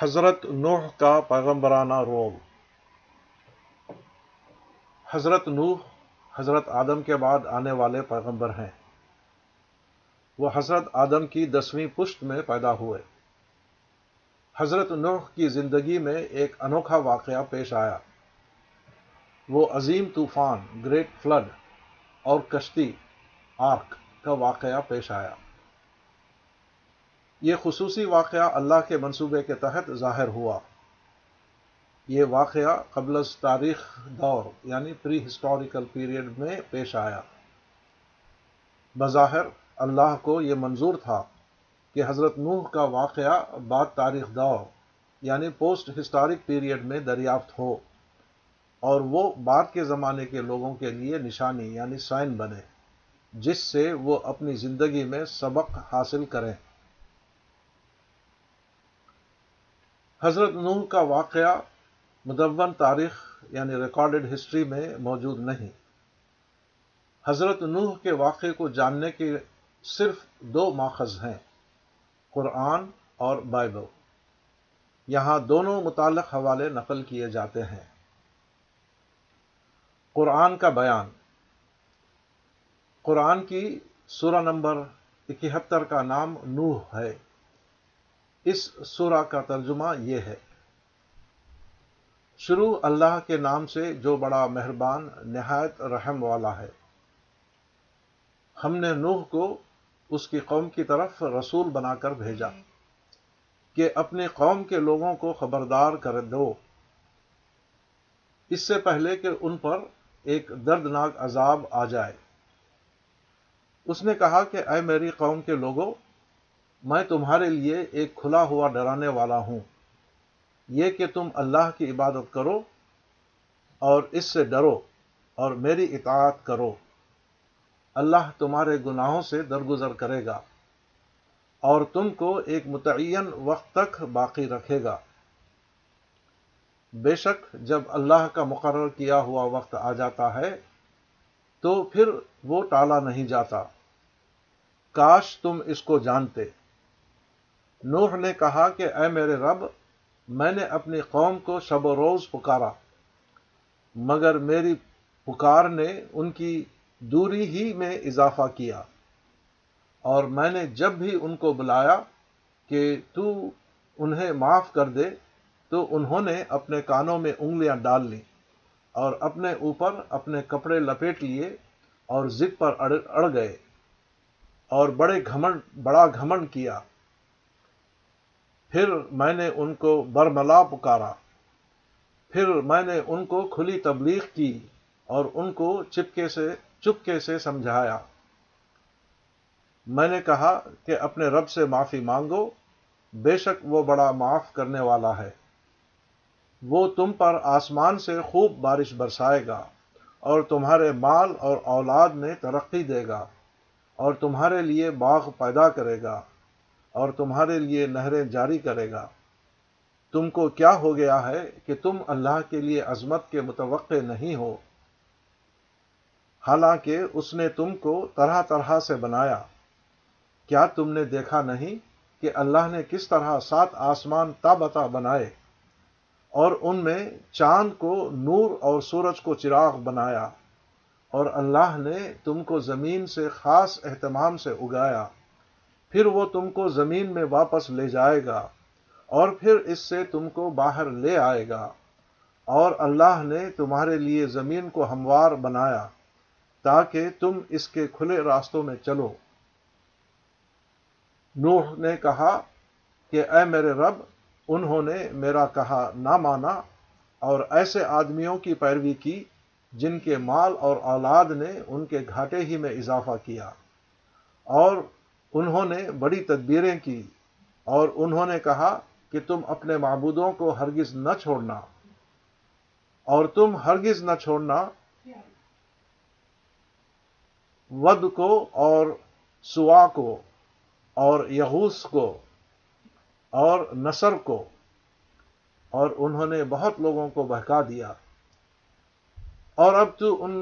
حضرت نوح کا پیغمبرانہ رول حضرت نوح حضرت آدم کے بعد آنے والے پیغمبر ہیں وہ حضرت آدم کی دسویں پشت میں پیدا ہوئے حضرت نوح کی زندگی میں ایک انوکھا واقعہ پیش آیا وہ عظیم طوفان گریٹ فلڈ اور کشتی آرک کا واقعہ پیش آیا یہ خصوصی واقعہ اللہ کے منصوبے کے تحت ظاہر ہوا یہ واقعہ از تاریخ دور یعنی پری ہسٹوریکل پیریڈ میں پیش آیا بظاہر اللہ کو یہ منظور تھا کہ حضرت نوح کا واقعہ بعد تاریخ دور یعنی پوسٹ ہسٹورک پیریڈ میں دریافت ہو اور وہ بعد کے زمانے کے لوگوں کے لیے نشانی یعنی سائن بنے جس سے وہ اپنی زندگی میں سبق حاصل کریں حضرت نوح کا واقعہ مدون تاریخ یعنی ریکارڈڈ ہسٹری میں موجود نہیں حضرت نوح کے واقعے کو جاننے کے صرف دو ماخذ ہیں قرآن اور بائبل یہاں دونوں متعلق حوالے نقل کیے جاتے ہیں قرآن کا بیان قرآن کی سورہ نمبر اکہتر کا نام نوح ہے اس سورہ کا ترجمہ یہ ہے شروع اللہ کے نام سے جو بڑا مہربان نہایت رحم والا ہے ہم نے نوح کو اس کی قوم کی طرف رسول بنا کر بھیجا کہ اپنے قوم کے لوگوں کو خبردار کر دو اس سے پہلے کہ ان پر ایک دردناک عذاب آ جائے اس نے کہا کہ اے میری قوم کے لوگوں میں تمہارے لیے ایک کھلا ہوا ڈرانے والا ہوں یہ کہ تم اللہ کی عبادت کرو اور اس سے ڈرو اور میری اطاعت کرو اللہ تمہارے گناہوں سے درگزر کرے گا اور تم کو ایک متعین وقت تک باقی رکھے گا بے شک جب اللہ کا مقرر کیا ہوا وقت آ جاتا ہے تو پھر وہ ٹالا نہیں جاتا کاش تم اس کو جانتے نوح نے کہا کہ اے میرے رب میں نے اپنی قوم کو شب و روز پکارا مگر میری پکار نے ان کی دوری ہی میں اضافہ کیا اور میں نے جب بھی ان کو بلایا کہ تو انہیں معاف کر دے تو انہوں نے اپنے کانوں میں انگلیاں ڈال لیں اور اپنے اوپر اپنے کپڑے لپیٹ لیے اور ضد پر اڑ گئے اور بڑے گھمن بڑا گھمن کیا پھر میں نے ان کو برملا پکارا پھر میں نے ان کو کھلی تبلیغ کی اور ان کو چپکے سے چپکے سے سمجھایا میں نے کہا کہ اپنے رب سے معافی مانگو بے شک وہ بڑا معاف کرنے والا ہے وہ تم پر آسمان سے خوب بارش برسائے گا اور تمہارے مال اور اولاد میں ترقی دے گا اور تمہارے لیے باغ پیدا کرے گا اور تمہارے لیے نہریں جاری کرے گا تم کو کیا ہو گیا ہے کہ تم اللہ کے لیے عظمت کے متوقع نہیں ہو حالانکہ اس نے تم کو طرح طرح سے بنایا کیا تم نے دیکھا نہیں کہ اللہ نے کس طرح سات آسمان تابتا بنائے اور ان میں چاند کو نور اور سورج کو چراغ بنایا اور اللہ نے تم کو زمین سے خاص اہتمام سے اگایا پھر وہ تم کو زمین میں واپس لے جائے گا اور پھر اس سے تم کو باہر لے آئے گا اور اللہ نے تمہارے لیے زمین کو ہموار بنایا تاکہ تم اس کے کھلے راستوں میں چلو نوح نے کہا کہ اے میرے رب انہوں نے میرا کہا نہ مانا اور ایسے آدمیوں کی پیروی کی جن کے مال اور اولاد نے ان کے گھاٹے ہی میں اضافہ کیا اور انہوں نے بڑی تدبیریں کی اور انہوں نے کہا کہ تم اپنے معبودوں کو ہرگز نہ چھوڑنا اور تم ہرگز نہ چھوڑنا ود کو اور سوا کو اور یہوس کو اور نصر کو اور انہوں نے بہت لوگوں کو بہکا دیا اور اب تو ان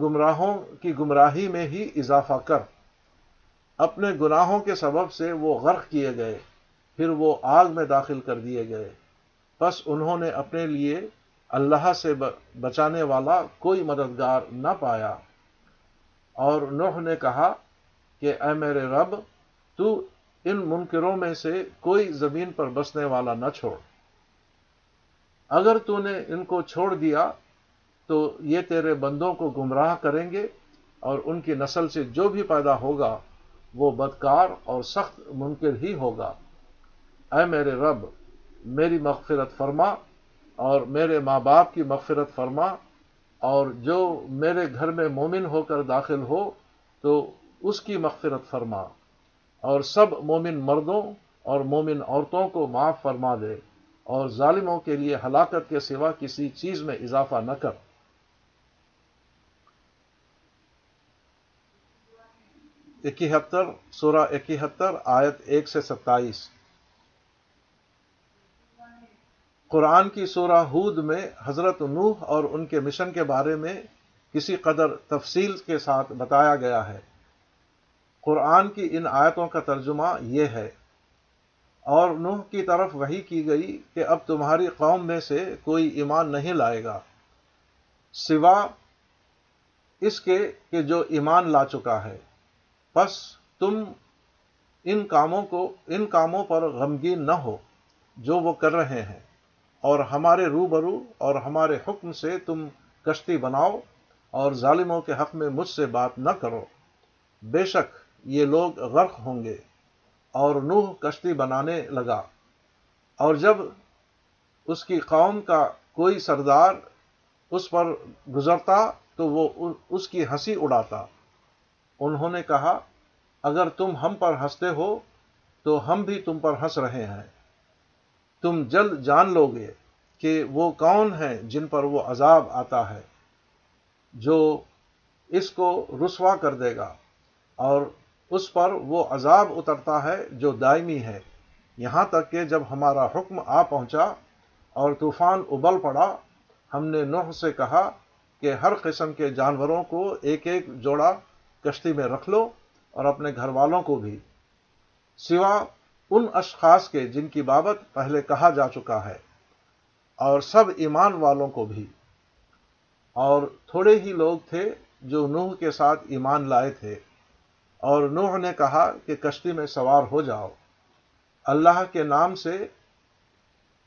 گمراہوں کی گمراہی میں ہی اضافہ کر اپنے گناہوں کے سبب سے وہ غرق کیے گئے پھر وہ آگ میں داخل کر دیے گئے بس انہوں نے اپنے لیے اللہ سے بچانے والا کوئی مددگار نہ پایا اور نوح نے کہا کہ اے میرے رب تو ان منکروں میں سے کوئی زمین پر بسنے والا نہ چھوڑ اگر تو نے ان کو چھوڑ دیا تو یہ تیرے بندوں کو گمراہ کریں گے اور ان کی نسل سے جو بھی پیدا ہوگا وہ بدکار اور سخت منکر ہی ہوگا اے میرے رب میری مغفرت فرما اور میرے ماں باپ کی مغفرت فرما اور جو میرے گھر میں مومن ہو کر داخل ہو تو اس کی مغفرت فرما اور سب مومن مردوں اور مومن عورتوں کو معاف فرما دے اور ظالموں کے لیے ہلاکت کے سوا کسی چیز میں اضافہ نہ کر اکہتر سورہ اکہتر آیت ایک سے ستائیس قرآن کی سورہ ہود میں حضرت نوح اور ان کے مشن کے بارے میں کسی قدر تفصیل کے ساتھ بتایا گیا ہے قرآن کی ان آیتوں کا ترجمہ یہ ہے اور نوح کی طرف وہی کی گئی کہ اب تمہاری قوم میں سے کوئی ایمان نہیں لائے گا سوا اس کے کہ جو ایمان لا چکا ہے پس تم ان کاموں کو ان کاموں پر غمگین نہ ہو جو وہ کر رہے ہیں اور ہمارے روبرو اور ہمارے حکم سے تم کشتی بناؤ اور ظالموں کے حق میں مجھ سے بات نہ کرو بے شک یہ لوگ غرق ہوں گے اور نوح کشتی بنانے لگا اور جب اس کی قوم کا کوئی سردار اس پر گزرتا تو وہ اس کی ہنسی اڑاتا انہوں نے کہا اگر تم ہم پر ہنستے ہو تو ہم بھی تم پر ہنس رہے ہیں تم جلد جان لو گے کہ وہ کون ہے جن پر وہ عذاب آتا ہے جو اس کو رسوا کر دے گا اور اس پر وہ عذاب اترتا ہے جو دائمی ہے یہاں تک کہ جب ہمارا حکم آ پہنچا اور طوفان ابل پڑا ہم نے نوح سے کہا کہ ہر قسم کے جانوروں کو ایک ایک جوڑا کشتی میں رکھ لو اور اپنے گھر والوں کو بھی سوا ان اشخاص کے جن کی بابت پہلے کہا جا چکا ہے اور سب ایمان والوں کو بھی اور تھوڑے ہی لوگ تھے جو نوح کے ساتھ ایمان لائے تھے اور نوح نے کہا کہ کشتی میں سوار ہو جاؤ اللہ کے نام سے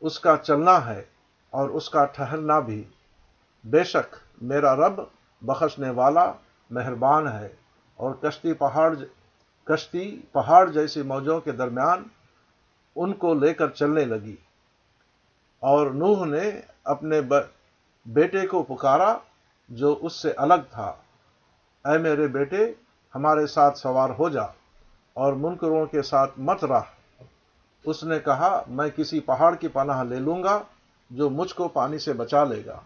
اس کا چلنا ہے اور اس کا ٹھہرنا بھی بے شک میرا رب بخشنے والا مہربان ہے اور کشتی پہاڑ ج... کشتی پہاڑ جیسی موجوں کے درمیان ان کو لے کر چلنے لگی اور نوح نے اپنے ب... بیٹے کو پکارا جو اس سے الگ تھا اے میرے بیٹے ہمارے ساتھ سوار ہو جا اور منکروں کے ساتھ مت رہ اس نے کہا میں کسی پہاڑ کی پناہ لے لوں گا جو مجھ کو پانی سے بچا لے گا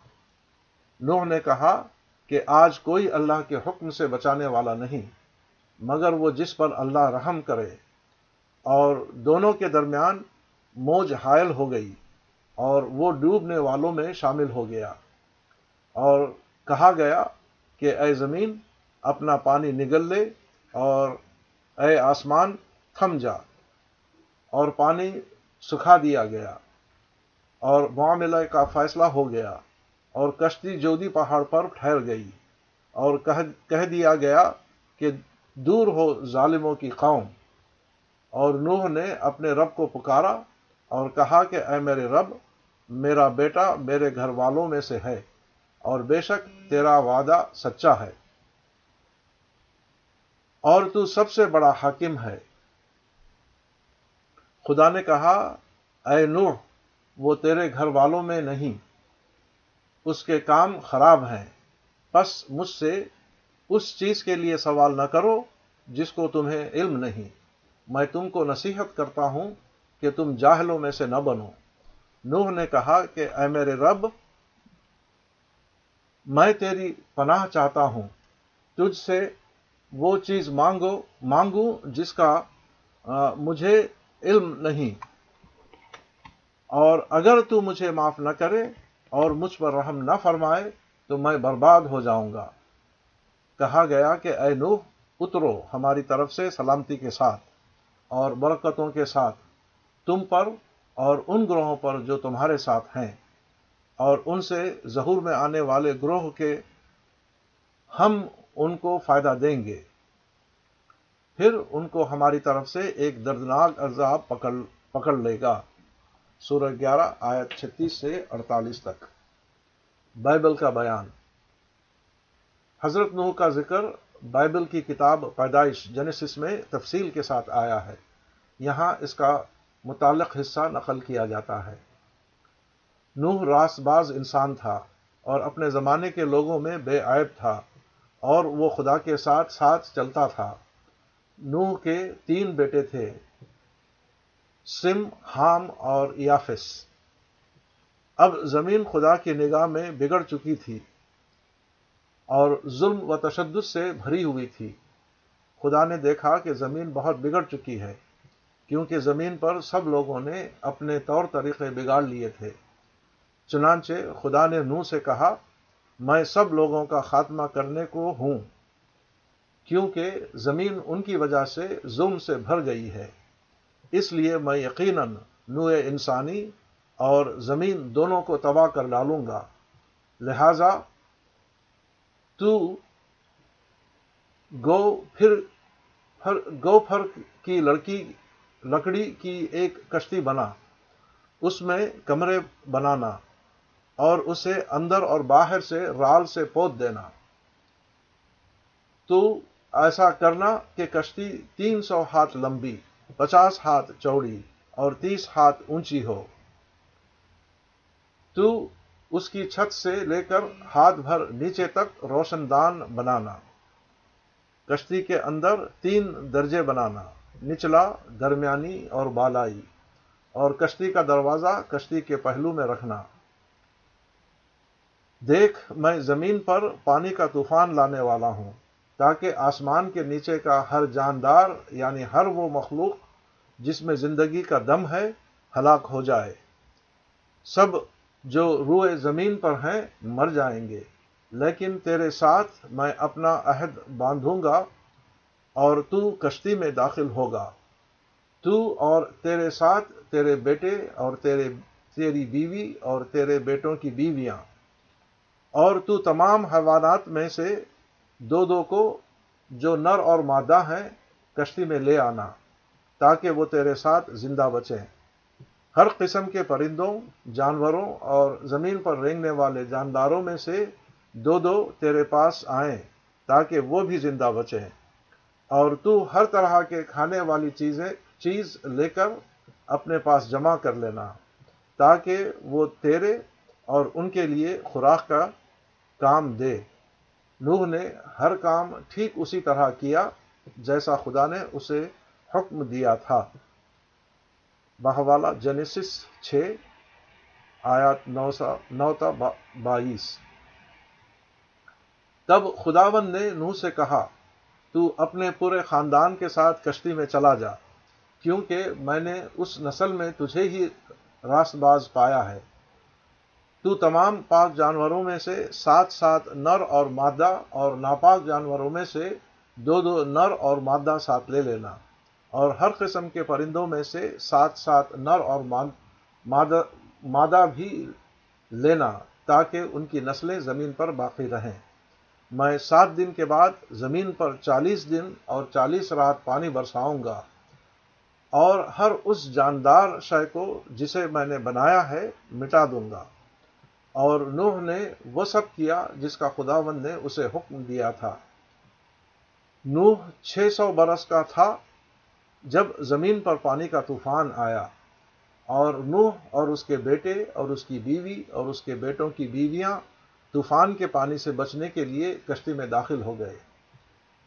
نوح نے کہا کہ آج کوئی اللہ کے حکم سے بچانے والا نہیں مگر وہ جس پر اللہ رحم کرے اور دونوں کے درمیان موج حائل ہو گئی اور وہ ڈوبنے والوں میں شامل ہو گیا اور کہا گیا کہ اے زمین اپنا پانی نگل لے اور اے آسمان تھم جا اور پانی سکھا دیا گیا اور معاملہ کا فیصلہ ہو گیا اور کشتی جودی پہاڑ پر ٹھہر گئی اور کہہ دیا گیا کہ دور ہو ظالموں کی قوم اور نوح نے اپنے رب کو پکارا اور کہا کہ اے میرے رب میرا بیٹا میرے گھر والوں میں سے ہے اور بے شک تیرا وعدہ سچا ہے اور تو سب سے بڑا حاکم ہے خدا نے کہا اے نوح وہ تیرے گھر والوں میں نہیں اس کے کام خراب ہیں بس مجھ سے اس چیز کے لیے سوال نہ کرو جس کو تمہیں علم نہیں میں تم کو نصیحت کرتا ہوں کہ تم جاہلوں میں سے نہ بنو نوح نے کہا کہ اے میرے رب میں تیری پناہ چاہتا ہوں تجھ سے وہ چیز مانگو مانگوں جس کا مجھے علم نہیں اور اگر تو مجھے معاف نہ کرے اور مجھ پر رحم نہ فرمائے تو میں برباد ہو جاؤں گا کہا گیا کہ اے نوح اترو ہماری طرف سے سلامتی کے ساتھ اور برکتوں کے ساتھ تم پر اور ان گروہوں پر جو تمہارے ساتھ ہیں اور ان سے ظہور میں آنے والے گروہ کے ہم ان کو فائدہ دیں گے پھر ان کو ہماری طرف سے ایک دردناک عذاب پکڑ پکڑ لے گا سورہ گیارہ آیت چھتیس سے اڑتالیس تک بائبل کا بیان حضرت نوح کا ذکر بائبل کی کتاب پیدائش میں تفصیل کے ساتھ آیا ہے یہاں اس کا متعلق حصہ نقل کیا جاتا ہے نوح راس باز انسان تھا اور اپنے زمانے کے لوگوں میں بے عائب تھا اور وہ خدا کے ساتھ ساتھ چلتا تھا نوح کے تین بیٹے تھے سم اور یافس اب زمین خدا کی نگاہ میں بگڑ چکی تھی اور ظلم و تشدد سے بھری ہوئی تھی خدا نے دیکھا کہ زمین بہت بگڑ چکی ہے کیونکہ زمین پر سب لوگوں نے اپنے طور طریقے بگاڑ لیے تھے چنانچہ خدا نے نو سے کہا میں سب لوگوں کا خاتمہ کرنے کو ہوں کیونکہ زمین ان کی وجہ سے ظلم سے بھر گئی ہے اس لیے میں یقیناً نوع انسانی اور زمین دونوں کو تباہ کر ڈالوں گا لہذا تو گو پھر گو پھر کی لڑکی لکڑی کی ایک کشتی بنا اس میں کمرے بنانا اور اسے اندر اور باہر سے رال سے پود دینا تو ایسا کرنا کہ کشتی تین سو ہاتھ لمبی پچاس ہاتھ چوڑی اور تیس ہاتھ اونچی ہو تو اس کی چھت سے لے کر ہاتھ بھر نیچے تک روشن دان بنانا کشتی کے اندر تین درجے بنانا نچلا درمیانی اور بالائی اور کشتی کا دروازہ کشتی کے پہلو میں رکھنا دیکھ میں زمین پر پانی کا طوفان لانے والا ہوں تاکہ آسمان کے نیچے کا ہر جاندار یعنی ہر وہ مخلوق جس میں زندگی کا دم ہے ہلاک ہو جائے سب جو روئے زمین پر ہیں مر جائیں گے لیکن تیرے ساتھ میں اپنا عہد باندھوں گا اور تو کشتی میں داخل ہوگا تو اور تیرے ساتھ تیرے بیٹے اور تیرے تیری بیوی اور تیرے بیٹوں کی بیویاں اور تو تمام حیوانات میں سے دو دو کو جو نر اور مادہ ہیں کشتی میں لے آنا تاکہ وہ تیرے ساتھ زندہ بچیں ہر قسم کے پرندوں جانوروں اور زمین پر رینگنے والے جانداروں میں سے دو دو تیرے پاس آئیں تاکہ وہ بھی زندہ بچیں اور تو ہر طرح کے کھانے والی چیزیں چیز لے کر اپنے پاس جمع کر لینا تاکہ وہ تیرے اور ان کے لیے خوراک کا کام دے نوح نے ہر کام ٹھیک اسی طرح کیا جیسا خدا نے اسے حکم دیا تھا بہوالا جینیسس چھ نو تا بائیس تب خداون نے نوح سے کہا تو اپنے پورے خاندان کے ساتھ کشتی میں چلا جا کیونکہ میں نے اس نسل میں تجھے ہی راست باز پایا ہے تو تمام پاک جانوروں میں سے ساتھ ساتھ نر اور مادہ اور ناپاک جانوروں میں سے دو دو نر اور مادہ ساتھ لے لینا اور ہر قسم کے پرندوں میں سے ساتھ ساتھ نر اور مادہ مادہ بھی لینا تاکہ ان کی نسلیں زمین پر باقی رہیں میں سات دن کے بعد زمین پر چالیس دن اور چالیس رات پانی برساؤں گا اور ہر اس جاندار شے کو جسے میں نے بنایا ہے مٹا دوں گا اور نوح نے وہ سب کیا جس کا خدا بند نے اسے حکم دیا تھا نوح چھ سو برس کا تھا جب زمین پر پانی کا طوفان آیا اور نوح اور اس کے بیٹے اور اس کی بیوی اور اس کے بیٹوں کی بیویاں طوفان کے پانی سے بچنے کے لیے کشتی میں داخل ہو گئے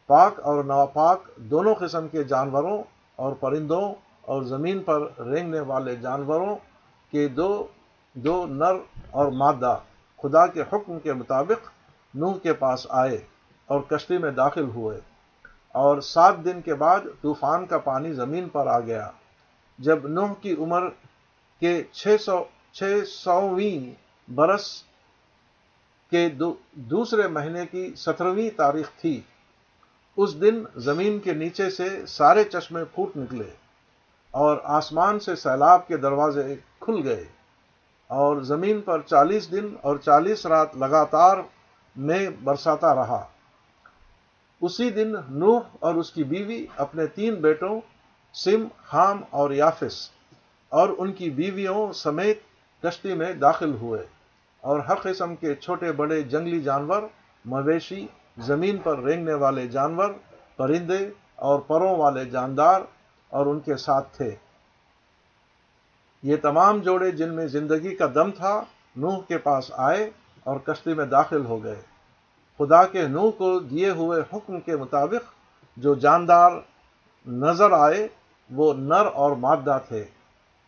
پاک اور ناپاک دونوں قسم کے جانوروں اور پرندوں اور زمین پر رینگنے والے جانوروں کے دو دو نر اور مادہ خدا کے حکم کے مطابق نوح کے پاس آئے اور کشتی میں داخل ہوئے اور سات دن کے بعد طوفان کا پانی زمین پر آ گیا جب نوح کی عمر کے چھ سو چھ سوویں برس کے دوسرے مہینے کی سترہویں تاریخ تھی اس دن زمین کے نیچے سے سارے چشمے پھوٹ نکلے اور آسمان سے سیلاب کے دروازے کھل گئے اور زمین پر چالیس دن اور چالیس رات لگاتار میں برساتا رہا اسی دن نوح اور اس کی بیوی اپنے تین بیٹوں سم حام اور یافس اور ان کی بیویوں سمیت کشتی میں داخل ہوئے اور ہر قسم کے چھوٹے بڑے جنگلی جانور مویشی زمین پر رینگنے والے جانور پرندے اور پروں والے جاندار اور ان کے ساتھ تھے یہ تمام جوڑے جن میں زندگی کا دم تھا نوح کے پاس آئے اور کشتی میں داخل ہو گئے خدا کے نوح کو دیے ہوئے حکم کے مطابق جو جاندار نظر آئے وہ نر اور مادہ تھے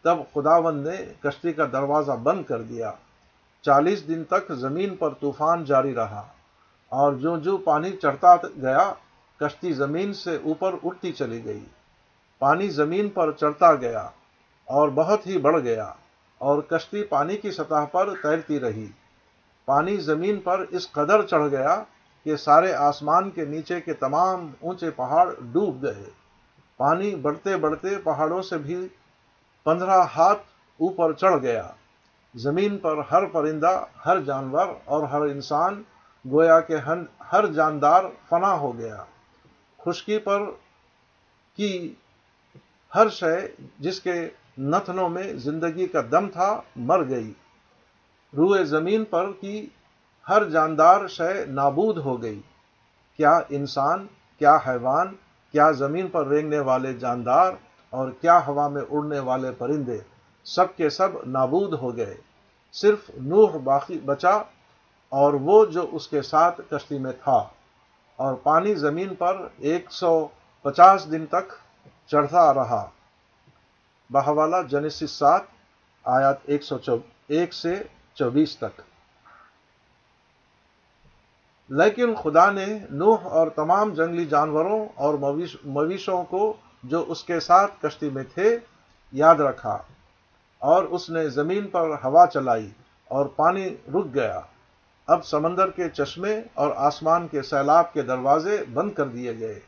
تب خداون نے کشتی کا دروازہ بند کر دیا چالیس دن تک زمین پر طوفان جاری رہا اور جو جو پانی چڑھتا گیا کشتی زمین سے اوپر اٹھتی چلی گئی پانی زمین پر چڑھتا گیا اور بہت ہی بڑھ گیا اور کشتی پانی کی سطح پر تیرتی رہی پانی زمین پر اس قدر چڑھ گیا کہ سارے آسمان کے نیچے کے تمام اونچے پہاڑ ڈوب گئے پانی بڑھتے بڑھتے پہاڑوں سے بھی پندرہ ہاتھ اوپر چڑھ گیا زمین پر ہر پرندہ ہر جانور اور ہر انسان گویا کہ ہر جاندار فنا ہو گیا خشکی پر کی ہر شے جس کے نتنوں میں زندگی کا دم تھا مر گئی روئے زمین پر کی ہر جاندار شے نابود ہو گئی کیا انسان کیا حیوان کیا زمین پر رینگنے والے جاندار اور کیا ہوا میں اڑنے والے پرندے سب کے سب نابود ہو گئے صرف نوح باقی بچا اور وہ جو اس کے ساتھ کشتی میں تھا اور پانی زمین پر ایک سو پچاس دن تک چڑھتا رہا بہوالا جنسی سات آیات ایک سو چو ایک سے چوبیس تک لیکن خدا نے نوح اور تمام جنگلی جانوروں اور مویشوں کو جو اس کے ساتھ کشتی میں تھے یاد رکھا اور اس نے زمین پر ہوا چلائی اور پانی رک گیا اب سمندر کے چشمے اور آسمان کے سیلاب کے دروازے بند کر دیے گئے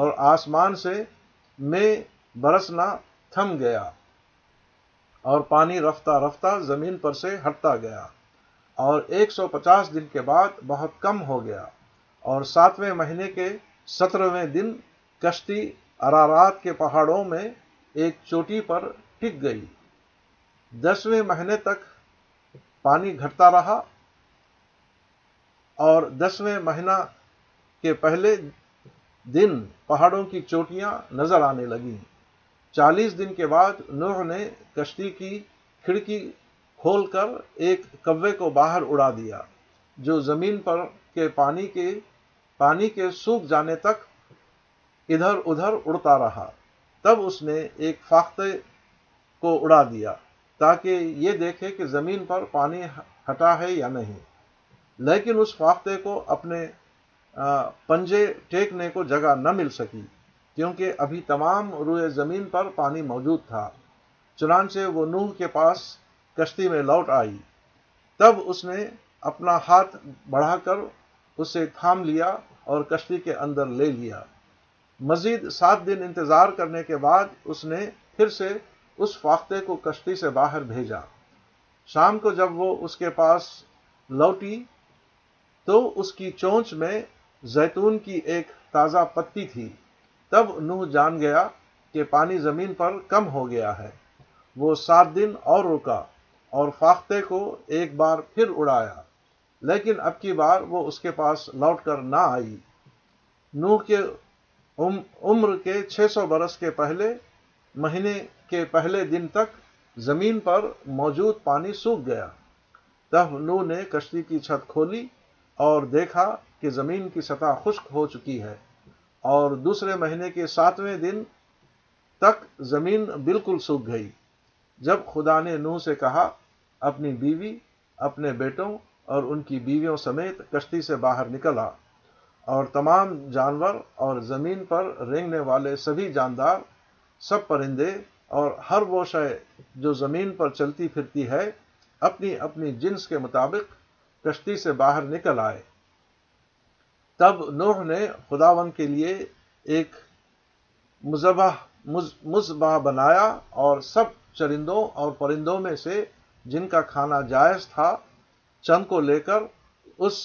اور آسمان سے میں برسنا تھم گیا اور پانی رفتہ رفتہ زمین پر سے ہٹتا گیا اور ایک سو پچاس دن کے بعد بہت کم ہو گیا اور ساتویں مہینے کے سترویں دن کشتی ارارات کے پہاڑوں میں ایک چوٹی پر ٹک گئی دسویں مہینے تک پانی گھٹتا رہا اور دسویں مہینہ کے پہلے دن پہاڑوں کی چوٹیاں نظر آنے لگیں چالیس دن کے بعد نوح نے کشتی کی کھڑکی کھول کر ایک کوے کو باہر اڑا دیا جو زمین پر کے پانی کے پانی کے سوکھ جانے تک ادھر ادھر اڑتا رہا تب اس نے ایک فاختے کو اڑا دیا تاکہ یہ دیکھے کہ زمین پر پانی ہٹا ہے یا نہیں لیکن اس فاختے کو اپنے پنجے ٹیکنے کو جگہ نہ مل سکی کیونکہ ابھی تمام روئے زمین پر پانی موجود تھا چنانچہ وہ نوح کے پاس کشتی میں لوٹ آئی تب اس نے اپنا ہاتھ بڑھا کر اسے تھام لیا اور کشتی کے اندر لے لیا مزید سات دن انتظار کرنے کے بعد اس نے پھر سے اس فاختے کو کشتی سے باہر بھیجا شام کو جب وہ اس کے پاس لوٹی تو اس کی چونچ میں زیتون کی ایک تازہ پتی تھی تب نوح جان گیا کہ پانی زمین پر کم ہو گیا ہے وہ سات دن اور رکا اور فاختے کو ایک بار پھر اڑایا لیکن اب کی بار وہ اس کے پاس لوٹ کر نہ آئی نو کے عمر کے چھ سو برس کے پہلے مہینے کے پہلے دن تک زمین پر موجود پانی سوکھ گیا تب نو نے کشتی کی چھت کھولی اور دیکھا کہ زمین کی سطح خشک ہو چکی ہے اور دوسرے مہینے کے ساتویں دن تک زمین بالکل سوکھ گئی جب خدا نے نوح سے کہا اپنی بیوی اپنے بیٹوں اور ان کی بیویوں سمیت کشتی سے باہر نکلا اور تمام جانور اور زمین پر رینگنے والے سبھی جاندار سب پرندے اور ہر وہ شے جو زمین پر چلتی پھرتی ہے اپنی اپنی جنس کے مطابق کشتی سے باہر نکل آئے تب نوح نے خداون کے لیے ایک مذبح مذبح بنایا اور سب چرندوں اور پرندوں میں سے جن کا کھانا جائز تھا چند کو لے کر اس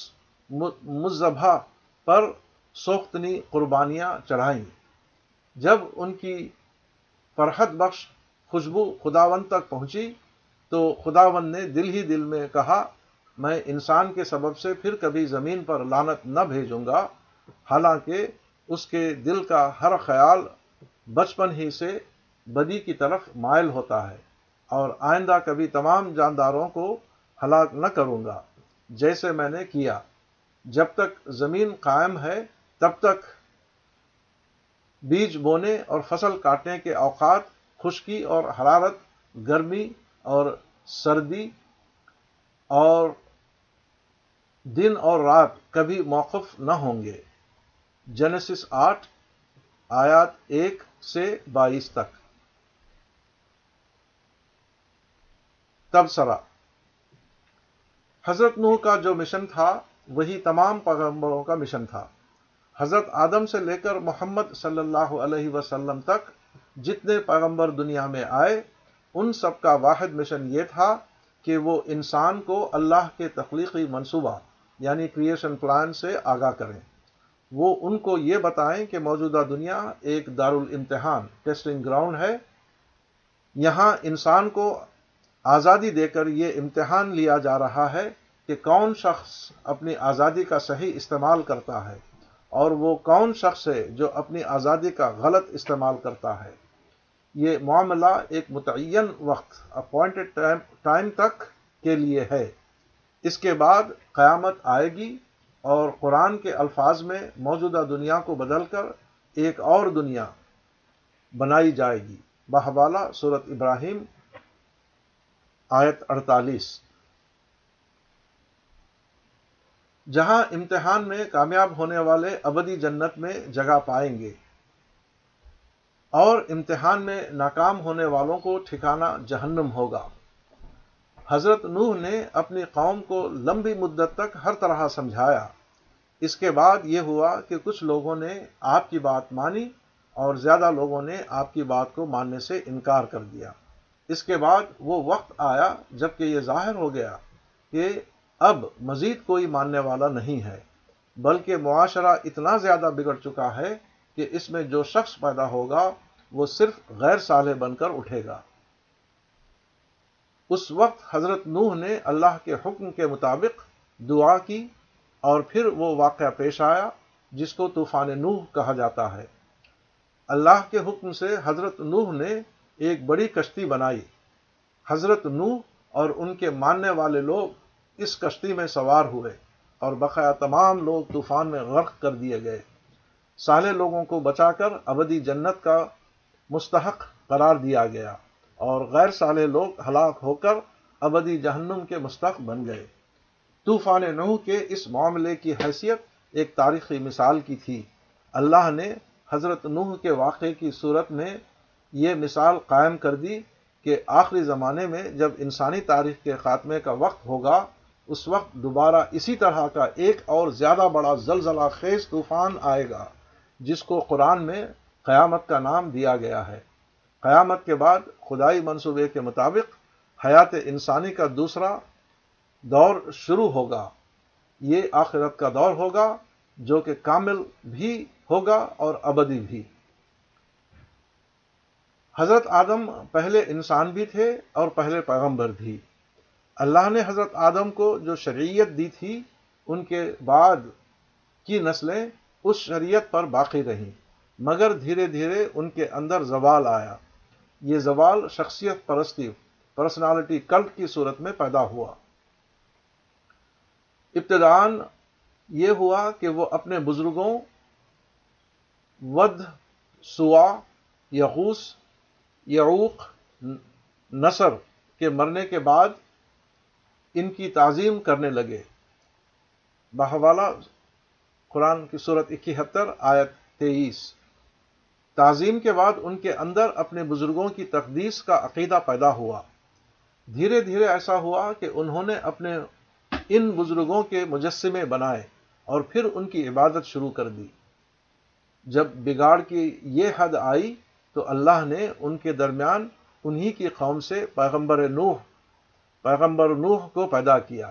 مذبح پر سوختنی قربانیاں چڑھائیں جب ان کی فرحت بخش خوشبو خداون تک پہنچی تو خداون نے دل ہی دل میں کہا میں انسان کے سبب سے پھر کبھی زمین پر لانت نہ بھیجوں گا حالانکہ اس کے دل کا ہر خیال بچپن ہی سے بدی کی طرف مائل ہوتا ہے اور آئندہ کبھی تمام جانداروں کو ہلاک نہ کروں گا جیسے میں نے کیا جب تک زمین قائم ہے تب تک بیج بونے اور فصل کاٹنے کے اوقات خشکی اور حرارت گرمی اور سردی اور دن اور رات کبھی موقف نہ ہوں گے جنسس آٹھ آیات ایک سے بائیس تک تبصرہ حضرت نوح کا جو مشن تھا وہی تمام پیغمبروں کا مشن تھا حضرت آدم سے لے کر محمد صلی اللہ علیہ وسلم تک جتنے پیغمبر دنیا میں آئے ان سب کا واحد مشن یہ تھا کہ وہ انسان کو اللہ کے تخلیقی منصوبہ یعنی کریشن پلان سے آگاہ کریں وہ ان کو یہ بتائیں کہ موجودہ دنیا ایک دار الامتحان ٹیسٹنگ گراؤنڈ ہے یہاں انسان کو آزادی دے کر یہ امتحان لیا جا رہا ہے کہ کون شخص اپنی آزادی کا صحیح استعمال کرتا ہے اور وہ کون شخص ہے جو اپنی آزادی کا غلط استعمال کرتا ہے یہ معاملہ ایک متعین وقت اپوائنٹڈ ٹائم تک کے لیے ہے اس کے بعد قیامت آئے گی اور قرآن کے الفاظ میں موجودہ دنیا کو بدل کر ایک اور دنیا بنائی جائے گی بہوالا صورت ابراہیم آیت اڑتالیس جہاں امتحان میں کامیاب ہونے والے ابدی جنت میں جگہ پائیں گے اور امتحان میں ناکام ہونے والوں کو ٹھکانا جہنم ہوگا حضرت نوح نے اپنی قوم کو لمبی مدت تک ہر طرح سمجھایا اس کے بعد یہ ہوا کہ کچھ لوگوں نے آپ کی بات مانی اور زیادہ لوگوں نے آپ کی بات کو ماننے سے انکار کر دیا اس کے بعد وہ وقت آیا جب کہ یہ ظاہر ہو گیا کہ اب مزید کوئی ماننے والا نہیں ہے بلکہ معاشرہ اتنا زیادہ بگڑ چکا ہے کہ اس میں جو شخص پیدا ہوگا وہ صرف غیر صالح بن کر اٹھے گا اس وقت حضرت نوح نے اللہ کے حکم کے مطابق دعا کی اور پھر وہ واقعہ پیش آیا جس کو طوفان نوح کہا جاتا ہے اللہ کے حکم سے حضرت نوح نے ایک بڑی کشتی بنائی حضرت نوح اور ان کے ماننے والے لوگ اس کشتی میں سوار ہوئے اور بقایا تمام لوگ طوفان میں غرق کر دیے گئے سالے لوگوں کو بچا کر ابدی جنت کا مستحق قرار دیا گیا اور غیر صالح لوگ ہلاک ہو کر ابدی جہنم کے مستق بن گئے طوفان نو کے اس معاملے کی حیثیت ایک تاریخی مثال کی تھی اللہ نے حضرت نوح کے واقعے کی صورت میں یہ مثال قائم کر دی کہ آخری زمانے میں جب انسانی تاریخ کے خاتمے کا وقت ہوگا اس وقت دوبارہ اسی طرح کا ایک اور زیادہ بڑا زلزلہ خیز طوفان آئے گا جس کو قرآن میں قیامت کا نام دیا گیا ہے قیامت کے بعد خدائی منصوبے کے مطابق حیات انسانی کا دوسرا دور شروع ہوگا یہ آخرت کا دور ہوگا جو کہ کامل بھی ہوگا اور ابدی بھی حضرت آدم پہلے انسان بھی تھے اور پہلے پیغمبر بھی اللہ نے حضرت آدم کو جو شریعت دی تھی ان کے بعد کی نسلیں اس شریعت پر باقی رہیں مگر دھیرے دھیرے ان کے اندر زوال آیا یہ زوال شخصیت پرستی پرسنالٹی کلٹ کی صورت میں پیدا ہوا ابتدان یہ ہوا کہ وہ اپنے بزرگوں ود سوا یغوس یعوق نصر کے مرنے کے بعد ان کی تعظیم کرنے لگے بہوالا قرآن کی صورت اکہتر آیت تیئیس تعظیم کے بعد ان کے اندر اپنے بزرگوں کی تقدیس کا عقیدہ پیدا ہوا دھیرے دھیرے ایسا ہوا کہ انہوں نے اپنے ان بزرگوں کے مجسمے بنائے اور پھر ان کی عبادت شروع کر دی جب بگاڑ کی یہ حد آئی تو اللہ نے ان کے درمیان انہی کی قوم سے پیغمبر نوح پیغمبر نوح کو پیدا کیا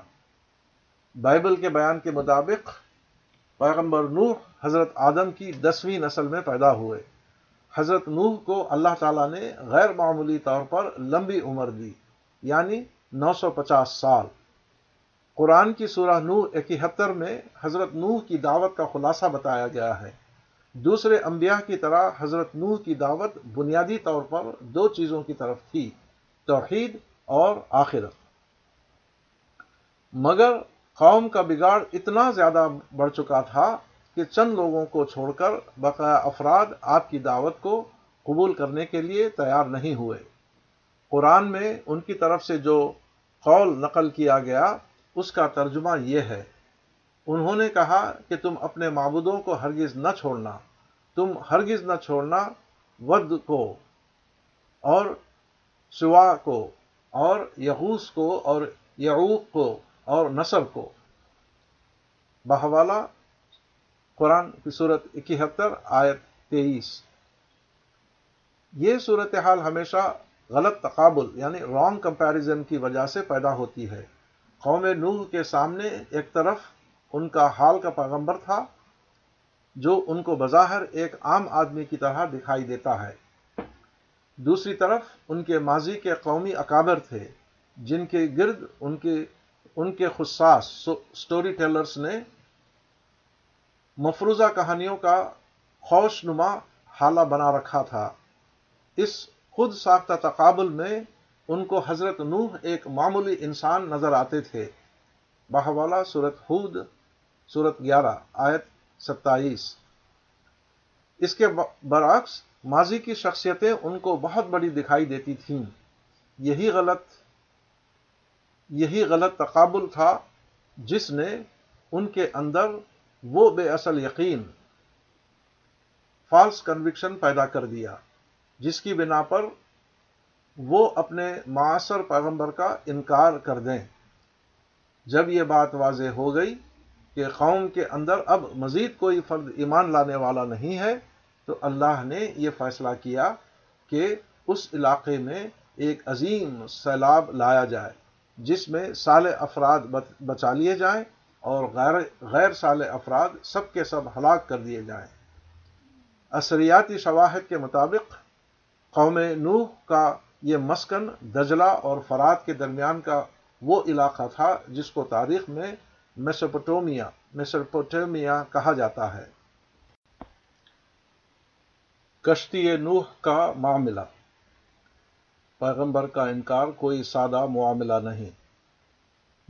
بائبل کے بیان کے مطابق پیغمبر نوح حضرت آدم کی دسویں نسل میں پیدا ہوئے حضرت نوح کو اللہ تعالیٰ نے غیر معمولی طور پر لمبی عمر دی یعنی نو سو پچاس سال قرآن کی سورہ نو اکہتر میں حضرت نوح کی دعوت کا خلاصہ بتایا گیا ہے دوسرے انبیاء کی طرح حضرت نوح کی دعوت بنیادی طور پر دو چیزوں کی طرف تھی توحید اور آخرت مگر قوم کا بگاڑ اتنا زیادہ بڑھ چکا تھا کہ چند لوگوں کو چھوڑ کر بقایا افراد آپ کی دعوت کو قبول کرنے کے لیے تیار نہیں ہوئے قرآن میں ان کی طرف سے جو قول نقل کیا گیا اس کا ترجمہ یہ ہے انہوں نے کہا کہ تم اپنے معبودوں کو ہرگز نہ چھوڑنا تم ہرگز نہ چھوڑنا ود کو اور سوا کو اور یغوس کو اور یعوق کو اور نصر کو بہوالا قرآن کی صورت اکہتر آیت تیئیس یہ صورتحال ہمیشہ غلط تقابل یعنی رانگ کمپیریزن کی وجہ سے پیدا ہوتی ہے قوم نوح کے سامنے ایک طرف ان کا حال کا پیغمبر تھا جو ان کو بظاہر ایک عام آدمی کی طرح دکھائی دیتا ہے دوسری طرف ان کے ماضی کے قومی اکابر تھے جن کے گرد ان کے ان کے خصاص سٹوری ٹیلرز نے مفروضہ کہانیوں کا خوش نما حالہ بنا رکھا تھا اس خود ساختہ تقابل میں ان کو حضرت نوح ایک معمولی انسان نظر آتے تھے بہوالا سورت سورت گیارہ آیت ستائیس اس کے برعکس ماضی کی شخصیتیں ان کو بہت بڑی دکھائی دیتی تھیں یہی غلط یہی غلط تقابل تھا جس نے ان کے اندر وہ بے اصل یقین فالس کنوکشن پیدا کر دیا جس کی بنا پر وہ اپنے معاصر پیغمبر کا انکار کر دیں جب یہ بات واضح ہو گئی کہ قوم کے اندر اب مزید کوئی فرد ایمان لانے والا نہیں ہے تو اللہ نے یہ فیصلہ کیا کہ اس علاقے میں ایک عظیم سیلاب لایا جائے جس میں سال افراد بچا لیے جائیں اور غیر غیر سال افراد سب کے سب ہلاک کر دیے جائیں اثریاتی شواہد کے مطابق قوم نوح کا یہ مسکن دجلہ اور فرات کے درمیان کا وہ علاقہ تھا جس کو تاریخ میں کہا جاتا ہے کشتی نوح کا معاملہ پیغمبر کا انکار کوئی سادہ معاملہ نہیں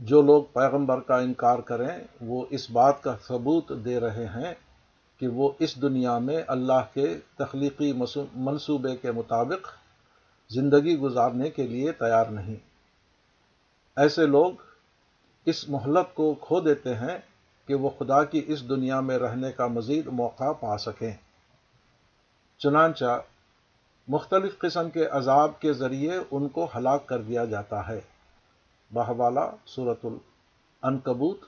جو لوگ پیغمبر کا انکار کریں وہ اس بات کا ثبوت دے رہے ہیں کہ وہ اس دنیا میں اللہ کے تخلیقی منصوبے کے مطابق زندگی گزارنے کے لیے تیار نہیں ایسے لوگ اس مہلت کو کھو دیتے ہیں کہ وہ خدا کی اس دنیا میں رہنے کا مزید موقع پا سکیں چنانچہ مختلف قسم کے عذاب کے ذریعے ان کو ہلاک کر دیا جاتا ہے بہوالا صورت الکبوت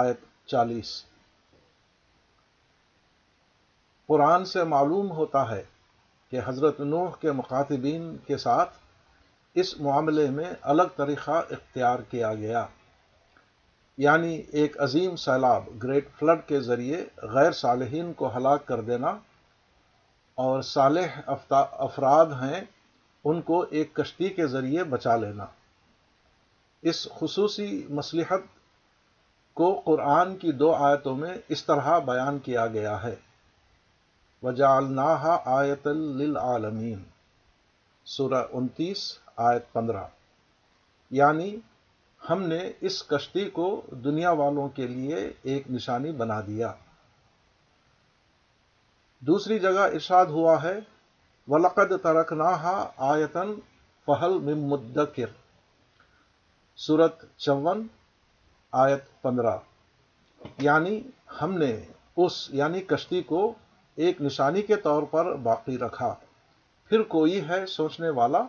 آیت چالیس قرآن سے معلوم ہوتا ہے کہ حضرت نوح کے مخاطبین کے ساتھ اس معاملے میں الگ طریقہ اختیار کیا گیا یعنی ایک عظیم سیلاب گریٹ فلڈ کے ذریعے غیر صالحین کو ہلاک کر دینا اور صالح افراد ہیں ان کو ایک کشتی کے ذریعے بچا لینا اس خصوصی مصلحت کو قرآن کی دو آیتوں میں اس طرح بیان کیا گیا ہے وجال ناہا آیت للعالمین سورہ انتیس آیت پندرہ یعنی ہم نے اس کشتی کو دنیا والوں کے لیے ایک نشانی بنا دیا دوسری جگہ ارشاد ہوا ہے ولقد ترک ناہا آیتن فہل ممدکر صورت یعنی, یعنی کشتی کو ایک نشانی کے طور پر باقی رکھا پھر کوئی ہے سوچنے والا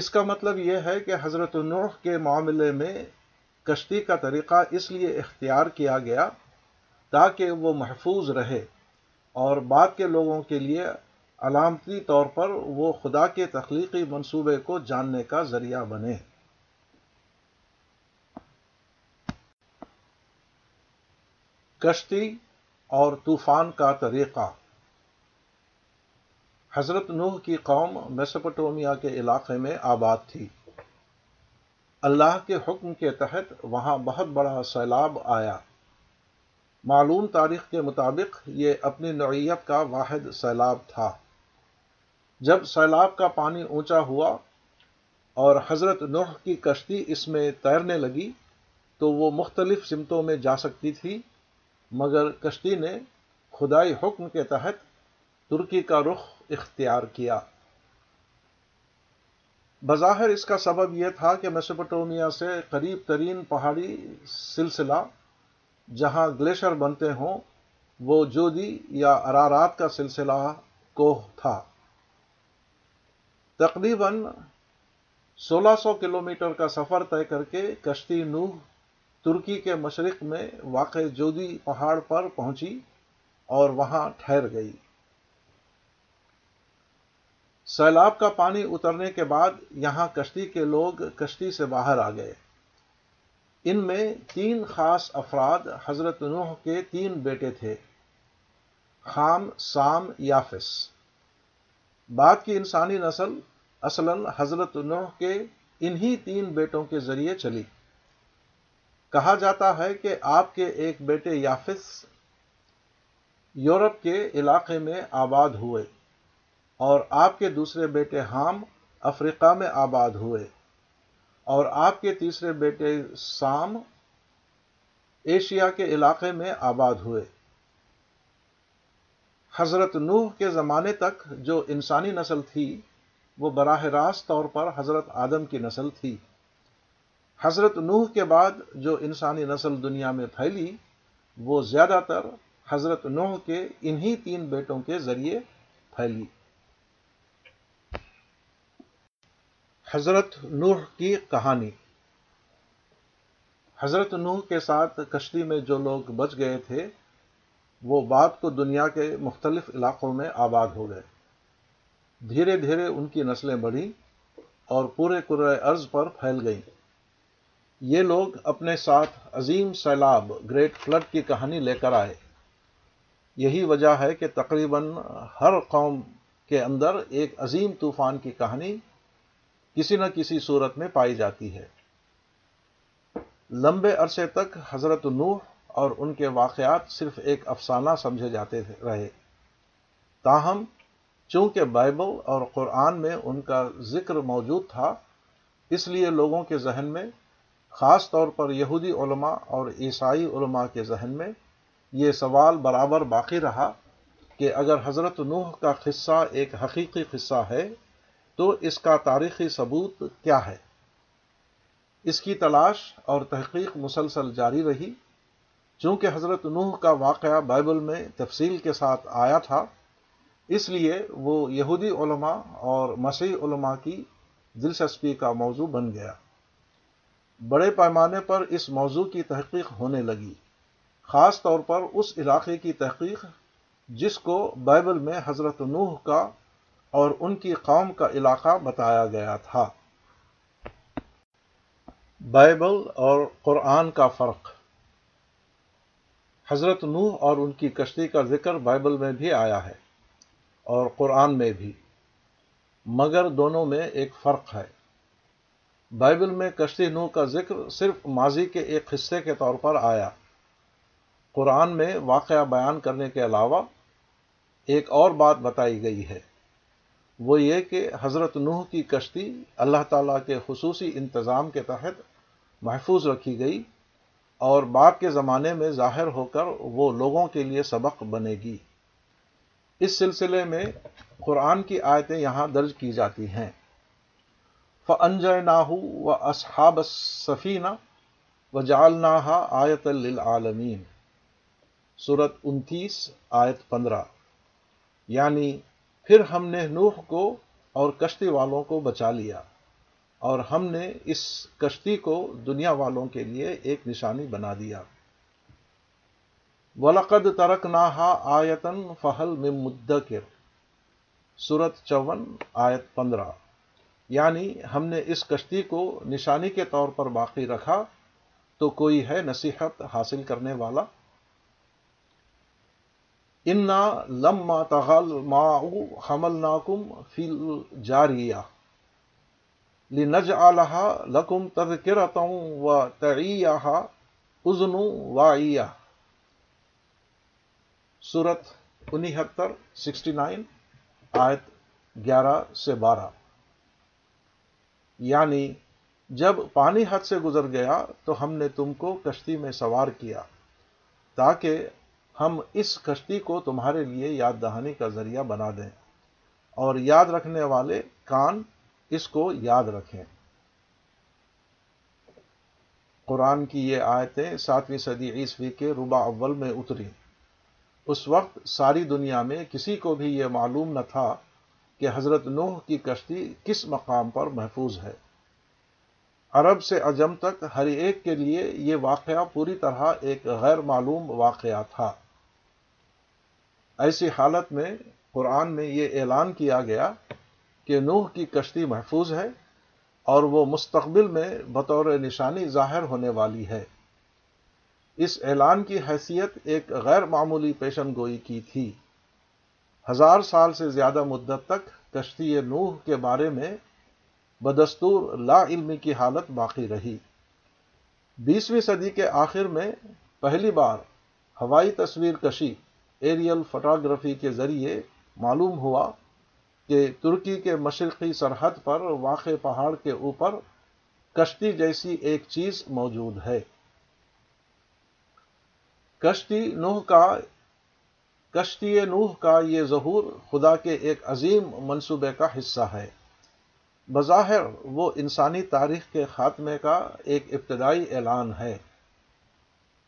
اس کا مطلب یہ ہے کہ حضرت نوح کے معاملے میں کشتی کا طریقہ اس لیے اختیار کیا گیا تاکہ وہ محفوظ رہے اور بعد کے لوگوں کے لیے علامتی طور پر وہ خدا کے تخلیقی منصوبے کو جاننے کا ذریعہ بنے کشتی اور طوفان کا طریقہ حضرت نوح کی قوم میسپٹومیا کے علاقے میں آباد تھی اللہ کے حکم کے تحت وہاں بہت بڑا سیلاب آیا معلوم تاریخ کے مطابق یہ اپنی نوعیت کا واحد سیلاب تھا جب سیلاب کا پانی اونچا ہوا اور حضرت نوح کی کشتی اس میں تیرنے لگی تو وہ مختلف سمتوں میں جا سکتی تھی مگر کشتی نے خدائی حکم کے تحت ترکی کا رخ اختیار کیا بظاہر اس کا سبب یہ تھا کہ میسپٹومیا سے قریب ترین پہاڑی سلسلہ جہاں گلیشر بنتے ہوں وہ جودی یا ارارات کا سلسلہ کوہ تھا تقریباً سولہ سو کلو کا سفر طے کر کے کشتی نوح ترکی کے مشرق میں واقع جودی پہاڑ پر پہنچی اور وہاں ٹھہر گئی سیلاب کا پانی اترنے کے بعد یہاں کشتی کے لوگ کشتی سے باہر آ گئے ان میں تین خاص افراد حضرت نوح کے تین بیٹے تھے خام سام یافس بات کی انسانی نسل اصلا حضرت نوح کے انہی تین بیٹوں کے ذریعے چلی کہا جاتا ہے کہ آپ کے ایک بیٹے یافس یورپ کے علاقے میں آباد ہوئے اور آپ کے دوسرے بیٹے حام افریقہ میں آباد ہوئے اور آپ کے تیسرے بیٹے سام ایشیا کے علاقے میں آباد ہوئے حضرت نوح کے زمانے تک جو انسانی نسل تھی وہ براہ راست طور پر حضرت آدم کی نسل تھی حضرت نوح کے بعد جو انسانی نسل دنیا میں پھیلی وہ زیادہ تر حضرت نوح کے انہی تین بیٹوں کے ذریعے پھیلی حضرت نوح کی کہانی حضرت نوح کے ساتھ کشتی میں جو لوگ بچ گئے تھے وہ بات کو دنیا کے مختلف علاقوں میں آباد ہو گئے دھیرے دھیرے ان کی نسلیں بڑھی اور پورے ارض پر پھیل گئیں یہ لوگ اپنے ساتھ عظیم سیلاب گریٹ فلڈ کی کہانی لے کر آئے یہی وجہ ہے کہ تقریباً ہر قوم کے اندر ایک عظیم طوفان کی کہانی کسی نہ کسی صورت میں پائی جاتی ہے لمبے عرصے تک حضرت نوح اور ان کے واقعات صرف ایک افسانہ سمجھے جاتے رہے تاہم چونکہ بائبل اور قرآن میں ان کا ذکر موجود تھا اس لیے لوگوں کے ذہن میں خاص طور پر یہودی علماء اور عیسائی علماء کے ذہن میں یہ سوال برابر باقی رہا کہ اگر حضرت نوح کا قصہ ایک حقیقی قصہ ہے تو اس کا تاریخی ثبوت کیا ہے اس کی تلاش اور تحقیق مسلسل جاری رہی چونکہ حضرت نوح کا واقعہ بائبل میں تفصیل کے ساتھ آیا تھا اس لیے وہ یہودی علماء اور مسیح علماء کی دلچسپی کا موضوع بن گیا بڑے پیمانے پر اس موضوع کی تحقیق ہونے لگی خاص طور پر اس علاقے کی تحقیق جس کو بائبل میں حضرت نوح کا اور ان کی قوم کا علاقہ بتایا گیا تھا بائبل اور قرآن کا فرق حضرت نوح اور ان کی کشتی کا ذکر بائبل میں بھی آیا ہے اور قرآن میں بھی مگر دونوں میں ایک فرق ہے بائبل میں کشتی نوح کا ذکر صرف ماضی کے ایک حصے کے طور پر آیا قرآن میں واقعہ بیان کرنے کے علاوہ ایک اور بات بتائی گئی ہے وہ یہ کہ حضرت نوح کی کشتی اللہ تعالیٰ کے خصوصی انتظام کے تحت محفوظ رکھی گئی اور بعد کے زمانے میں ظاہر ہو کر وہ لوگوں کے لیے سبق بنے گی اس سلسلے میں قرآن کی آیتیں یہاں درج کی جاتی ہیں ف انجے ناہو و اصحاب صفینہ و جال ناہا آیت العالمین صورت انتیس آیت پندرہ یعنی پھر ہم نے نوح کو اور کشتی والوں کو بچا لیا اور ہم نے اس کشتی کو دنیا والوں کے لیے ایک نشانی بنا دیا ولقد ترک نہا آیتن فہل میں کر سورت چون آیت پندرہ یعنی ہم نے اس کشتی کو نشانی کے طور پر باقی رکھا تو کوئی ہے نصیحت حاصل کرنے والا ان تغل ما حمل ناکم فیل جاریہ نج آل لکم تذکر تا وتر سکسٹی نائن آیت گیارہ سے بارہ یعنی جب پانی حد سے گزر گیا تو ہم نے تم کو کشتی میں سوار کیا تاکہ ہم اس کشتی کو تمہارے لیے یاد دہانی کا ذریعہ بنا دیں اور یاد رکھنے والے کان اس کو یاد رکھیں قرآن کی یہ آیتیں ساتویں صدی عیسوی کے ربع اول میں اتری اس وقت ساری دنیا میں کسی کو بھی یہ معلوم نہ تھا کہ حضرت نوح کی کشتی کس مقام پر محفوظ ہے عرب سے عجم تک ہر ایک کے لیے یہ واقعہ پوری طرح ایک غیر معلوم واقعہ تھا ایسی حالت میں قرآن میں یہ اعلان کیا گیا کہ نوح کی کشتی محفوظ ہے اور وہ مستقبل میں بطور نشانی ظاہر ہونے والی ہے اس اعلان کی حیثیت ایک غیر معمولی پیشن گوئی کی تھی ہزار سال سے زیادہ مدت تک کشتی نوح کے بارے میں بدستور لا علمی کی حالت باقی رہی بیسویں صدی کے آخر میں پہلی بار ہوائی تصویر کشی ایریل فوٹوگرافی کے ذریعے معلوم ہوا کہ ترکی کے مشرقی سرحد پر واقع پہاڑ کے اوپر کشتی جیسی ایک چیز موجود ہے کشتی نوح کا کشتی نوح کا یہ ظہور خدا کے ایک عظیم منصوبے کا حصہ ہے بظاہر وہ انسانی تاریخ کے خاتمے کا ایک ابتدائی اعلان ہے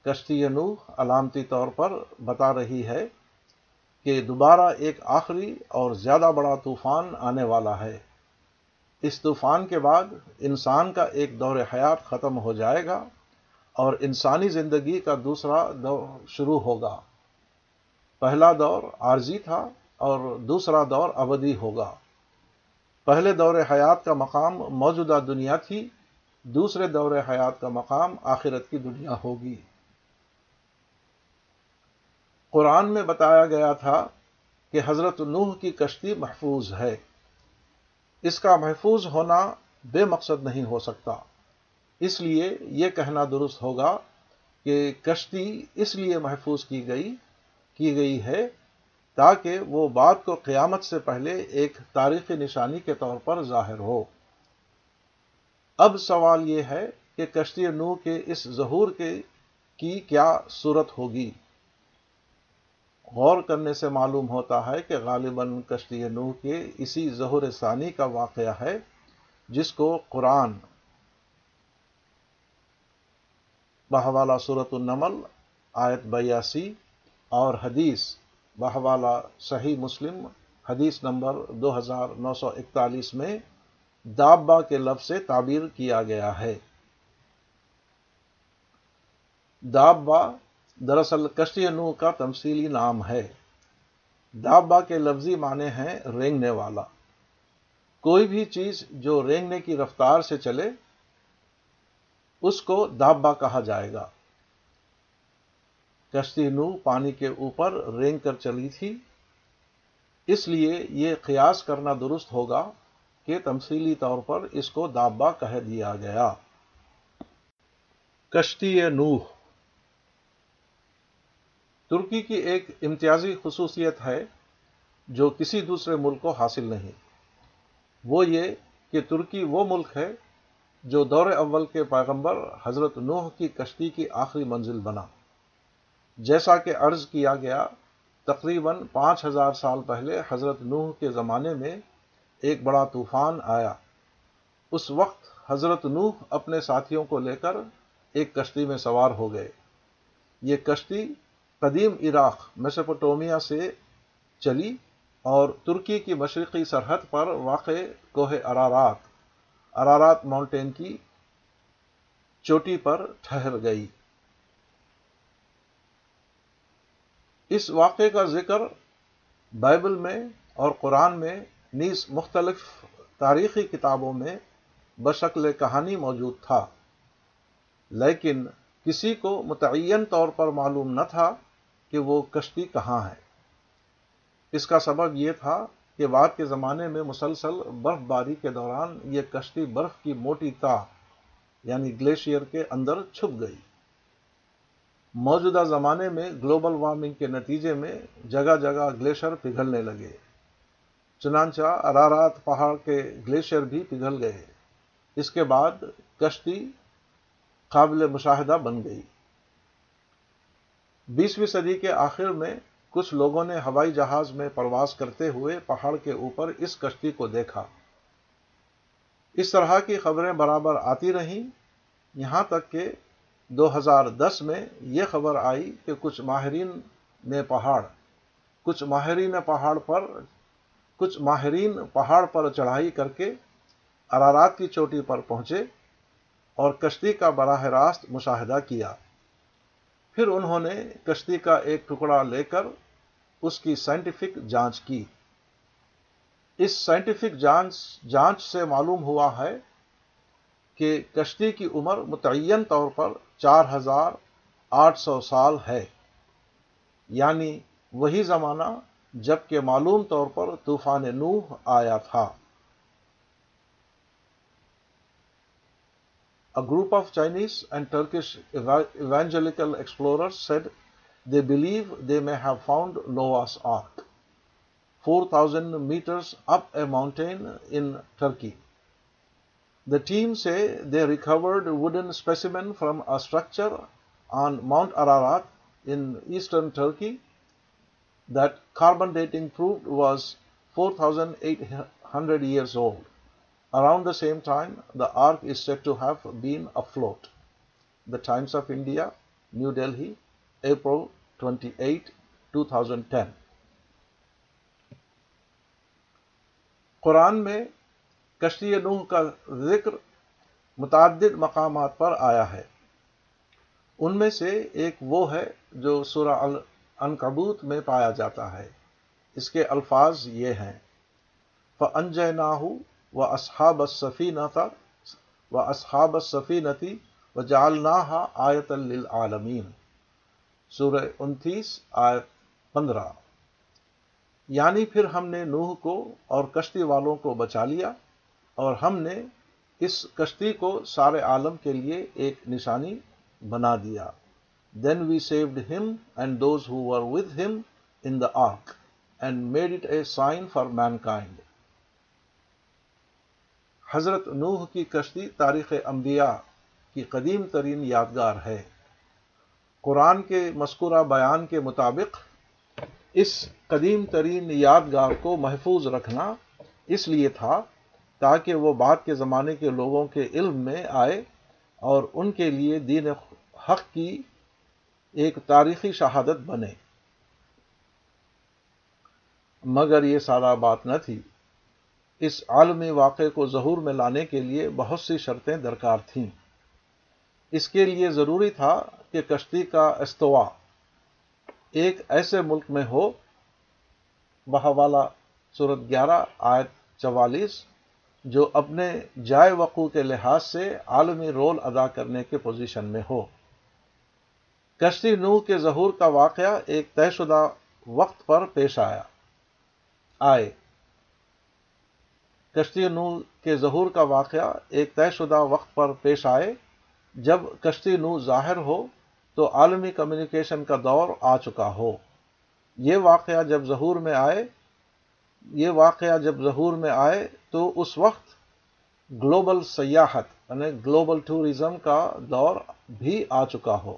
کشتی نوح علامتی طور پر بتا رہی ہے کہ دوبارہ ایک آخری اور زیادہ بڑا طوفان آنے والا ہے اس طوفان کے بعد انسان کا ایک دور حیات ختم ہو جائے گا اور انسانی زندگی کا دوسرا دور شروع ہوگا پہلا دور عارضی تھا اور دوسرا دور ابدی ہوگا پہلے دور حیات کا مقام موجودہ دنیا تھی دوسرے دور حیات کا مقام آخرت کی دنیا ہوگی قرآن میں بتایا گیا تھا کہ حضرت نوح کی کشتی محفوظ ہے اس کا محفوظ ہونا بے مقصد نہیں ہو سکتا اس لیے یہ کہنا درست ہوگا کہ کشتی اس لیے محفوظ کی گئی کی گئی ہے تاکہ وہ بات کو قیامت سے پہلے ایک تاریخی نشانی کے طور پر ظاہر ہو اب سوال یہ ہے کہ کشتی نو کے اس ظہور کے کی کیا صورت ہوگی غور کرنے سے معلوم ہوتا ہے کہ غالباً کشتی نوح کے اسی ظہور ثانی کا واقعہ ہے جس کو قرآن بہوالا صورت النمل آیت بیاسی اور حدیث بہوالا صحیح مسلم حدیث نمبر دو ہزار نو سو اکتالیس میں دابا کے لفظ سے تعبیر کیا گیا ہے دابا دراصل کشتی نو کا تمثیلی نام ہے دابا کے لفظی معنی ہیں رینگنے والا کوئی بھی چیز جو رینگنے کی رفتار سے چلے اس کو دابا کہا جائے گا کشتی نو پانی کے اوپر رینگ کر چلی تھی اس لیے یہ قیاس کرنا درست ہوگا کہ تمثیلی طور پر اس کو دابا کہہ دیا گیا کشتی نوح ترکی کی ایک امتیازی خصوصیت ہے جو کسی دوسرے ملک کو حاصل نہیں وہ یہ کہ ترکی وہ ملک ہے جو دور اول کے پیغمبر حضرت نوح کی کشتی کی آخری منزل بنا جیسا کہ عرض کیا گیا تقریباً پانچ ہزار سال پہلے حضرت نوح کے زمانے میں ایک بڑا طوفان آیا اس وقت حضرت نوح اپنے ساتھیوں کو لے کر ایک کشتی میں سوار ہو گئے یہ کشتی قدیم عراق میسپوٹومیا سے چلی اور ترکی کی مشرقی سرحد پر واقع کوہ ارارات ارارات ماؤنٹین کی چوٹی پر ٹھہر گئی اس واقعے کا ذکر بائبل میں اور قرآن میں نیز مختلف تاریخی کتابوں میں بشکل کہانی موجود تھا لیکن کسی کو متعین طور پر معلوم نہ تھا کہ وہ کشتی کہاں ہے اس کا سبب یہ تھا کہ بعد کے زمانے میں مسلسل برف باری کے دوران یہ کشتی برف کی موٹی تا یعنی گلیشیئر کے اندر چھپ گئی موجودہ زمانے میں گلوبل وارمنگ کے نتیجے میں جگہ جگہ گلیشیئر پگھلنے لگے چنانچہ ارارات پہاڑ کے گلیشیئر بھی پگھل گئے اس کے بعد کشتی قابل مشاہدہ بن گئی بیسویں صدی کے آخر میں کچھ لوگوں نے ہوائی جہاز میں پرواز کرتے ہوئے پہاڑ کے اوپر اس کشتی کو دیکھا اس طرح کی خبریں برابر آتی رہیں یہاں تک کہ دو ہزار دس میں یہ خبر آئی کہ کچھ ماہرین نے پہاڑ کچھ ماہرین پہاڑ پر کچھ ماہرین پہاڑ پر چڑھائی کر کے ارارات کی چوٹی پر پہنچے اور کشتی کا براہ راست مشاہدہ کیا پھر انہوں نے کشتی کا ایک ٹکڑا لے کر اس کی سائنٹیفک جانچ کی اس سائنٹیفک جانچ جانچ سے معلوم ہوا ہے کہ کشتی کی عمر متعین طور پر چار ہزار آٹھ سو سال ہے یعنی وہی زمانہ جب کہ معلوم طور پر طوفان نوح آیا تھا A group of Chinese and Turkish evangelical explorers said they believe they may have found Noah's Ark 4,000 meters up a mountain in Turkey. The team say they recovered a wooden specimen from a structure on Mount Ararat in eastern Turkey that carbon dating proved was 4,800 years old. Same time the ark to hit the Times of India New Delhi اپریلٹی eight two ten قرآن میں کشتی نوح کا ذکر متعدد مقامات پر آیا ہے ان میں سے ایک وہ ہے جو سورہ انکبوت میں پایا جاتا ہے اس کے الفاظ یہ ہیں فنجے ناہو اسحاب صفی نہ تھا وہ اسحاب صفی تھی وہ جالنا آیت العالمین سورہ انتیس آیت پندرہ یعنی پھر ہم نے نوح کو اور کشتی والوں کو بچا لیا اور ہم نے اس کشتی کو سارے عالم کے لیے ایک نشانی بنا دیا then we saved him and those who with him in the ark and made it a sign for mankind حضرت نوح کی کشتی تاریخ انبیاء کی قدیم ترین یادگار ہے قرآن کے مذکورہ بیان کے مطابق اس قدیم ترین یادگار کو محفوظ رکھنا اس لیے تھا تاکہ وہ بعد کے زمانے کے لوگوں کے علم میں آئے اور ان کے لیے دین حق کی ایک تاریخی شہادت بنے مگر یہ سارا بات نہ تھی اس عالمی واقعے کو ظہور میں لانے کے لیے بہت سی شرطیں درکار تھیں اس کے لیے ضروری تھا کہ کشتی کا استوا ایک ایسے ملک میں ہو بہوالا صورت گیارہ آیت چوالیس جو اپنے جائے وقوع کے لحاظ سے عالمی رول ادا کرنے کے پوزیشن میں ہو کشتی نو کے ظہور کا واقعہ ایک طے شدہ وقت پر پیش آیا آئے کشتی نو کے ظہور کا واقعہ ایک طے شدہ وقت پر پیش آئے جب کشتی نو ظاہر ہو تو عالمی کمیونیکیشن کا دور آ چکا ہو یہ واقعہ جب ظہور میں آئے یہ واقعہ جب ظہور میں آئے تو اس وقت گلوبل سیاحت یعنی گلوبل ٹورزم کا دور بھی آ چکا ہو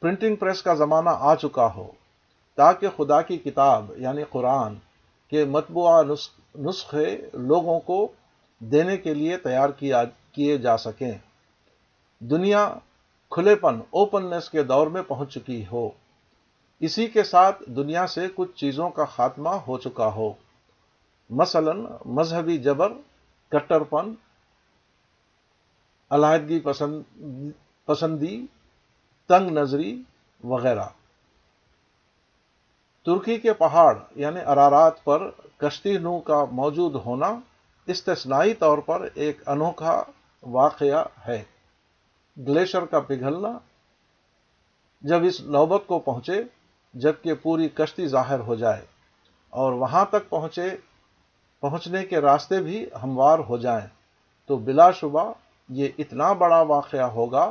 پرنٹنگ پریس کا زمانہ آ چکا ہو تاکہ خدا کی کتاب یعنی قرآن کے مطبوعہ نسخ نسخے لوگوں کو دینے کے لیے تیار کیے جا سکیں دنیا کھلے پن اوپننیس کے دور میں پہنچ چکی ہو اسی کے ساتھ دنیا سے کچھ چیزوں کا خاتمہ ہو چکا ہو مثلا مذہبی جبر کٹر پن علیحدگی پسند پسندی تنگ نظری وغیرہ ترکی کے پہاڑ یعنی ارارات پر کشتی نو کا موجود ہونا استثنائی طور پر ایک انوکھا واقعہ ہے گلیشر کا پگھلنا جب اس نوبت کو پہنچے جب کہ پوری کشتی ظاہر ہو جائے اور وہاں تک پہنچے پہنچنے کے راستے بھی ہموار ہو جائیں تو بلا شبہ یہ اتنا بڑا واقعہ ہوگا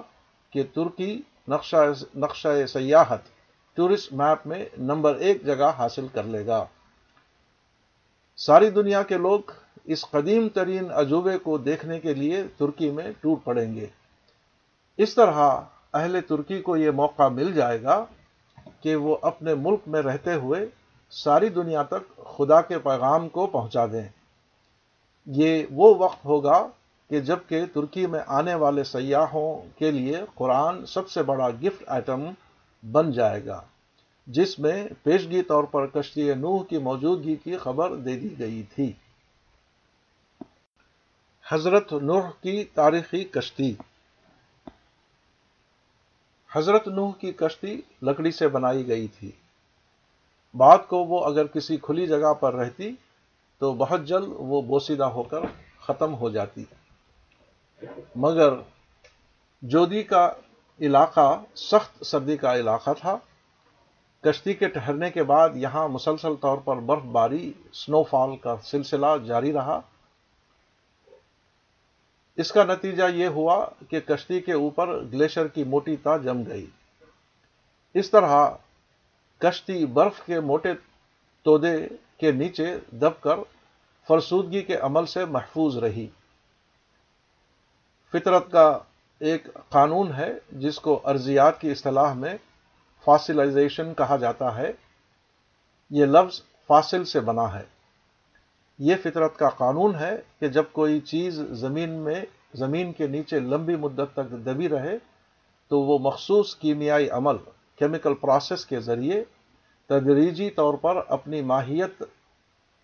کہ ترکی نقشہ نقشہ سیاحت ٹورسٹ میپ میں نمبر ایک جگہ حاصل کر لے گا ساری دنیا کے لوگ اس قدیم ترین عجوبے کو دیکھنے کے لیے ترکی میں ٹوٹ پڑیں گے اس طرح اہل ترکی کو یہ موقع مل جائے گا کہ وہ اپنے ملک میں رہتے ہوئے ساری دنیا تک خدا کے پیغام کو پہنچا دیں یہ وہ وقت ہوگا کہ جب کہ ترکی میں آنے والے سیاحوں کے لیے قرآن سب سے بڑا گفٹ آئٹم بن جائے گا جس میں پیشگی طور پر کشتی نوح کی موجودگی کی خبر دے دی گئی تھی حضرت نوح کی تاریخی کشتی حضرت نوح کی کشتی لکڑی سے بنائی گئی تھی بعد کو وہ اگر کسی کھلی جگہ پر رہتی تو بہت جلد وہ بوسیدہ ہو کر ختم ہو جاتی مگر جودی کا علاقہ سخت سردی کا علاقہ تھا کشتی کے ٹھہرنے کے بعد یہاں مسلسل طور پر برف باری سنو فال کا سلسلہ جاری رہا اس کا نتیجہ یہ ہوا کہ کشتی کے اوپر گلیشر کی موٹی تا جم گئی اس طرح کشتی برف کے موٹے تودے کے نیچے دب کر فرسودگی کے عمل سے محفوظ رہی فطرت کا ایک قانون ہے جس کو ارضیات کی اصطلاح میں فاسلائزیشن کہا جاتا ہے یہ لفظ فاصل سے بنا ہے یہ فطرت کا قانون ہے کہ جب کوئی چیز زمین میں زمین کے نیچے لمبی مدت تک دبی رہے تو وہ مخصوص کیمیائی عمل کیمیکل پروسیس کے ذریعے تدریجی طور پر اپنی ماہیت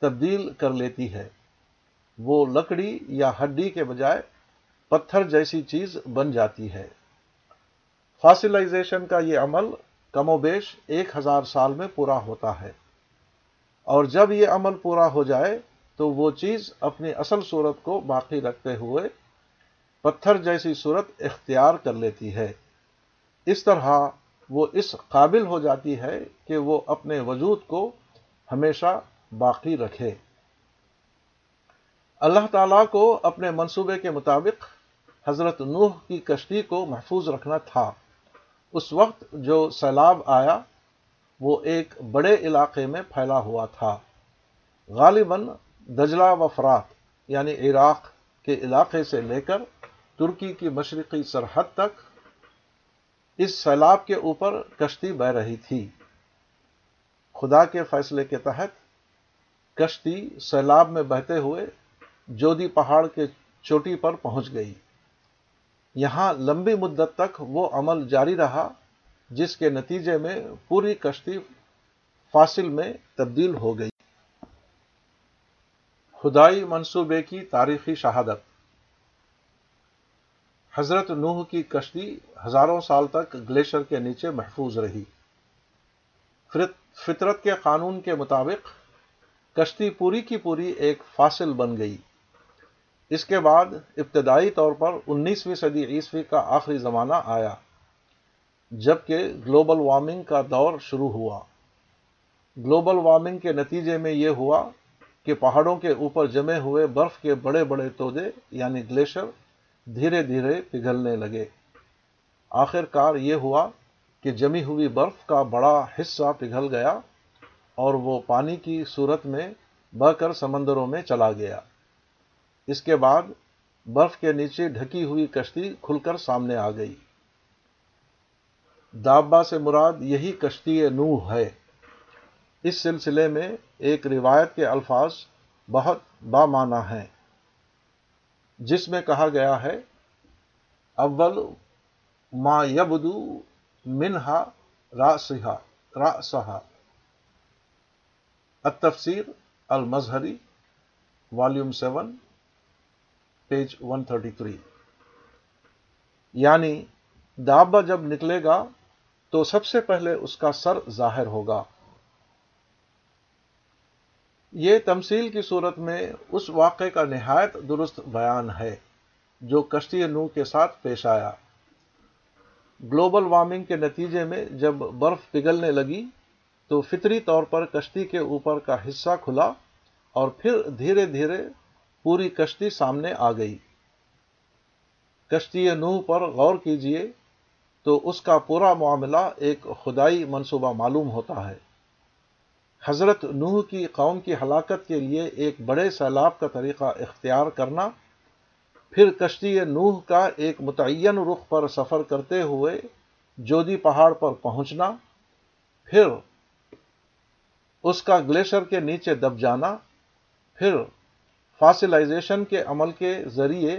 تبدیل کر لیتی ہے وہ لکڑی یا ہڈی کے بجائے پتھر جیسی چیز بن جاتی ہے فاسلائزیشن کا یہ عمل کم و بیش ایک ہزار سال میں پورا ہوتا ہے اور جب یہ عمل پورا ہو جائے تو وہ چیز اپنی اصل صورت کو باقی رکھتے ہوئے پتھر جیسی صورت اختیار کر لیتی ہے اس طرح وہ اس قابل ہو جاتی ہے کہ وہ اپنے وجود کو ہمیشہ باقی رکھے اللہ تعالیٰ کو اپنے منصوبے کے مطابق حضرت نوح کی کشتی کو محفوظ رکھنا تھا اس وقت جو سیلاب آیا وہ ایک بڑے علاقے میں پھیلا ہوا تھا غالباً دجلہ و فرات یعنی عراق کے علاقے سے لے کر ترکی کی مشرقی سرحد تک اس سیلاب کے اوپر کشتی بہ رہی تھی خدا کے فیصلے کے تحت کشتی سیلاب میں بہتے ہوئے جودی پہاڑ کے چوٹی پر پہنچ گئی یہاں لمبی مدت تک وہ عمل جاری رہا جس کے نتیجے میں پوری کشتی فاصل میں تبدیل ہو گئی خدائی منصوبے کی تاریخی شہادت حضرت نوح کی کشتی ہزاروں سال تک گلیشر کے نیچے محفوظ رہی فطرت کے قانون کے مطابق کشتی پوری کی پوری ایک فاصل بن گئی اس کے بعد ابتدائی طور پر انیسویں صدی عیسوی کا آخری زمانہ آیا جبکہ گلوبل وارمنگ کا دور شروع ہوا گلوبل وارمنگ کے نتیجے میں یہ ہوا کہ پہاڑوں کے اوپر جمے ہوئے برف کے بڑے بڑے تودے یعنی گلیشر دھیرے دھیرے پگھلنے لگے آخر کار یہ ہوا کہ جمی ہوئی برف کا بڑا حصہ پگھل گیا اور وہ پانی کی صورت میں بہ کر سمندروں میں چلا گیا اس کے بعد برف کے نیچے ڈھکی ہوئی کشتی کھل کر سامنے آ گئی دابا سے مراد یہی کشتی نوح ہے اس سلسلے میں ایک روایت کے الفاظ بہت بامانہ ہیں جس میں کہا گیا ہے اول ما یبدو منہا راسہا راسہا التفسیر المظہری والیوم سیون پیج 133 یعنی دابا جب نکلے گا تو سب سے پہلے اس کا سر ظاہر ہوگا یہ تمثیل کی صورت میں اس واقعے کا نہایت درست بیان ہے جو کشتی نو کے ساتھ پیش آیا گلوبل وارمنگ کے نتیجے میں جب برف پگھلنے لگی تو فطری طور پر کشتی کے اوپر کا حصہ کھلا اور پھر دھیرے دھیرے پوری کشتی سامنے آ گئی کشتی نوح پر غور کیجئے تو اس کا پورا معاملہ ایک خدائی منصوبہ معلوم ہوتا ہے حضرت نوح کی قوم کی ہلاکت کے لیے ایک بڑے سیلاب کا طریقہ اختیار کرنا پھر کشتی نوح کا ایک متعین رخ پر سفر کرتے ہوئے جودی پہاڑ پر پہنچنا پھر اس کا گلیشر کے نیچے دب جانا پھر فاسلائزیشن کے عمل کے ذریعے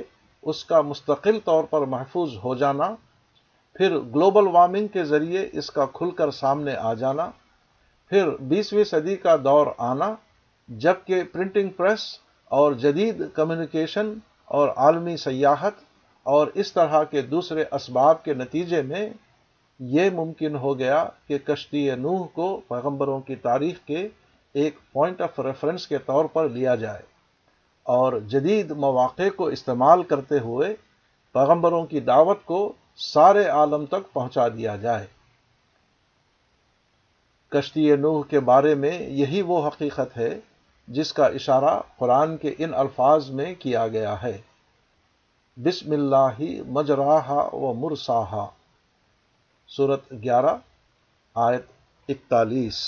اس کا مستقل طور پر محفوظ ہو جانا پھر گلوبل وارمنگ کے ذریعے اس کا کھل کر سامنے آ جانا پھر بیسویں صدی کا دور آنا جب کہ پرنٹنگ پریس اور جدید کمیونیکیشن اور عالمی سیاحت اور اس طرح کے دوسرے اسباب کے نتیجے میں یہ ممکن ہو گیا کہ کشتی نوح کو پیغمبروں کی تاریخ کے ایک پوائنٹ آف ریفرنس کے طور پر لیا جائے اور جدید مواقع کو استعمال کرتے ہوئے پیغمبروں کی دعوت کو سارے عالم تک پہنچا دیا جائے کشتی نوح کے بارے میں یہی وہ حقیقت ہے جس کا اشارہ قرآن کے ان الفاظ میں کیا گیا ہے بسم اللہ مجراہا و مرساہا صورت گیارہ آیت اکتالیس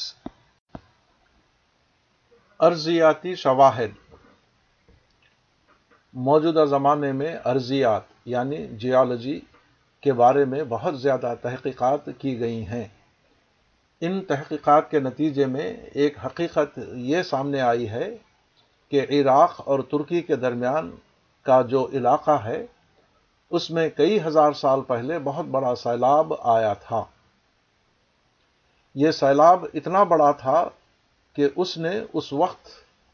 ارضیاتی شواہد موجودہ زمانے میں ارضیات یعنی جیالوجی کے بارے میں بہت زیادہ تحقیقات کی گئی ہیں ان تحقیقات کے نتیجے میں ایک حقیقت یہ سامنے آئی ہے کہ عراق اور ترکی کے درمیان کا جو علاقہ ہے اس میں کئی ہزار سال پہلے بہت بڑا سیلاب آیا تھا یہ سیلاب اتنا بڑا تھا کہ اس نے اس وقت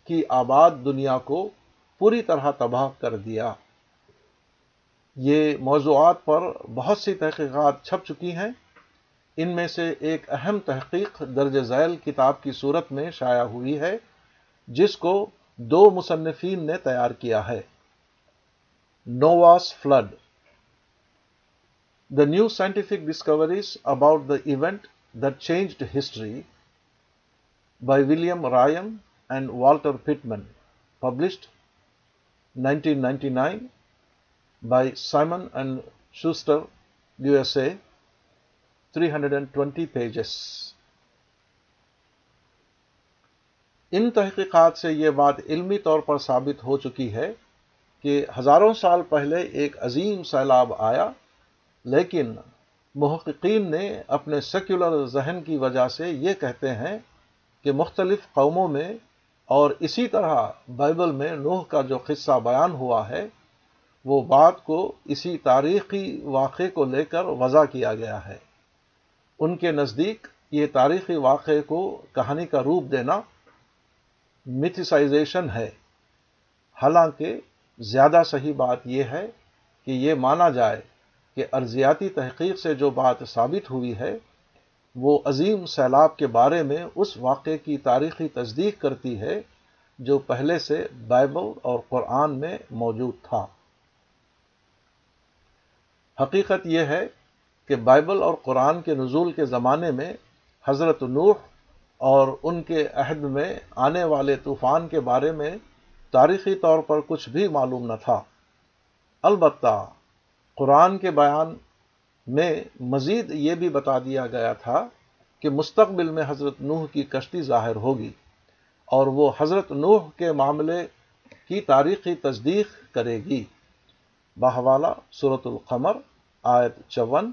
کی آباد دنیا کو پوری طرح تباہ کر دیا یہ موضوعات پر بہت سی تحقیقات چھپ چکی ہیں ان میں سے ایک اہم تحقیق درج ذیل کتاب کی صورت میں شائع ہوئی ہے جس کو دو مصنفین نے تیار کیا ہے Noah's flood the new scientific discoveries about the event that changed history by William Ryan and Walter Pitman published 1999 by Simon and Schuster, USA, 320 pages ان تحقیقات سے یہ بات علمی طور پر ثابت ہو چکی ہے کہ ہزاروں سال پہلے ایک عظیم سیلاب آیا لیکن محققین نے اپنے سیکولر ذہن کی وجہ سے یہ کہتے ہیں کہ مختلف قوموں میں اور اسی طرح بائبل میں نوح کا جو قصہ بیان ہوا ہے وہ بات کو اسی تاریخی واقعے کو لے کر وضع کیا گیا ہے ان کے نزدیک یہ تاریخی واقعے کو کہانی کا روپ دینا متھسائزیشن ہے حالانکہ زیادہ صحیح بات یہ ہے کہ یہ مانا جائے کہ ارضیاتی تحقیق سے جو بات ثابت ہوئی ہے وہ عظیم سیلاب کے بارے میں اس واقعے کی تاریخی تصدیق کرتی ہے جو پہلے سے بائبل اور قرآن میں موجود تھا حقیقت یہ ہے کہ بائبل اور قرآن کے نزول کے زمانے میں حضرت نوح اور ان کے عہد میں آنے والے طوفان کے بارے میں تاریخی طور پر کچھ بھی معلوم نہ تھا البتہ قرآن کے بیان میں مزید یہ بھی بتا دیا گیا تھا کہ مستقبل میں حضرت نوح کی کشتی ظاہر ہوگی اور وہ حضرت نوح کے معاملے کی تاریخی تصدیق کرے گی بہوالا صورت القمر آیت چون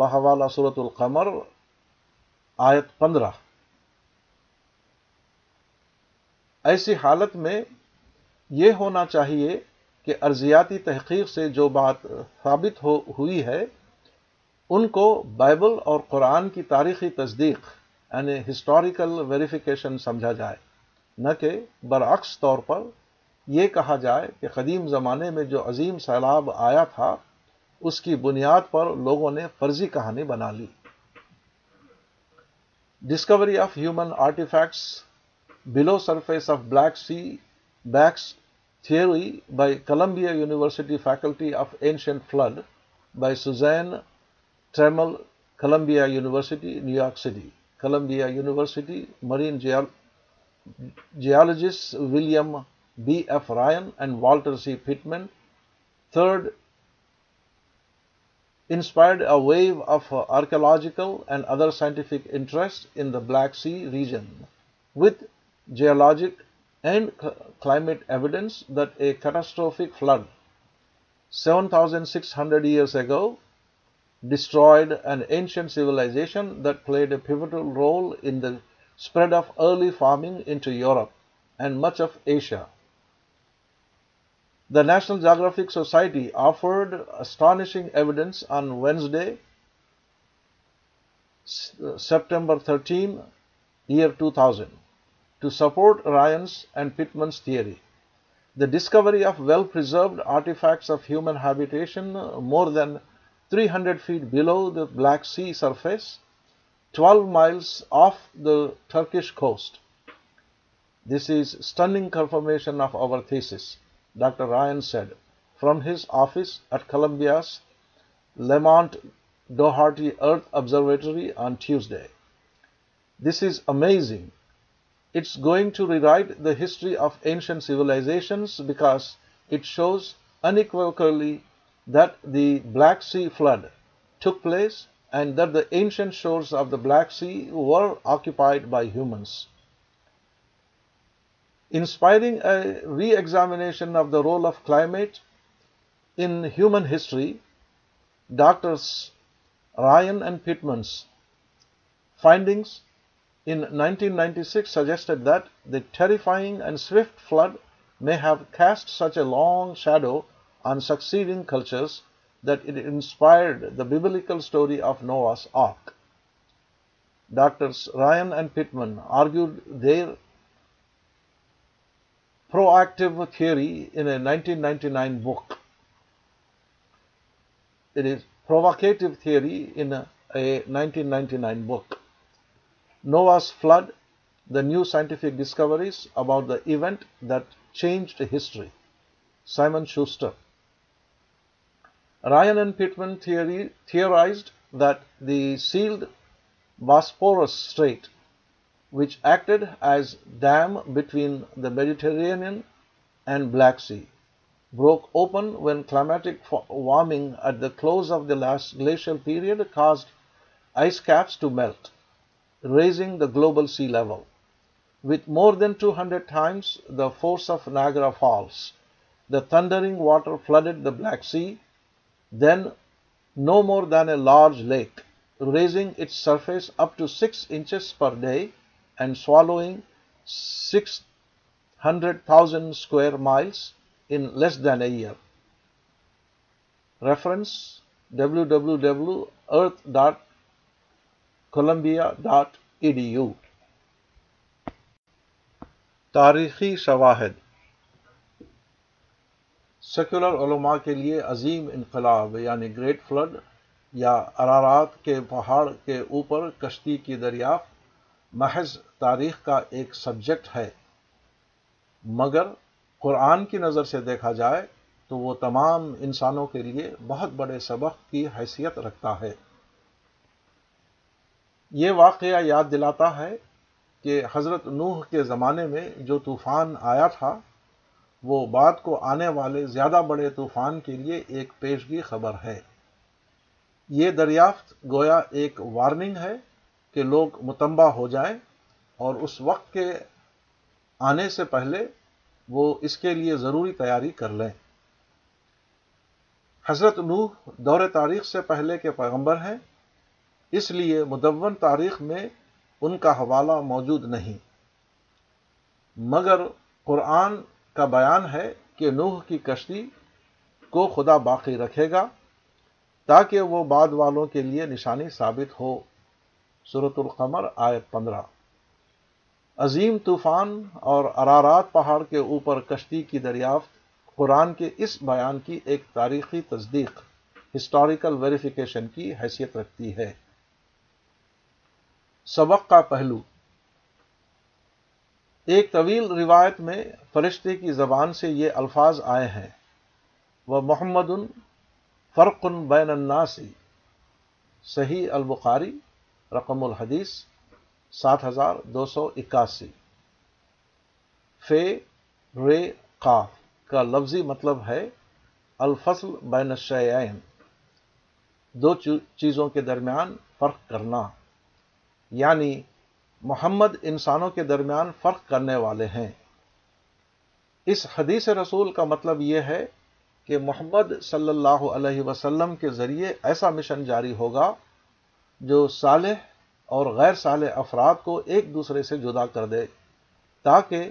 بہوالا صورت القمر آیت پندرہ ایسی حالت میں یہ ہونا چاہیے کہ ارضیاتی تحقیق سے جو بات ثابت ہو ہوئی ہے ان کو بائبل اور قرآن کی تاریخی تصدیق یعنی ہسٹوریکل ویریفیکیشن سمجھا جائے نہ کہ برعکس طور پر یہ کہا جائے کہ قدیم زمانے میں جو عظیم سیلاب آیا تھا اس کی بنیاد پر لوگوں نے فرضی کہانی بنا لی discovery of human artifacts below surface of Black Sea backs Theory by Columbia University Faculty of Ancient Flood by Suzanne Trammell, Columbia University, New York City. Columbia University, marine geologists William B. F. Ryan and Walter C. Pittman, third, inspired a wave of archaeological and other scientific interest in the Black Sea region with geologic and climate evidence that a catastrophic flood 7,600 years ago destroyed an ancient civilization that played a pivotal role in the spread of early farming into Europe and much of Asia. The National Geographic Society offered astonishing evidence on Wednesday, September 13, year 2000 to support Ryan's and Pittman's theory. The discovery of well-preserved artifacts of human habitation more than 300 feet below the Black Sea surface, 12 miles off the Turkish coast. This is stunning confirmation of our thesis, Dr. Ryan said from his office at Columbia's Lamont Doherty Earth Observatory on Tuesday. This is amazing heart of ancient civilization انکرلی دلیک sea flood took place and Darshan shore of the Black Sea world occupied by higher re examination of the role of climate in ہن ہی doctors Ryan and Pitman finding ninety sixty two sixties نوک ڈاک Ryan their theory nine بکری book Noah's flood, the new scientific discoveries about the event that changed history. Simon Schuster. Ryan and Pittman theorized that the sealed Bosphorus Strait, which acted as dam between the Mediterranean and Black Sea, broke open when climatic warming at the close of the last glacial period caused ice caps to melt raising the global sea level. With more than 200 times the force of Niagara Falls, the thundering water flooded the Black Sea, then no more than a large lake, raising its surface up to 6 inches per day and swallowing 600,000 square miles in less than a year. Reference www.earth.org Columbia D D U تاریخی شواہد سیکولر علماء کے لیے عظیم انقلاب یعنی great flood یا ارارات کے پہاڑ کے اوپر کشتی کی دریافت محض تاریخ کا ایک سبجیکٹ ہے مگر قرآن کی نظر سے دیکھا جائے تو وہ تمام انسانوں کے لیے بہت بڑے سبق کی حیثیت رکھتا ہے یہ واقعہ یاد دلاتا ہے کہ حضرت نوح کے زمانے میں جو طوفان آیا تھا وہ بعد کو آنے والے زیادہ بڑے طوفان کے لیے ایک پیشگی خبر ہے یہ دریافت گویا ایک وارننگ ہے کہ لوگ متمبا ہو جائیں اور اس وقت کے آنے سے پہلے وہ اس کے لیے ضروری تیاری کر لیں حضرت نوح دور تاریخ سے پہلے کے پیغمبر ہیں اس لیے مدون تاریخ میں ان کا حوالہ موجود نہیں مگر قرآن کا بیان ہے کہ نوح کی کشتی کو خدا باقی رکھے گا تاکہ وہ بعد والوں کے لیے نشانی ثابت ہو صورت القمر آئے پندرہ عظیم طوفان اور ارارات پہاڑ کے اوپر کشتی کی دریافت قرآن کے اس بیان کی ایک تاریخی تصدیق ہسٹوریکل ویریفیکیشن کی حیثیت رکھتی ہے سبق کا پہلو ایک طویل روایت میں فرشتے کی زبان سے یہ الفاظ آئے ہیں وہ محمد ان فرق ان بین الناسی صحیح البخاری رقم الحدیث سات ہزار دو سو اکاسی فے رے قاف کا لفظی مطلب ہے الفصل بین دو چیزوں کے درمیان فرق کرنا یعنی محمد انسانوں کے درمیان فرق کرنے والے ہیں اس حدیث رسول کا مطلب یہ ہے کہ محمد صلی اللہ علیہ وسلم کے ذریعے ایسا مشن جاری ہوگا جو صالح اور غیر صالح افراد کو ایک دوسرے سے جدا کر دے تاکہ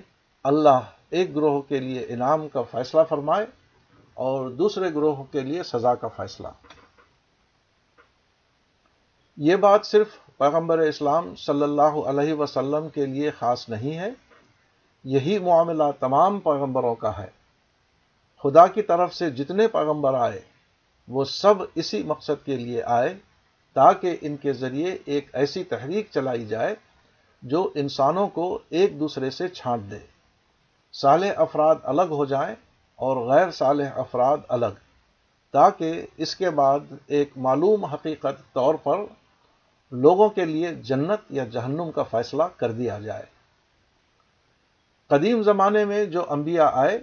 اللہ ایک گروہ کے لیے انعام کا فیصلہ فرمائے اور دوسرے گروہ کے لیے سزا کا فیصلہ یہ بات صرف پیغمبر اسلام صلی اللہ علیہ وسلم کے لیے خاص نہیں ہے یہی معاملہ تمام پیغمبروں کا ہے خدا کی طرف سے جتنے پیغمبر آئے وہ سب اسی مقصد کے لیے آئے تاکہ ان کے ذریعے ایک ایسی تحریک چلائی جائے جو انسانوں کو ایک دوسرے سے چھانٹ دے صالح افراد الگ ہو جائیں اور غیر صالح افراد الگ تاکہ اس کے بعد ایک معلوم حقیقت طور پر لوگوں کے لیے جنت یا جہنم کا فیصلہ کر دیا جائے قدیم زمانے میں جو انبیاء آئے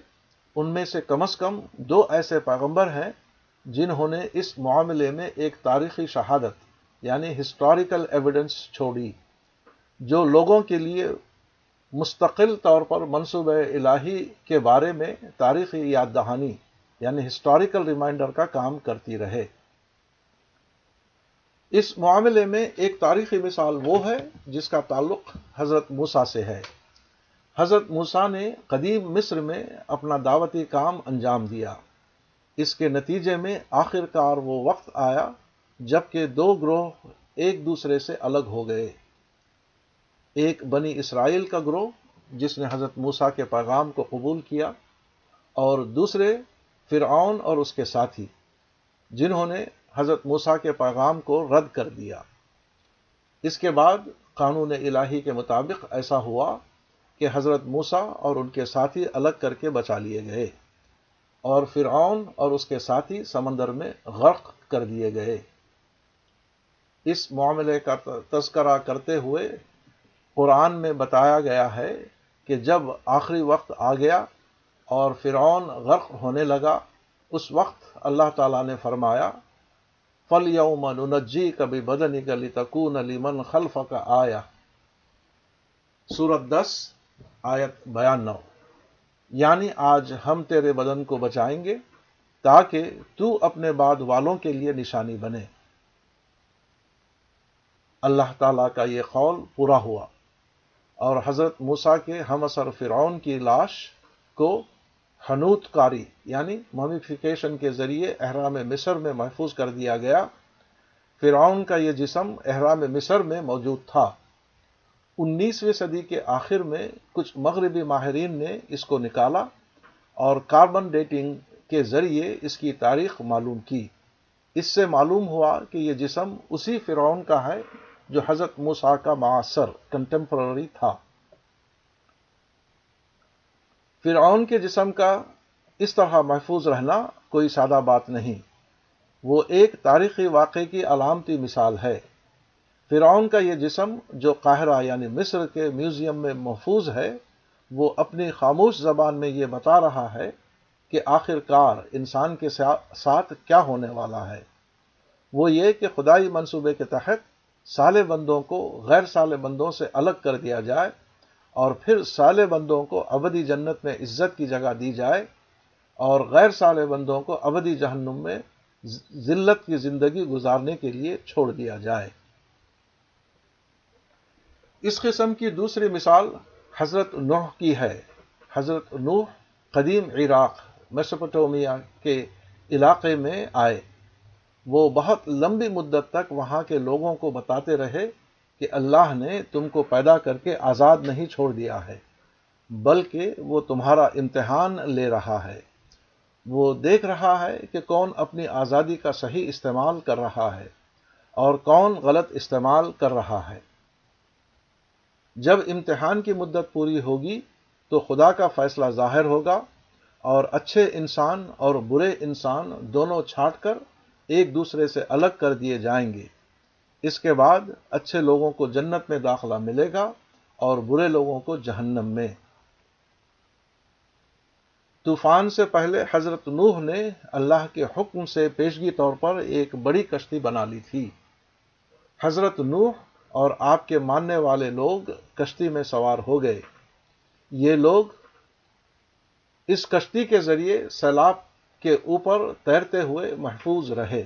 ان میں سے کم از کم دو ایسے پیغمبر ہیں جنہوں نے اس معاملے میں ایک تاریخی شہادت یعنی ہسٹوریکل ایویڈنس چھوڑی جو لوگوں کے لیے مستقل طور پر منصوبہ الہی کے بارے میں تاریخی یاد دہانی یعنی ہسٹوریکل ریمائنڈر کا کام کرتی رہے اس معاملے میں ایک تاریخی مثال وہ ہے جس کا تعلق حضرت موسا سے ہے حضرت موسا نے قدیم مصر میں اپنا دعوتی کام انجام دیا اس کے نتیجے میں آخر کار وہ وقت آیا جب کہ دو گروہ ایک دوسرے سے الگ ہو گئے ایک بنی اسرائیل کا گروہ جس نے حضرت موسا کے پیغام کو قبول کیا اور دوسرے فرعون اور اس کے ساتھی جنہوں نے حضرت موسا کے پیغام کو رد کر دیا اس کے بعد قانون الہی کے مطابق ایسا ہوا کہ حضرت موسا اور ان کے ساتھی الگ کر کے بچا لیے گئے اور فرعون اور اس کے ساتھی سمندر میں غرق کر دیے گئے اس معاملے کا تذکرہ کرتے ہوئے قرآن میں بتایا گیا ہے کہ جب آخری وقت آ گیا اور فرعون غرق ہونے لگا اس وقت اللہ تعالیٰ نے فرمایا فل یوم ننجی کبھی بدنی گلی تکون علی من خلف کا آیا سورت دس آیت بیان نو یعنی آج ہم تیرے بدن کو بچائیں گے تاکہ تو اپنے بعد والوں کے لیے نشانی بنے اللہ تعالیٰ کا یہ قول پورا ہوا اور حضرت موسا کے ہم اثر فرعون کی لاش کو ہنوت کاری یعنی مومیفیکیشن کے ذریعے احرام مصر میں محفوظ کر دیا گیا فرعون کا یہ جسم احرام مصر میں موجود تھا انیسویں صدی کے آخر میں کچھ مغربی ماہرین نے اس کو نکالا اور کاربن ڈیٹنگ کے ذریعے اس کی تاریخ معلوم کی اس سے معلوم ہوا کہ یہ جسم اسی فرعون کا ہے جو حضرت کا معاصر کنٹمپرری تھا فرعون کے جسم کا اس طرح محفوظ رہنا کوئی سادہ بات نہیں وہ ایک تاریخی واقعے کی علامتی مثال ہے فرعون کا یہ جسم جو قاہرہ یعنی مصر کے میوزیم میں محفوظ ہے وہ اپنی خاموش زبان میں یہ بتا رہا ہے کہ آخر کار انسان کے ساتھ کیا ہونے والا ہے وہ یہ کہ خدائی منصوبے کے تحت سالے بندوں کو غیر سالے بندوں سے الگ کر دیا جائے اور پھر سالے بندوں کو ابدی جنت میں عزت کی جگہ دی جائے اور غیر سالے بندوں کو ابدی جہنم میں ذلت کی زندگی گزارنے کے لیے چھوڑ دیا جائے اس قسم کی دوسری مثال حضرت نوح کی ہے حضرت نوح قدیم عراق میسپٹومیا کے علاقے میں آئے وہ بہت لمبی مدت تک وہاں کے لوگوں کو بتاتے رہے کہ اللہ نے تم کو پیدا کر کے آزاد نہیں چھوڑ دیا ہے بلکہ وہ تمہارا امتحان لے رہا ہے وہ دیکھ رہا ہے کہ کون اپنی آزادی کا صحیح استعمال کر رہا ہے اور کون غلط استعمال کر رہا ہے جب امتحان کی مدت پوری ہوگی تو خدا کا فیصلہ ظاہر ہوگا اور اچھے انسان اور برے انسان دونوں چھانٹ کر ایک دوسرے سے الگ کر دیے جائیں گے اس کے بعد اچھے لوگوں کو جنت میں داخلہ ملے گا اور برے لوگوں کو جہنم میں طوفان سے پہلے حضرت نوح نے اللہ کے حکم سے پیشگی طور پر ایک بڑی کشتی بنا لی تھی حضرت نوح اور آپ کے ماننے والے لوگ کشتی میں سوار ہو گئے یہ لوگ اس کشتی کے ذریعے سیلاب کے اوپر تیرتے ہوئے محفوظ رہے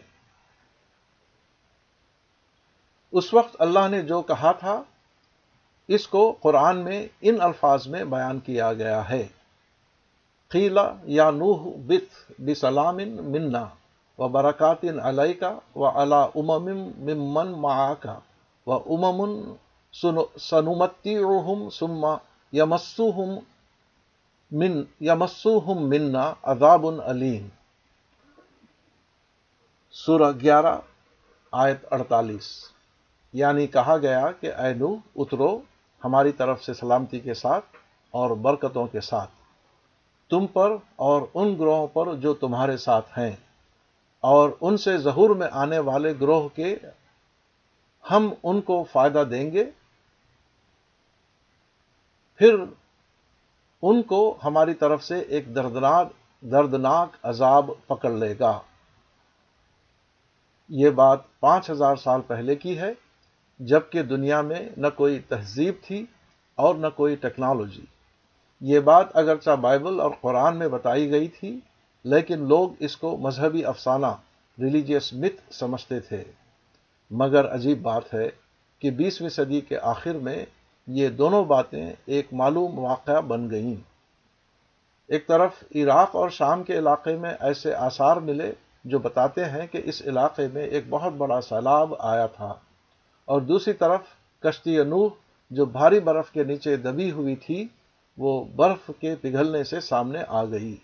اس وقت اللہ نے جو کہا تھا اس کو قرآن میں ان الفاظ میں بیان کیا گیا ہے قیلا یا نوح بت بسلام منا و برکات علیہ کا و علا امم ممن معا کا و امم سنومتی رحم سما یمسوہم من یمسوہم منا عذاب علیم سورہ گیارہ آیت اڑتالیس یعنی کہا گیا کہ اے نو اترو ہماری طرف سے سلامتی کے ساتھ اور برکتوں کے ساتھ تم پر اور ان گروہوں پر جو تمہارے ساتھ ہیں اور ان سے ظہور میں آنے والے گروہ کے ہم ان کو فائدہ دیں گے پھر ان کو ہماری طرف سے ایک دردناک دردناک عذاب پکڑ لے گا یہ بات پانچ ہزار سال پہلے کی ہے جبکہ دنیا میں نہ کوئی تہذیب تھی اور نہ کوئی ٹیکنالوجی یہ بات اگرچہ بائبل اور قرآن میں بتائی گئی تھی لیکن لوگ اس کو مذہبی افسانہ ریلیجیس مت سمجھتے تھے مگر عجیب بات ہے کہ بیسویں صدی کے آخر میں یہ دونوں باتیں ایک معلوم واقعہ بن گئیں ایک طرف عراق اور شام کے علاقے میں ایسے آثار ملے جو بتاتے ہیں کہ اس علاقے میں ایک بہت بڑا سیلاب آیا تھا اور دوسری طرف کشتی نوح جو بھاری برف کے نیچے دبی ہوئی تھی وہ برف کے پگھلنے سے سامنے آ گئی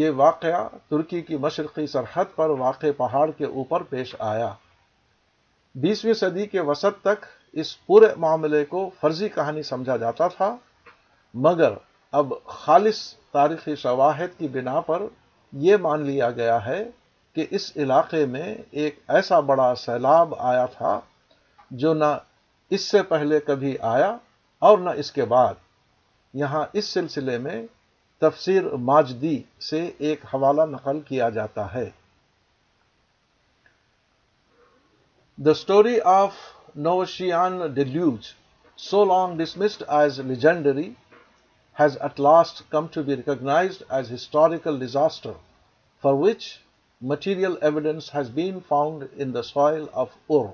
یہ واقعہ ترکی کی مشرقی سرحد پر واقع پہاڑ کے اوپر پیش آیا بیسویں صدی کے وسط تک اس پورے معاملے کو فرضی کہانی سمجھا جاتا تھا مگر اب خالص تاریخی شواہد کی بنا پر یہ مان لیا گیا ہے کہ اس علاقے میں ایک ایسا بڑا سیلاب آیا تھا جو نہ اس سے پہلے کبھی آیا اور نہ اس کے بعد یہاں اس سلسلے میں تفسیر ماجدی سے ایک حوالہ نقل کیا جاتا ہے the story of Noachian deluge so long dismissed as legendary has at last come to be recognised as historical disaster for which material evidence has been found in the soil of Ur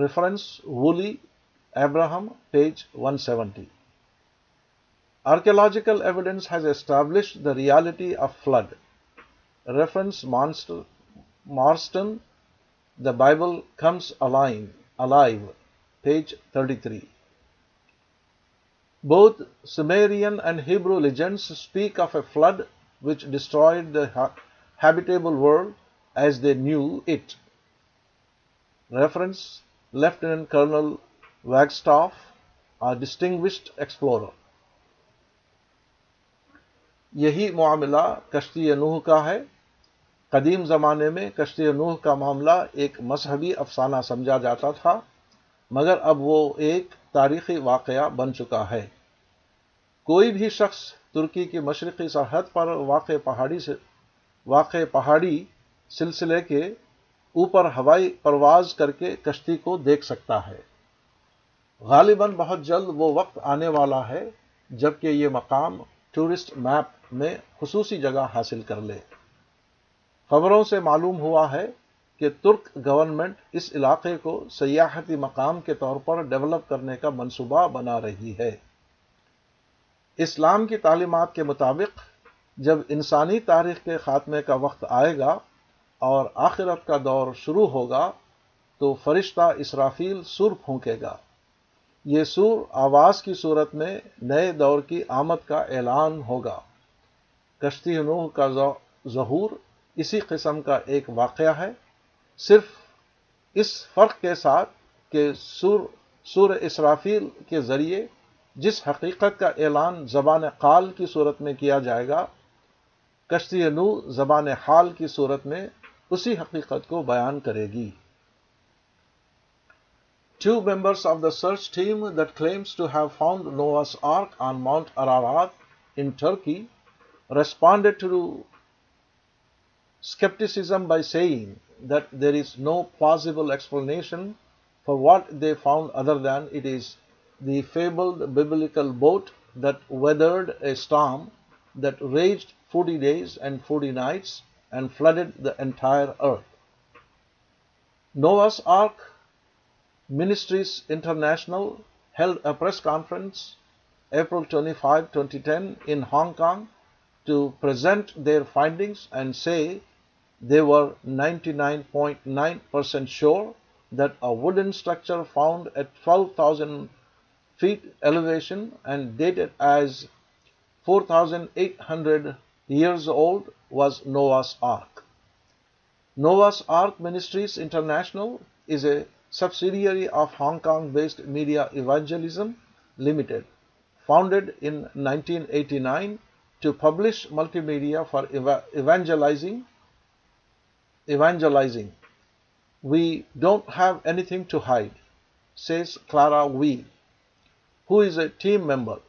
reference Woolley Abraham page 170 seventy the reality of flood reference Marston the page which destroyed the ha flood which as habitable knew as Reference lieutenant colonel distinguished explorer یہی معاملہ کشتی نوح کا ہے قدیم زمانے میں کشتی نوح کا معاملہ ایک مذہبی افسانہ سمجھا جاتا تھا مگر اب وہ ایک تاریخی واقعہ بن چکا ہے کوئی بھی شخص ترکی کی مشرقی سرحد پر واقع پہاڑی سے واقع پہاڑی سلسلے کے اوپر ہوائی پرواز کر کے کشتی کو دیکھ سکتا ہے غالباً بہت جلد وہ وقت آنے والا ہے جبکہ یہ مقام ٹورسٹ میپ میں خصوصی جگہ حاصل کر لے خبروں سے معلوم ہوا ہے کہ ترک گورنمنٹ اس علاقے کو سیاحتی مقام کے طور پر ڈیولپ کرنے کا منصوبہ بنا رہی ہے اسلام کی تعلیمات کے مطابق جب انسانی تاریخ کے خاتمے کا وقت آئے گا اور آخرت کا دور شروع ہوگا تو فرشتہ اسرافیل سر پھونکے گا یہ سور آواز کی صورت میں نئے دور کی آمد کا اعلان ہوگا کشتی نوح کا ظہور اسی قسم کا ایک واقعہ ہے صرف اس فرق کے ساتھ کہ سور سور اسرافیل کے ذریعے جس حقیقت کا اعلان زبان قال کی صورت میں کیا جائے گا کشتی نو زبان حال کی صورت میں اسی حقیقت کو بیان کرے گی two members of the search team that claims to have found Noah's ark on Mount Ararat in Turkey respond to scepticism by saying that there is no possible explanation for what they found other than it is the fabled biblical boat that weathered a storm which forty days and forty nights flood the entire earth Noah's Ark ministry international Hong Kong to per finding and see they were ninety nine point nine percent sure that a wood and structure found at twelve thousand feet elevation thousand eight hundred years old was Noah's Ark. Noah's Ark Ministries International is a subsidiary of Hong Kong-based Media Evangelism Limited, founded in 1989 to publish multimedia for evangelizing. We don't have anything to hide, says Clara Wee, who is a team member.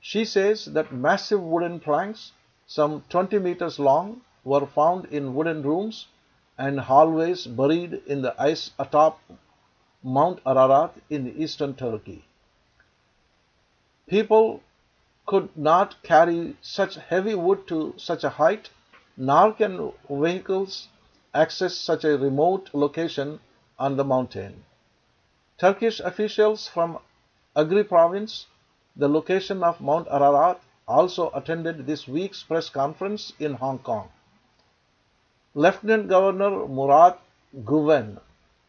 She says that massive wooden planks some 20 meters long, were found in wooden rooms and hallways buried in the ice atop Mount Ararat in eastern Turkey. People could not carry such heavy wood to such a height, nor can vehicles access such a remote location on the mountain. Turkish officials from Agri province, the location of Mount Ararat, also attended this week's press conference in Hong Kong. Lieutenant Governor Murat Guven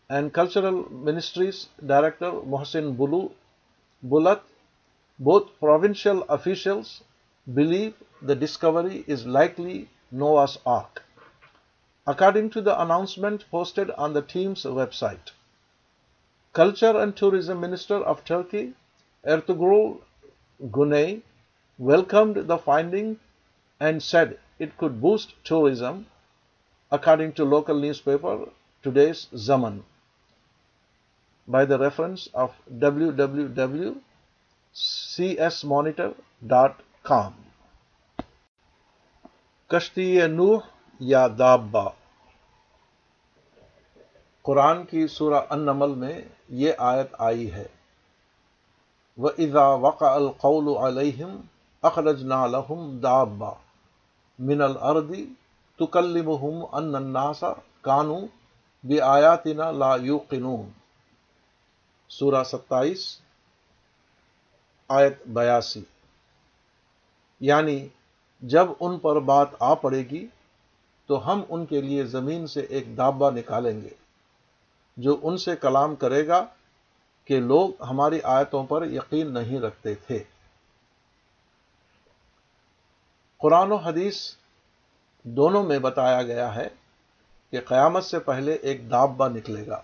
and Cultural Ministries Director Mohsin Bulat, both provincial officials, believe the discovery is likely Noah's Ark, according to the announcement posted on the team's website. Culture and Tourism Minister of Turkey, Ertugrul Güney, welcomed the finding and said it could boost tourism, according to local newspaper Today's Zaman, by the reference of www.csmonitor.com. کشتی نوح یا دابا قرآن کی سورہ النمل میں یہ آیت آئی ہے وہ اضا وقع القول علیہم من تكلمهم ان الناس كانوا بآياتنا لا يوقنون سورہ ستائیس آیت بیاسی یعنی جب ان پر بات آ پڑے گی تو ہم ان کے لیے زمین سے ایک دابا نکالیں گے جو ان سے کلام کرے گا کہ لوگ ہماری آیتوں پر یقین نہیں رکھتے تھے قرآن و حدیث دونوں میں بتایا گیا ہے کہ قیامت سے پہلے ایک دابا نکلے گا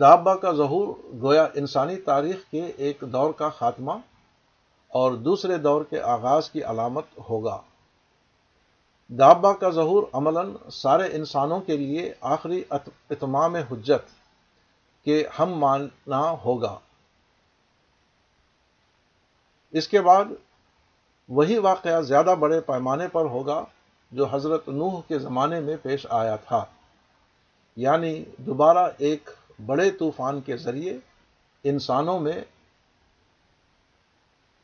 دابا کا ظہور گویا انسانی تاریخ کے ایک دور کا خاتمہ اور دوسرے دور کے آغاز کی علامت ہوگا دابا کا ظہور عملاً سارے انسانوں کے لیے آخری اتمام حجت کے ہم ماننا ہوگا اس کے بعد وہی واقعہ زیادہ بڑے پیمانے پر ہوگا جو حضرت نوح کے زمانے میں پیش آیا تھا یعنی دوبارہ ایک بڑے طوفان کے ذریعے انسانوں میں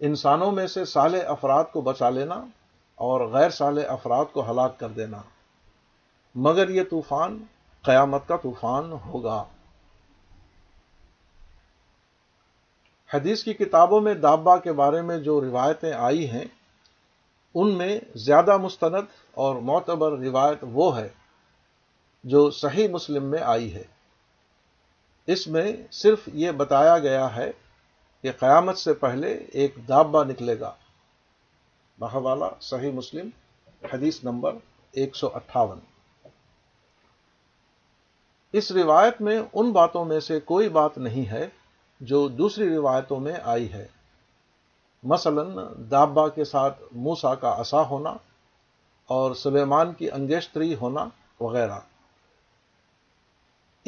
انسانوں میں سے سال افراد کو بچا لینا اور غیر سال افراد کو ہلاک کر دینا مگر یہ طوفان قیامت کا طوفان ہوگا حدیث کی کتابوں میں دابا کے بارے میں جو روایتیں آئی ہیں ان میں زیادہ مستند اور معتبر روایت وہ ہے جو صحیح مسلم میں آئی ہے اس میں صرف یہ بتایا گیا ہے کہ قیامت سے پہلے ایک دابا نکلے گا بہوالا صحیح مسلم حدیث نمبر ایک سو اٹھاون اس روایت میں ان باتوں میں سے کوئی بات نہیں ہے جو دوسری روایتوں میں آئی ہے مثلا دابا کے ساتھ موسا کا عصا ہونا اور سلیمان کی انگیشتری ہونا وغیرہ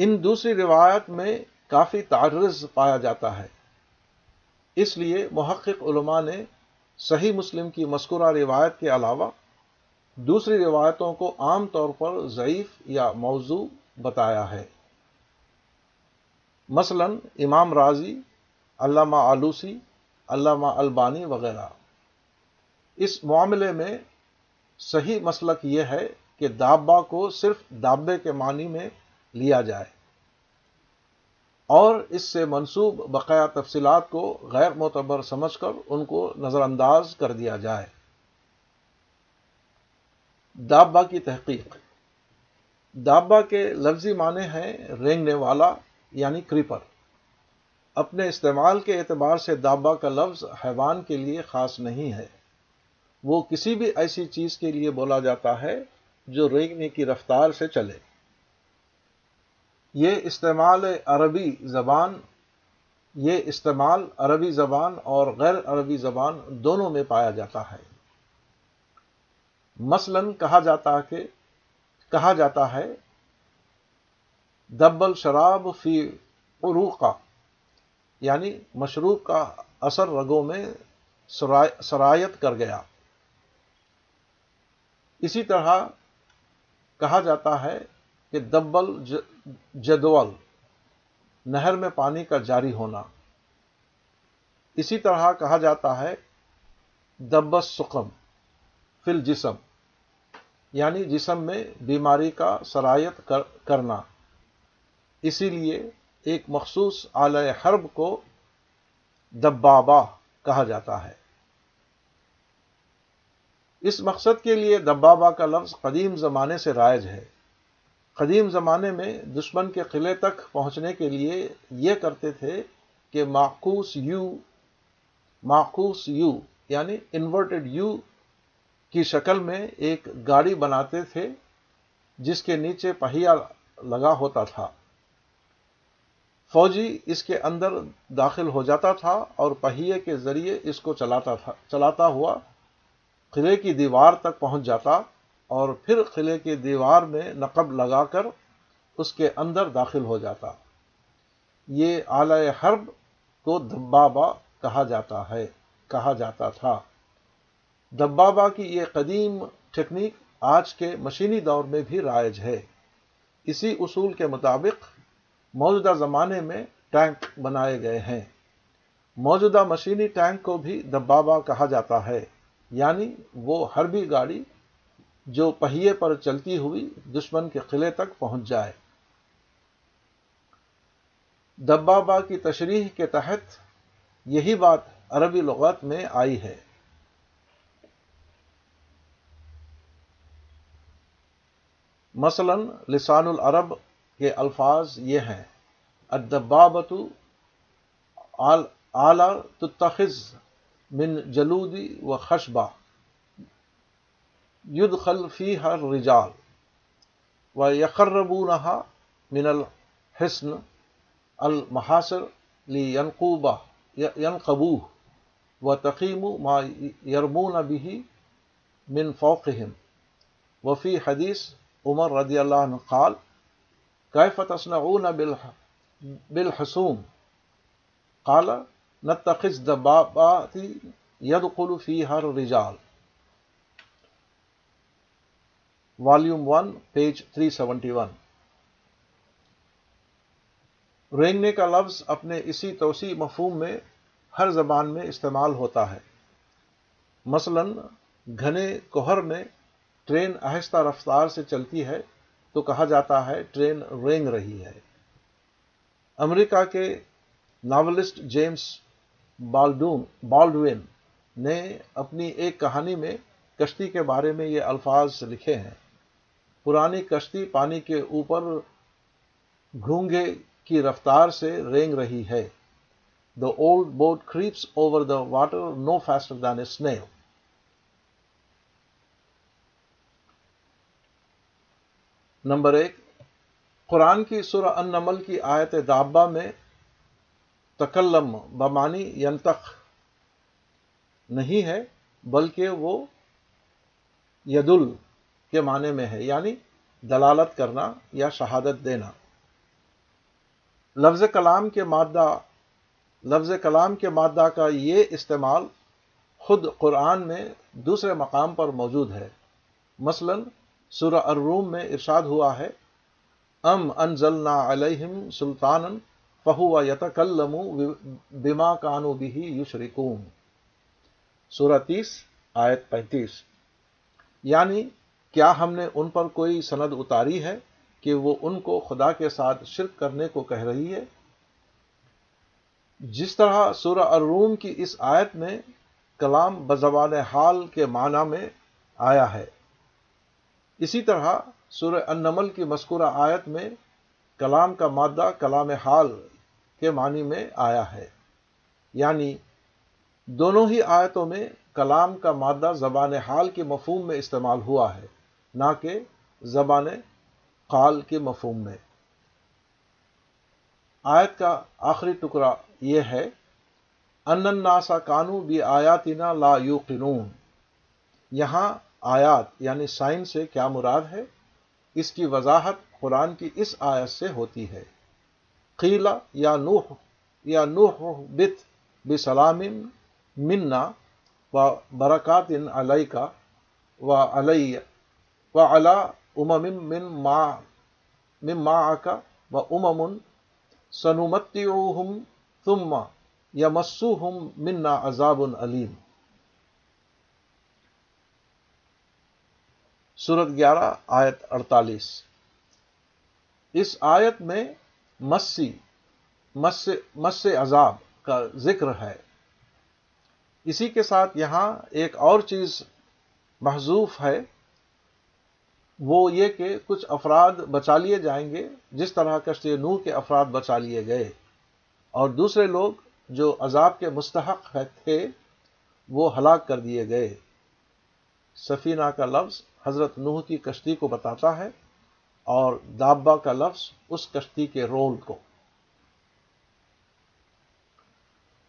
ان دوسری روایت میں کافی تعرض پایا جاتا ہے اس لیے محقق علماء نے صحیح مسلم کی مذکورہ روایت کے علاوہ دوسری روایتوں کو عام طور پر ضعیف یا موضوع بتایا ہے مثلا امام راضی علامہ آلوسی علامہ البانی وغیرہ اس معاملے میں صحیح مسلک یہ ہے کہ دابا کو صرف دابے کے معنی میں لیا جائے اور اس سے منسوب بقایا تفصیلات کو غیر معتبر سمجھ کر ان کو نظر انداز کر دیا جائے دابا کی تحقیق دابا کے لفظی معنی ہیں رینگنے والا یعنی کریپر اپنے استعمال کے اعتبار سے دابا کا لفظ حیوان کے لیے خاص نہیں ہے وہ کسی بھی ایسی چیز کے لیے بولا جاتا ہے جو رینگنے کی رفتار سے چلے یہ استعمال عربی زبان یہ استعمال عربی زبان اور غیر عربی زبان دونوں میں پایا جاتا ہے مثلاً کہا جاتا کہ کہا جاتا ہے دبل شراب فی عروقہ یعنی مشروب کا اثر رگوں میں سرایت کر گیا اسی طرح کہا جاتا ہے کہ دبل جدول نہر میں پانی کا جاری ہونا اسی طرح کہا جاتا ہے دبس سقم فل جسم یعنی جسم میں بیماری کا سرایت کرنا اسی لیے ایک مخصوص اعلی حرب کو دبابا کہا جاتا ہے اس مقصد کے لیے دبابہ کا لفظ قدیم زمانے سے رائج ہے قدیم زمانے میں دشمن کے قلعے تک پہنچنے کے لیے یہ کرتے تھے کہ یعنی انورٹڈ یو کی شکل میں ایک گاڑی بناتے تھے جس کے نیچے پہیا لگا ہوتا تھا فوجی اس کے اندر داخل ہو جاتا تھا اور پہیے کے ذریعے اس کو چلاتا تھا چلاتا ہوا قلعے کی دیوار تک پہنچ جاتا اور پھر قلعے کی دیوار میں نقب لگا کر اس کے اندر داخل ہو جاتا یہ اعلی حرب کو دبابا کہا جاتا ہے کہا جاتا تھا دبابا کی یہ قدیم ٹیکنیک آج کے مشینی دور میں بھی رائج ہے اسی اصول کے مطابق موجودہ زمانے میں ٹینک بنائے گئے ہیں موجودہ مشینی ٹینک کو بھی دبابا کہا جاتا ہے یعنی وہ ہر بھی گاڑی جو پہیے پر چلتی ہوئی دشمن کے قلعے تک پہنچ جائے دبابا کی تشریح کے تحت یہی بات عربی لغت میں آئی ہے مثلا لسان العرب کے الفاظ یہ ہیں ادبابت بابتو اعلی تخذ من جلودی و خشبہ یدخل خلفی ہر رجال و نہا من الحسن المحاصر لی قبوح و تقیم ما یرمون بھی من فوقہم وفی حدیث عمر رضی اللہ عنہ قال تصنعون بالحسوم قال نتخذ دبابات يدخل فی ہر volume page three seventy one رینگنے کا لفظ اپنے اسی توسیع مفہوم میں ہر زبان میں استعمال ہوتا ہے مثلاً گھنے کوہر میں ٹرین آہستہ رفتار سے چلتی ہے تو کہا جاتا ہے ٹرین رینگ رہی ہے امریکہ کے ناولسٹ جیمس بالڈون بالڈوین نے اپنی ایک کہانی میں کشتی کے بارے میں یہ الفاظ لکھے ہیں پرانی کشتی پانی کے اوپر گھونگے کی رفتار سے رینگ رہی ہے the old boat creeps over the water no faster than a snake number ایک قرآن کی سر النمل کی آیت دابا میں تکلم بمانی ینتخ نہیں ہے بلکہ وہ یدل کے معنی میں ہے یعنی دلالت کرنا یا شہادت دینا لفظ کلام کے مادہ لفظ کلام کے مادہ کا یہ استعمال خود قرآن میں دوسرے مقام پر موجود ہے مثلاً سورہ الروم میں ارشاد ہوا ہے ام انزلنا علیہم سلطان فہو یتکلم بما کانو بھی یشرکون سورہ تیس آیت پینتیس یعنی کیا ہم نے ان پر کوئی سند اتاری ہے کہ وہ ان کو خدا کے ساتھ شرک کرنے کو کہہ رہی ہے جس طرح سورہ الروم کی اس آیت میں کلام بزوان حال کے معنی میں آیا ہے اسی طرح سورہ انمل کی مذکورہ آیت میں کلام کا مادہ کلام حال کے معنی میں آیا ہے یعنی دونوں ہی آیتوں میں کلام کا مادہ زبان حال کے مفہوم میں استعمال ہوا ہے نہ کہ زبان قال کے مفہوم میں آیت کا آخری ٹکڑا یہ ہے ان ناسا کانو بھی آیاتینہ لا یو یہاں آیات یعنی سائن سے کیا مراد ہے اس کی وضاحت قرآن کی اس آیت سے ہوتی ہے قیلا یا نوح یا نوح بت بسلام منا و برکات علیہ کا و علیہ و علا امم من ما مما کا و امم سنومتی ثم یا مسو ہم منا عذاب علیم سورت گیارہ آیت اڑتالیس اس آیت میں مسی مس مس عذاب کا ذکر ہے اسی کے ساتھ یہاں ایک اور چیز محضوف ہے وہ یہ کہ کچھ افراد بچا لیے جائیں گے جس طرح کشتی نو کے افراد بچا لیے گئے اور دوسرے لوگ جو عذاب کے مستحق تھے وہ ہلاک کر دیے گئے سفینہ کا لفظ حضرت نوح کی کشتی کو بتاتا ہے اور دابا کا لفظ اس کشتی کے رول کو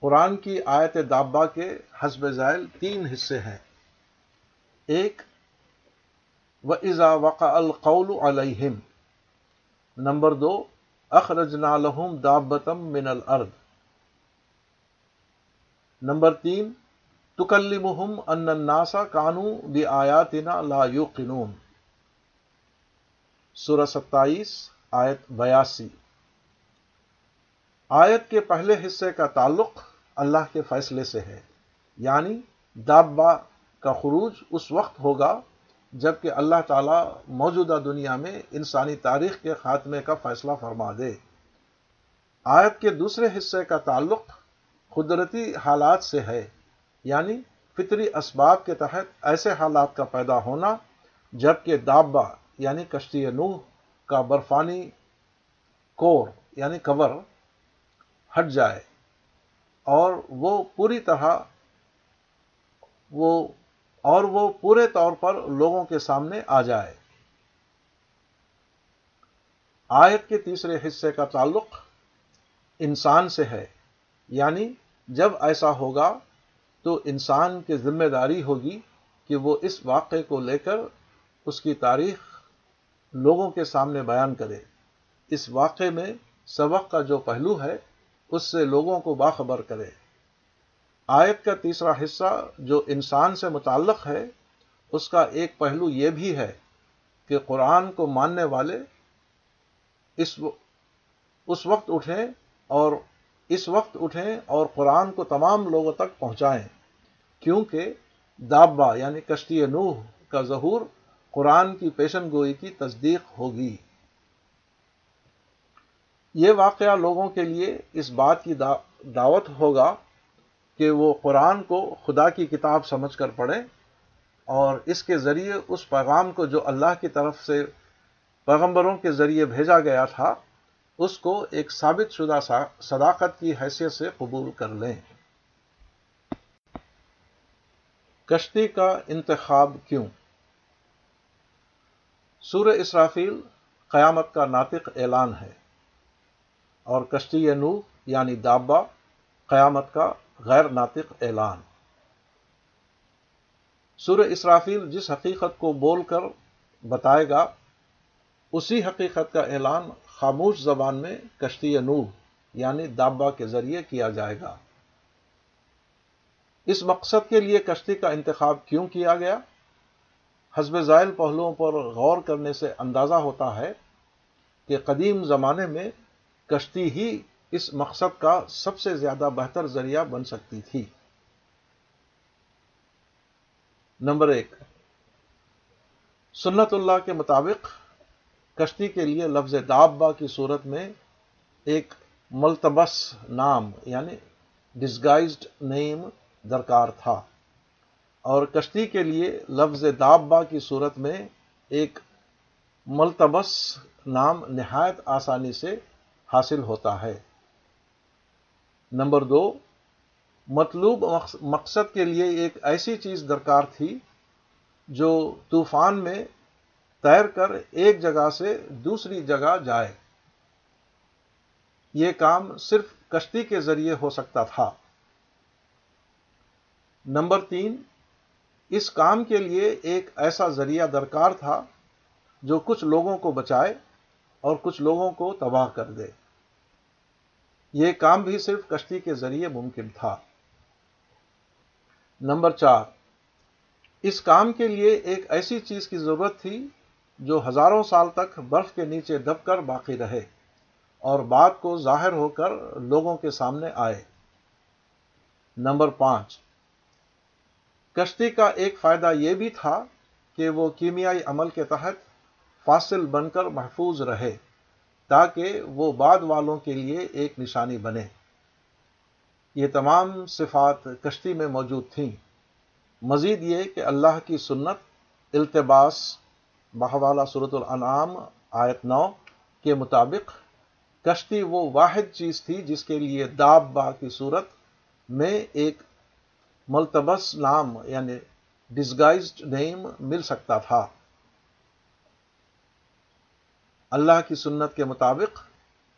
قرآن کی آیت دابا کے حسب ذائل تین حصے ہیں ایک و ازا وقا علیہم نمبر دو اخرجنا دابتم من الارض نمبر تین لا آیت آیت کے پہلے حصے کا تعلق اللہ کے فیصلے سے ہے یعنی دابا کا خروج اس وقت ہوگا جبکہ اللہ تعالی موجودہ دنیا میں انسانی تاریخ کے خاتمے کا فیصلہ فرما دے آیت کے دوسرے حصے کا تعلق قدرتی حالات سے ہے یعنی فطری اسباب کے تحت ایسے حالات کا پیدا ہونا جب کہ یعنی کشتی نوح کا برفانی کور یعنی کور ہٹ جائے اور وہ پوری طرح وہ اور وہ پورے طور پر لوگوں کے سامنے آ جائے آیت کے تیسرے حصے کا تعلق انسان سے ہے یعنی جب ایسا ہوگا تو انسان کی ذمہ داری ہوگی کہ وہ اس واقعے کو لے کر اس کی تاریخ لوگوں کے سامنے بیان کرے اس واقعے میں سبق کا جو پہلو ہے اس سے لوگوں کو باخبر کرے آیت کا تیسرا حصہ جو انسان سے متعلق ہے اس کا ایک پہلو یہ بھی ہے کہ قرآن کو ماننے والے اس وقت اٹھیں اور اس وقت اٹھیں اور قرآن کو تمام لوگوں تک پہنچائیں کیونکہ دابا یعنی کشتی نوح کا ظہور قرآن کی پیشن گوئی کی تصدیق ہوگی یہ واقعہ لوگوں کے لیے اس بات کی دعوت ہوگا کہ وہ قرآن کو خدا کی کتاب سمجھ کر پڑھیں اور اس کے ذریعے اس پیغام کو جو اللہ کی طرف سے پیغمبروں کے ذریعے بھیجا گیا تھا اس کو ایک ثابت شدہ صداقت کی حیثیت سے قبول کر لیں کشتی کا انتخاب کیوں سور اسرافیل قیامت کا ناطق اعلان ہے اور کشتی نو یعنی دابا قیامت کا غیر ناطق اعلان سور اسرافیل جس حقیقت کو بول کر بتائے گا اسی حقیقت کا اعلان خاموش زبان میں کشتی نوح یعنی دابا کے ذریعے کیا جائے گا اس مقصد کے لیے کشتی کا انتخاب کیوں کیا گیا حزب زائل پہلوؤں پر غور کرنے سے اندازہ ہوتا ہے کہ قدیم زمانے میں کشتی ہی اس مقصد کا سب سے زیادہ بہتر ذریعہ بن سکتی تھی نمبر ایک سنت اللہ کے مطابق کشتی کے لیے لفظ دابا کی صورت میں ایک ملتبس نام یعنی ڈسگائزڈ نیم درکار تھا اور کشتی کے لیے لفظ دابا کی صورت میں ایک ملتبس نام نہایت آسانی سے حاصل ہوتا ہے نمبر دو مطلوب مقصد کے لیے ایک ایسی چیز درکار تھی جو طوفان میں تیر کر ایک جگہ سے دوسری جگہ جائے یہ کام صرف کشتی کے ذریعے ہو سکتا تھا نمبر تین اس کام کے لیے ایک ایسا ذریعہ درکار تھا جو کچھ لوگوں کو بچائے اور کچھ لوگوں کو تباہ کر دے یہ کام بھی صرف کشتی کے ذریعے ممکن تھا نمبر چار اس کام کے لیے ایک ایسی چیز کی ضرورت تھی جو ہزاروں سال تک برف کے نیچے دب کر باقی رہے اور بات کو ظاہر ہو کر لوگوں کے سامنے آئے نمبر پانچ کشتی کا ایک فائدہ یہ بھی تھا کہ وہ کیمیائی عمل کے تحت فاصل بن کر محفوظ رہے تاکہ وہ بعد والوں کے لیے ایک نشانی بنے یہ تمام صفات کشتی میں موجود تھیں مزید یہ کہ اللہ کی سنت التباس بحوالا صورت الانعام آیت نو کے مطابق کشتی وہ واحد چیز تھی جس کے لیے داب با کی صورت میں ایک ملتبس نام یعنی ڈسگائزڈ نیم مل سکتا تھا اللہ کی سنت کے مطابق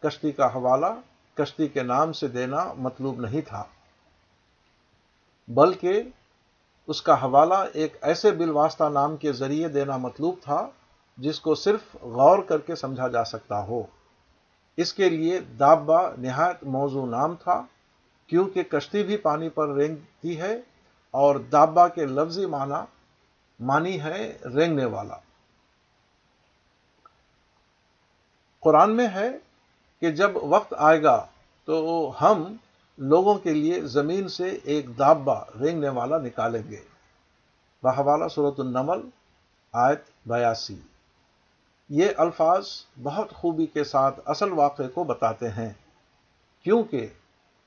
کشتی کا حوالہ کشتی کے نام سے دینا مطلوب نہیں تھا بلکہ اس کا حوالہ ایک ایسے بالواسطہ واسطہ نام کے ذریعے دینا مطلوب تھا جس کو صرف غور کر کے سمجھا جا سکتا ہو اس کے لیے دابا نہایت موضوع نام تھا کیونکہ کشتی بھی پانی پر رینگتی ہے اور دابا کے لفظی معنی مانی ہے رینگنے والا قرآن میں ہے کہ جب وقت آئے گا تو ہم لوگوں کے لیے زمین سے ایک دھابا رینگنے والا نکالیں گے بہوالا صورت النمل آیت بیاسی یہ الفاظ بہت خوبی کے ساتھ اصل واقعے کو بتاتے ہیں کیونکہ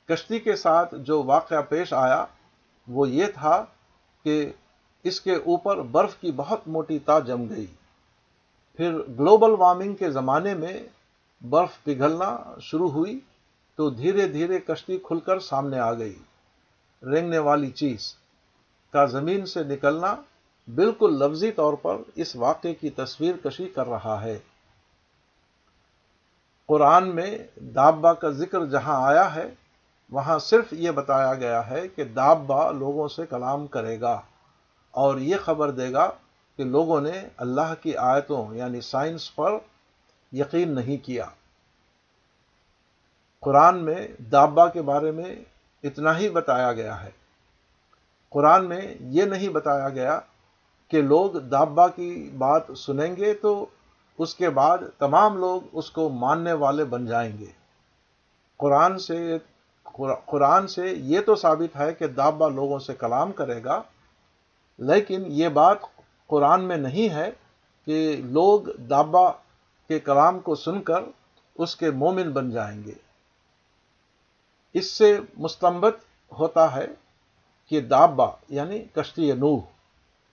کشتی کے ساتھ جو واقعہ پیش آیا وہ یہ تھا کہ اس کے اوپر برف کی بہت موٹی تا جم گئی پھر گلوبل وارمنگ کے زمانے میں برف پگھلنا شروع ہوئی تو دھیرے دھیرے کشتی کھل کر سامنے آ گئی رینگنے والی چیز کا زمین سے نکلنا بالکل لفظی طور پر اس واقعے کی تصویر کشی کر رہا ہے قرآن میں دابا کا ذکر جہاں آیا ہے وہاں صرف یہ بتایا گیا ہے کہ دابا لوگوں سے کلام کرے گا اور یہ خبر دے گا کہ لوگوں نے اللہ کی آیتوں یعنی سائنس پر یقین نہیں کیا قرآن میں دابا کے بارے میں اتنا ہی بتایا گیا ہے قرآن میں یہ نہیں بتایا گیا کہ لوگ دابا کی بات سنیں گے تو اس کے بعد تمام لوگ اس کو ماننے والے بن جائیں گے قرآن سے قرآن سے یہ تو ثابت ہے کہ دابا لوگوں سے کلام کرے گا لیکن یہ بات قرآن میں نہیں ہے کہ لوگ دابا کے کلام کو سن کر اس کے مومن بن جائیں گے اس سے مستمبت ہوتا ہے کہ دابا یعنی کشتی نوح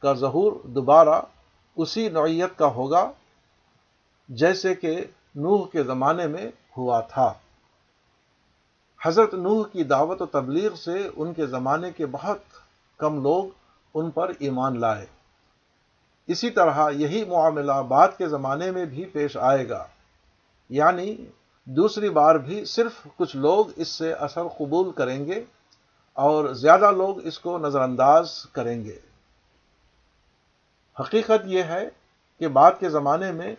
کا ظہور دوبارہ اسی نوعیت کا ہوگا جیسے کہ نوح کے زمانے میں ہوا تھا حضرت نوح کی دعوت و تبلیغ سے ان کے زمانے کے بہت کم لوگ ان پر ایمان لائے اسی طرح یہی معاملہ بعد کے زمانے میں بھی پیش آئے گا یعنی دوسری بار بھی صرف کچھ لوگ اس سے اثر قبول کریں گے اور زیادہ لوگ اس کو نظر انداز کریں گے حقیقت یہ ہے کہ بعد کے زمانے میں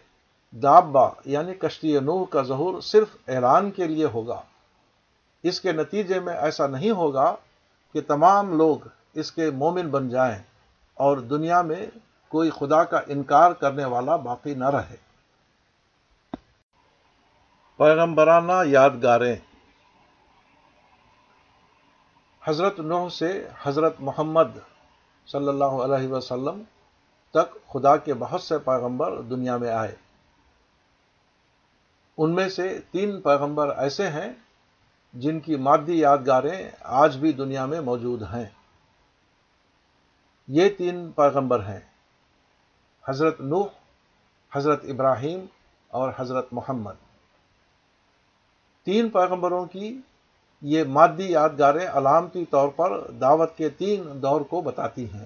دابا یعنی کشتی نوح کا ظہور صرف ایران کے لیے ہوگا اس کے نتیجے میں ایسا نہیں ہوگا کہ تمام لوگ اس کے مومن بن جائیں اور دنیا میں کوئی خدا کا انکار کرنے والا باقی نہ رہے پیغمبرانہ یادگاریں حضرت نوح سے حضرت محمد صلی اللہ علیہ وسلم تک خدا کے بہت سے پیغمبر دنیا میں آئے ان میں سے تین پیغمبر ایسے ہیں جن کی مادی یادگاریں آج بھی دنیا میں موجود ہیں یہ تین پیغمبر ہیں حضرت نوح حضرت ابراہیم اور حضرت محمد تین پیغمبروں کی یہ مادی یادگاریں علامتی طور پر دعوت کے تین دور کو بتاتی ہیں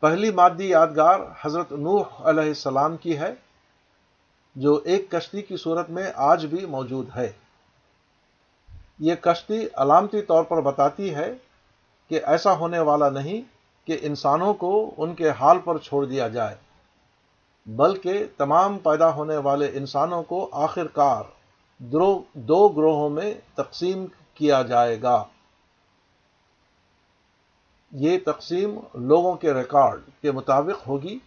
پہلی مادی یادگار حضرت نوح علیہ السلام کی ہے جو ایک کشتی کی صورت میں آج بھی موجود ہے یہ کشتی علامتی طور پر بتاتی ہے کہ ایسا ہونے والا نہیں کہ انسانوں کو ان کے حال پر چھوڑ دیا جائے بلکہ تمام پیدا ہونے والے انسانوں کو آخر کار دو گروہوں میں تقسیم کیا جائے گا یہ تقسیم لوگوں کے ریکارڈ کے مطابق ہوگی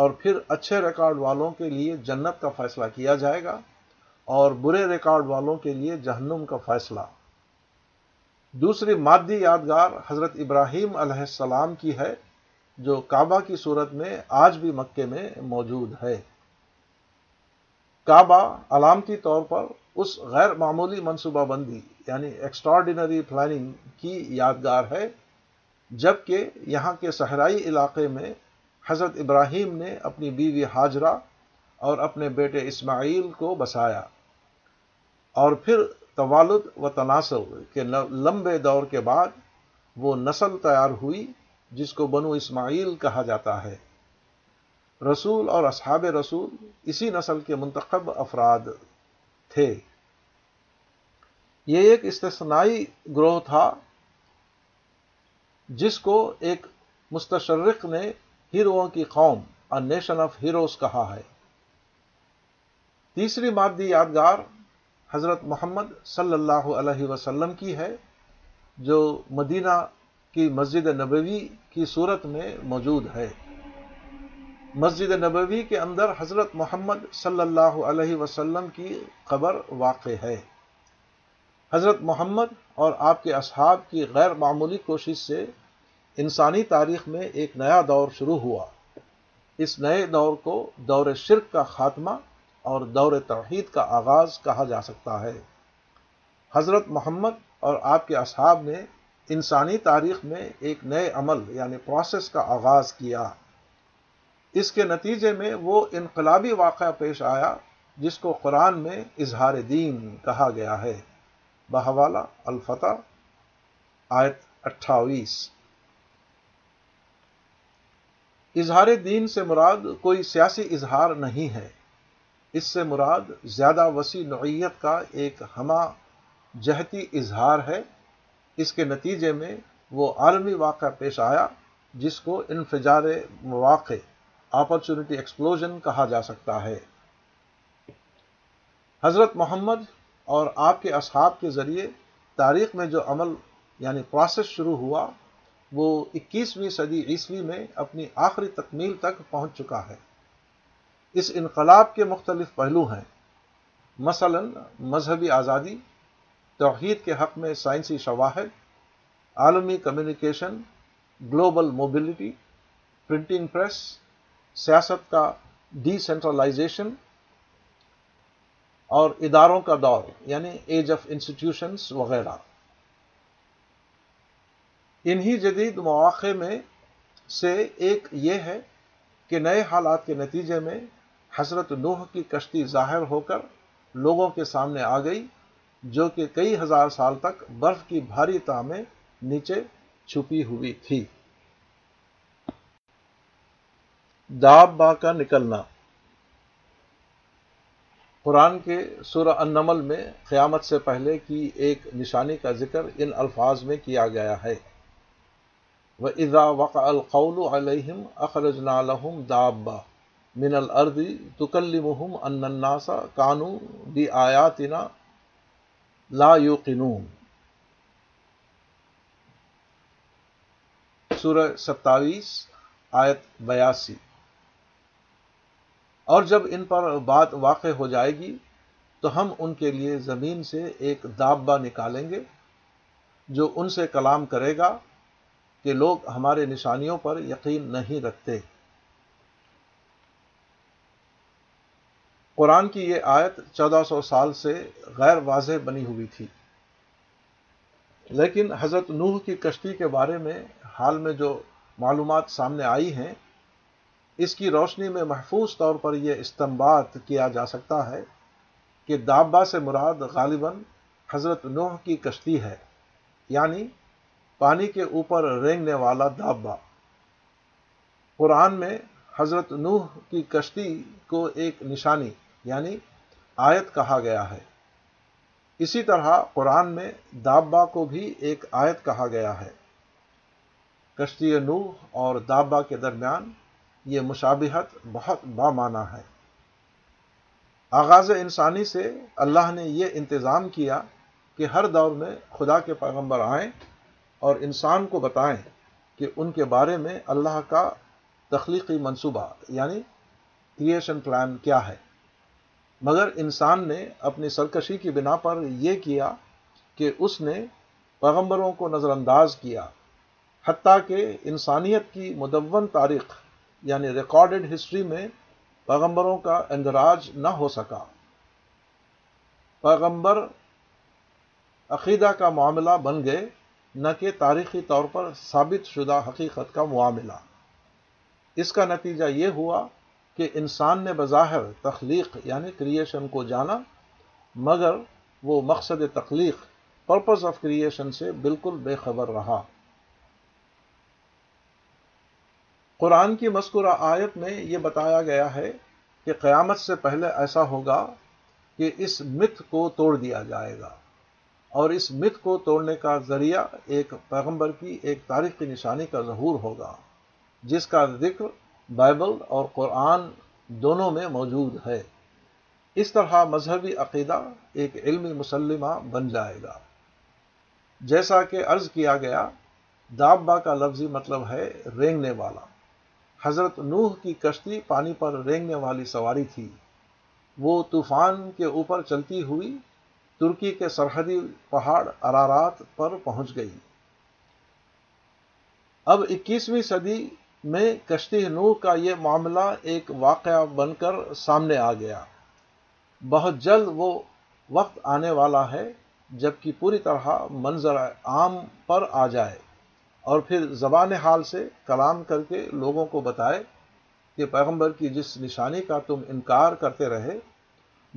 اور پھر اچھے ریکارڈ والوں کے لیے جنت کا فیصلہ کیا جائے گا اور برے ریکارڈ والوں کے لیے جہنم کا فیصلہ دوسری مادی یادگار حضرت ابراہیم علیہ السلام کی ہے جو کعبہ کی صورت میں آج بھی مکے میں موجود ہے کعبہ علامتی طور پر اس غیر معمولی منصوبہ بندی یعنی ایکسٹراڈینری پلاننگ کی یادگار ہے جبکہ یہاں کے صحرائی علاقے میں حضرت ابراہیم نے اپنی بیوی حاجرہ اور اپنے بیٹے اسماعیل کو بسایا اور پھر توالد و تناسب کے لمبے دور کے بعد وہ نسل تیار ہوئی جس کو بنو اسماعیل کہا جاتا ہے رسول اور اصحاب رسول اسی نسل کے منتخب افراد تھے یہ ایک استثنا گروہ تھا جس کو ایک مستشرق نے ہیروؤں کی قوم اور نیشن آف ہیروز کہا ہے تیسری مادی یادگار حضرت محمد صلی اللہ علیہ وسلم کی ہے جو مدینہ کی مسجد نبوی کی صورت میں موجود ہے مسجد نبوی کے اندر حضرت محمد صلی اللہ علیہ وسلم کی قبر واقع ہے حضرت محمد اور آپ کے اصحاب کی غیر معمولی کوشش سے انسانی تاریخ میں ایک نیا دور شروع ہوا اس نئے دور کو دور شرک کا خاتمہ اور دور توحید کا آغاز کہا جا سکتا ہے حضرت محمد اور آپ کے اصحاب نے انسانی تاریخ میں ایک نئے عمل یعنی پروسیس کا آغاز کیا اس کے نتیجے میں وہ انقلابی واقعہ پیش آیا جس کو قرآن میں اظہار دین کہا گیا ہے بحوالہ الفتح آیت اٹھائیس اظہار دین سے مراد کوئی سیاسی اظہار نہیں ہے اس سے مراد زیادہ وسیع نوعیت کا ایک ہما جہتی اظہار ہے اس کے نتیجے میں وہ عالمی واقعہ پیش آیا جس کو انفجار مواقع اپرچونٹی ایکسپلوژن کہا جا سکتا ہے حضرت محمد اور آپ کے اصحاب کے ذریعے تاریخ میں جو عمل یعنی پروسیس شروع ہوا وہ اکیسویں صدی عیسوی میں اپنی آخری تکمیل تک پہنچ چکا ہے اس انقلاب کے مختلف پہلو ہیں مثلا مذہبی آزادی توحید کے حق میں سائنسی شواہد عالمی communication global mobility printing press سیاست کا ڈی سینٹرلائزیشن اور اداروں کا دور یعنی ایج آف انسٹیٹیوشنس وغیرہ انہی جدید مواقع میں سے ایک یہ ہے کہ نئے حالات کے نتیجے میں حضرت نوح کی کشتی ظاہر ہو کر لوگوں کے سامنے آ گئی جو کہ کئی ہزار سال تک برف کی بھاری تاہ میں نیچے چھپی ہوئی تھی با کا نکلنا قرآن کے سر انمل میں قیامت سے پہلے کی ایک نشانی کا ذکر ان الفاظ میں کیا گیا ہے وق القول علیہم اخرج نالحم دابا من الردی مہم اناسا کانو بھی آیاتنا لا یوقنون سورہ ستائیس آیت بیاسی اور جب ان پر بات واقع ہو جائے گی تو ہم ان کے لیے زمین سے ایک دابا نکالیں گے جو ان سے کلام کرے گا کہ لوگ ہمارے نشانیوں پر یقین نہیں رکھتے قرآن کی یہ آیت چودہ سو سال سے غیر واضح بنی ہوئی تھی لیکن حضرت نوح کی کشتی کے بارے میں حال میں جو معلومات سامنے آئی ہیں اس کی روشنی میں محفوظ طور پر یہ استمباد کیا جا سکتا ہے کہ دابا سے مراد غالباً حضرت نوح کی کشتی ہے یعنی پانی کے اوپر رینگنے والا دابا قرآن میں حضرت نوح کی کشتی کو ایک نشانی یعنی آیت کہا گیا ہے اسی طرح قرآن میں دابا کو بھی ایک آیت کہا گیا ہے کشتی نوح اور دابا کے درمیان یہ مشابہت بہت بامعنی ہے آغاز انسانی سے اللہ نے یہ انتظام کیا کہ ہر دور میں خدا کے پیغمبر آئیں اور انسان کو بتائیں کہ ان کے بارے میں اللہ کا تخلیقی منصوبہ یعنی کریشن پلان کیا ہے مگر انسان نے اپنی سرکشی کی بنا پر یہ کیا کہ اس نے پیغمبروں کو نظر انداز کیا حتیٰ کہ انسانیت کی مدون تاریخ یعنی ریکارڈڈ ہسٹری میں پیغمبروں کا اندراج نہ ہو سکا پیغمبر عقیدہ کا معاملہ بن گئے نہ کہ تاریخی طور پر ثابت شدہ حقیقت کا معاملہ اس کا نتیجہ یہ ہوا کہ انسان نے بظاہر تخلیق یعنی کریشن کو جانا مگر وہ مقصد تخلیق پرپز آف کریشن سے بالکل بے خبر رہا قرآن کی مذکورہ آیت میں یہ بتایا گیا ہے کہ قیامت سے پہلے ایسا ہوگا کہ اس مت کو توڑ دیا جائے گا اور اس مت کو توڑنے کا ذریعہ ایک پیغمبر کی ایک تاریخ کی نشانی کا ظہور ہوگا جس کا ذکر بائبل اور قرآن دونوں میں موجود ہے اس طرح مذہبی عقیدہ ایک علمی مسلمہ بن جائے گا جیسا کہ عرض کیا گیا دابا کا لفظی مطلب ہے رینگنے والا حضرت نوح کی کشتی پانی پر رینگنے والی سواری تھی وہ طوفان کے اوپر چلتی ہوئی ترکی کے سرحدی پہاڑ ارارات پر پہنچ گئی اب اکیسویں صدی میں کشتی نوح کا یہ معاملہ ایک واقعہ بن کر سامنے آ گیا بہت جلد وہ وقت آنے والا ہے جب کہ پوری طرح منظر عام پر آ جائے اور پھر زبان حال سے کلام کر کے لوگوں کو بتائے کہ پیغمبر کی جس نشانی کا تم انکار کرتے رہے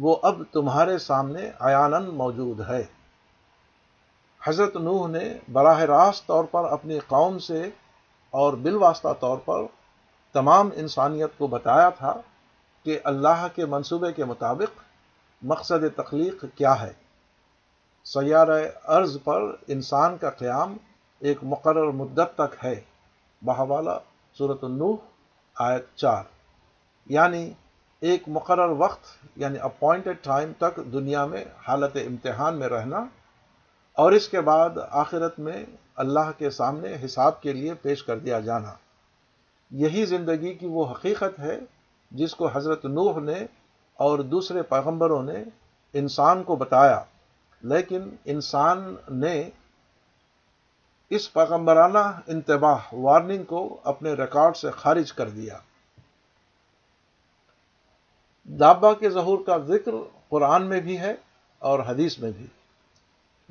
وہ اب تمہارے سامنے ایانند موجود ہے حضرت نوح نے براہ راست طور پر اپنی قوم سے اور بالواسطہ طور پر تمام انسانیت کو بتایا تھا کہ اللہ کے منصوبے کے مطابق مقصد تخلیق کیا ہے سیارہ ارض پر انسان کا قیام ایک مقرر مدت تک ہے بہوالا صورت النوح آیت چار یعنی ایک مقرر وقت یعنی اپوائنٹڈ ٹائم تک دنیا میں حالت امتحان میں رہنا اور اس کے بعد آخرت میں اللہ کے سامنے حساب کے لیے پیش کر دیا جانا یہی زندگی کی وہ حقیقت ہے جس کو حضرت نوح نے اور دوسرے پیغمبروں نے انسان کو بتایا لیکن انسان نے اس پیغمبرانہ انتباہ وارننگ کو اپنے ریکارڈ سے خارج کر دیا دابا کے ظہور کا ذکر قرآن میں بھی ہے اور حدیث میں بھی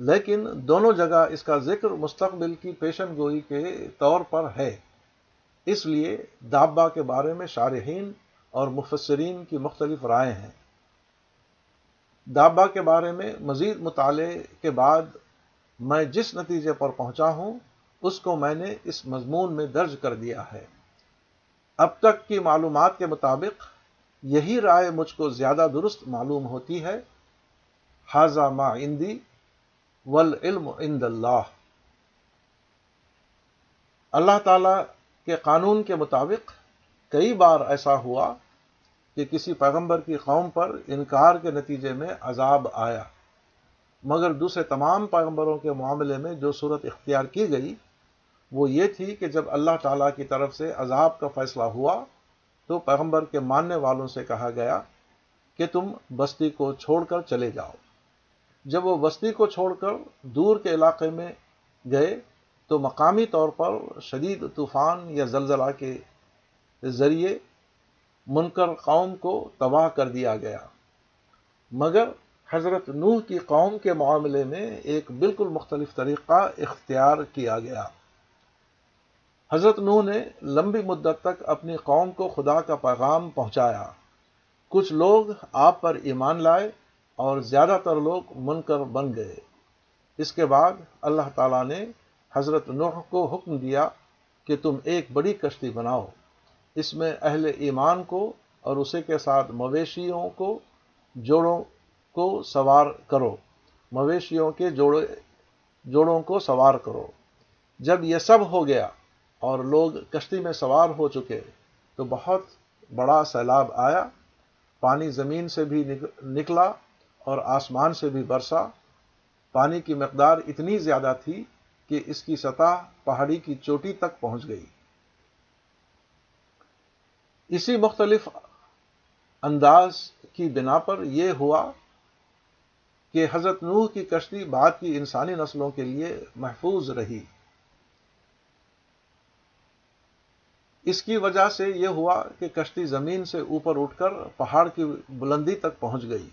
لیکن دونوں جگہ اس کا ذکر مستقبل کی پیشن گوئی کے طور پر ہے اس لیے دابا کے بارے میں شارحین اور مفسرین کی مختلف رائے ہیں دابا کے بارے میں مزید مطالعے کے بعد میں جس نتیجے پر پہنچا ہوں اس کو میں نے اس مضمون میں درج کر دیا ہے اب تک کی معلومات کے مطابق یہی رائے مجھ کو زیادہ درست معلوم ہوتی ہے حاضہ ما اندی عند اللہ اللہ تعالیٰ کے قانون کے مطابق کئی بار ایسا ہوا کہ کسی پیغمبر کی قوم پر انکار کے نتیجے میں عذاب آیا مگر دوسرے تمام پیغمبروں کے معاملے میں جو صورت اختیار کی گئی وہ یہ تھی کہ جب اللہ تعالیٰ کی طرف سے عذاب کا فیصلہ ہوا تو پیغمبر کے ماننے والوں سے کہا گیا کہ تم بستی کو چھوڑ کر چلے جاؤ جب وہ بستی کو چھوڑ کر دور کے علاقے میں گئے تو مقامی طور پر شدید طوفان یا زلزلہ کے ذریعے منکر قوم کو تباہ کر دیا گیا مگر حضرت نوح کی قوم کے معاملے میں ایک بالکل مختلف طریقہ اختیار کیا گیا حضرت نوح نے لمبی مدت تک اپنی قوم کو خدا کا پیغام پہنچایا کچھ لوگ آپ پر ایمان لائے اور زیادہ تر لوگ من کر بن گئے اس کے بعد اللہ تعالیٰ نے حضرت نوح کو حکم دیا کہ تم ایک بڑی کشتی بناؤ اس میں اہل ایمان کو اور اسے کے ساتھ مویشیوں کو جوڑوں کو سوار کرو مویشیوں کے جوڑے جوڑوں کو سوار کرو جب یہ سب ہو گیا اور لوگ کشتی میں سوار ہو چکے تو بہت بڑا سیلاب آیا پانی زمین سے بھی نکلا اور آسمان سے بھی برسا پانی کی مقدار اتنی زیادہ تھی کہ اس کی سطح پہاڑی کی چوٹی تک پہنچ گئی اسی مختلف انداز کی بنا پر یہ ہوا کہ حضرت نوح کی کشتی بعد کی انسانی نسلوں کے لیے محفوظ رہی اس کی وجہ سے یہ ہوا کہ کشتی زمین سے اوپر اٹھ کر پہاڑ کی بلندی تک پہنچ گئی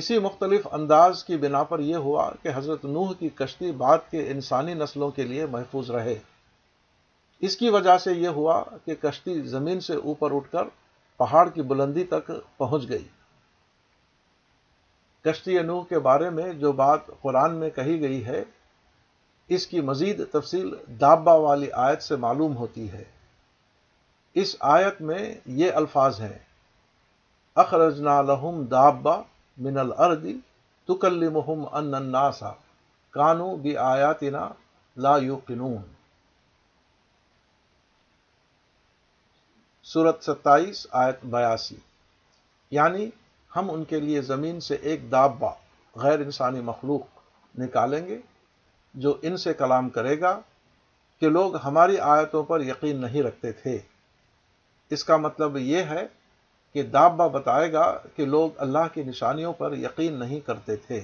اسی مختلف انداز کی بنا پر یہ ہوا کہ حضرت نوح کی کشتی بعد کے انسانی نسلوں کے لیے محفوظ رہے اس کی وجہ سے یہ ہوا کہ کشتی زمین سے اوپر اٹھ کر پہاڑ کی بلندی تک پہنچ گئی کشتی نوح کے بارے میں جو بات قرآن میں کہی گئی ہے اس کی مزید تفصیل دابا والی آیت سے معلوم ہوتی ہے اس آیت میں یہ الفاظ ہیں اخرجنا لہم دابا من الارض تکلمہم ان الناس کانو بی آیاتنا لا یوقنون سورت صورت ستائیس آیت بیاسی یعنی ہم ان کے لیے زمین سے ایک دابا غیر انسانی مخلوق نکالیں گے جو ان سے کلام کرے گا کہ لوگ ہماری آیتوں پر یقین نہیں رکھتے تھے اس کا مطلب یہ ہے دابا بتائے گا کہ لوگ اللہ کی نشانیوں پر یقین نہیں کرتے تھے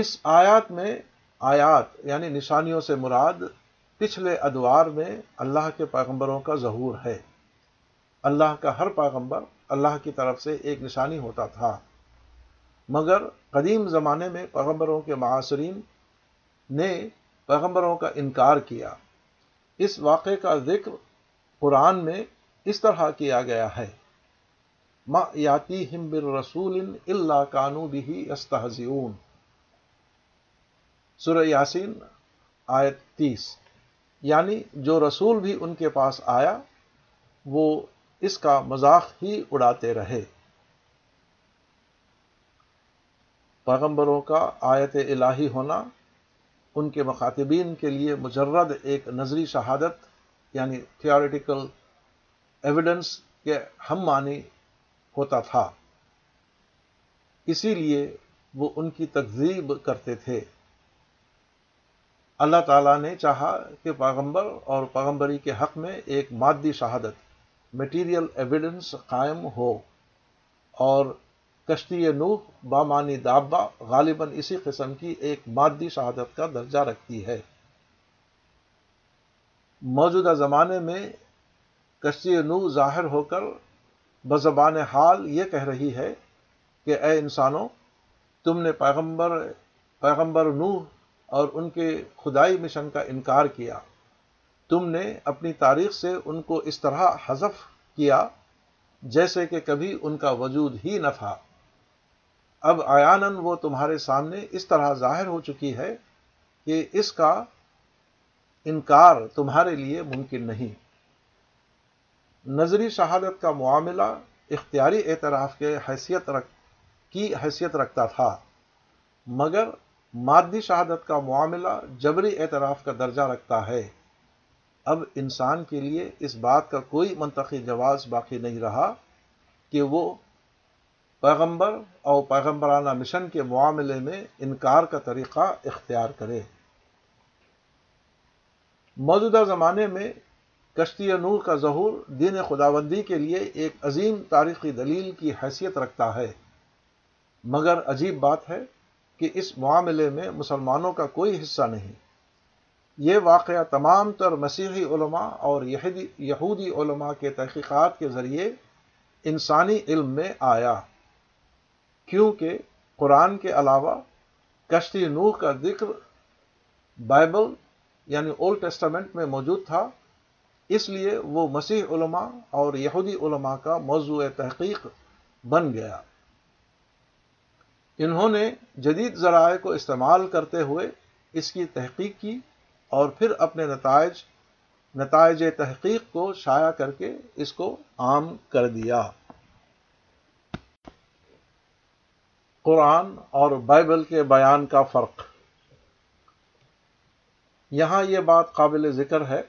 اس آیات میں آیات یعنی نشانیوں سے مراد پچھلے ادوار میں اللہ کے پیغمبروں کا ظہور ہے اللہ کا ہر پیغمبر اللہ کی طرف سے ایک نشانی ہوتا تھا مگر قدیم زمانے میں پیغمبروں کے معاصرین نے پیغمبروں کا انکار کیا اس واقعے کا ذکر قرآن میں اس طرح کیا گیا ہے ما یاتی ہم بر رسول اللہ کانو بھی استحزیون سر یاسین آیت تیس یعنی جو رسول بھی ان کے پاس آیا وہ اس کا مذاق ہی اڑاتے رہے پیغمبروں کا آیت الہی ہونا ان کے مخاطبین کے لیے مجرد ایک نظری شہادت یعنی تھیوریٹیکل ایویڈنس کے ہم معنی ہوتا تھا اسی لیے وہ ان کی تقزیب کرتے تھے اللہ تعالیٰ نے چاہا کہ پیغمبر اور پیغمبری کے حق میں ایک مادی شہادت میٹیریل ایویڈنس قائم ہو اور کشتی نوح بامانی دابا غالباً اسی قسم کی ایک مادی شہادت کا درجہ رکھتی ہے موجودہ زمانے میں کشتی نو ظاہر ہو کر بزبان حال یہ کہہ رہی ہے کہ اے انسانوں تم نے پیغمبر پیغمبر نوح اور ان کے خدائی مشن کا انکار کیا تم نے اپنی تاریخ سے ان کو اس طرح حذف کیا جیسے کہ کبھی ان کا وجود ہی نہ تھا اب آیانن وہ تمہارے سامنے اس طرح ظاہر ہو چکی ہے کہ اس کا انکار تمہارے لیے ممکن نہیں نظری شہادت کا معاملہ اختیاری اعتراف کے حیثیت رکھ کی حیثیت رکھتا تھا مگر مادی شہادت کا معاملہ جبری اعتراف کا درجہ رکھتا ہے اب انسان کے لیے اس بات کا کوئی منطقی جواز باقی نہیں رہا کہ وہ پیغمبر اور پیغمبرانہ مشن کے معاملے میں انکار کا طریقہ اختیار کرے موجودہ زمانے میں کشتی نور کا ظہور دین خداوندی کے لیے ایک عظیم تاریخی دلیل کی حیثیت رکھتا ہے مگر عجیب بات ہے کہ اس معاملے میں مسلمانوں کا کوئی حصہ نہیں یہ واقعہ تمام تر مسیحی علماء اور یہودی علماء کے تحقیقات کے ذریعے انسانی علم میں آیا کیونکہ قرآن کے علاوہ کشتی نوح کا ذکر بائبل یعنی اولڈ ٹیسٹامنٹ میں موجود تھا اس لیے وہ مسیح علماء اور یہودی علماء کا موضوع تحقیق بن گیا انہوں نے جدید ذرائع کو استعمال کرتے ہوئے اس کی تحقیق کی اور پھر اپنے نتائج نتائج تحقیق کو شائع کر کے اس کو عام کر دیا قرآن اور بائبل کے بیان کا فرق یہاں یہ بات قابل ذکر ہے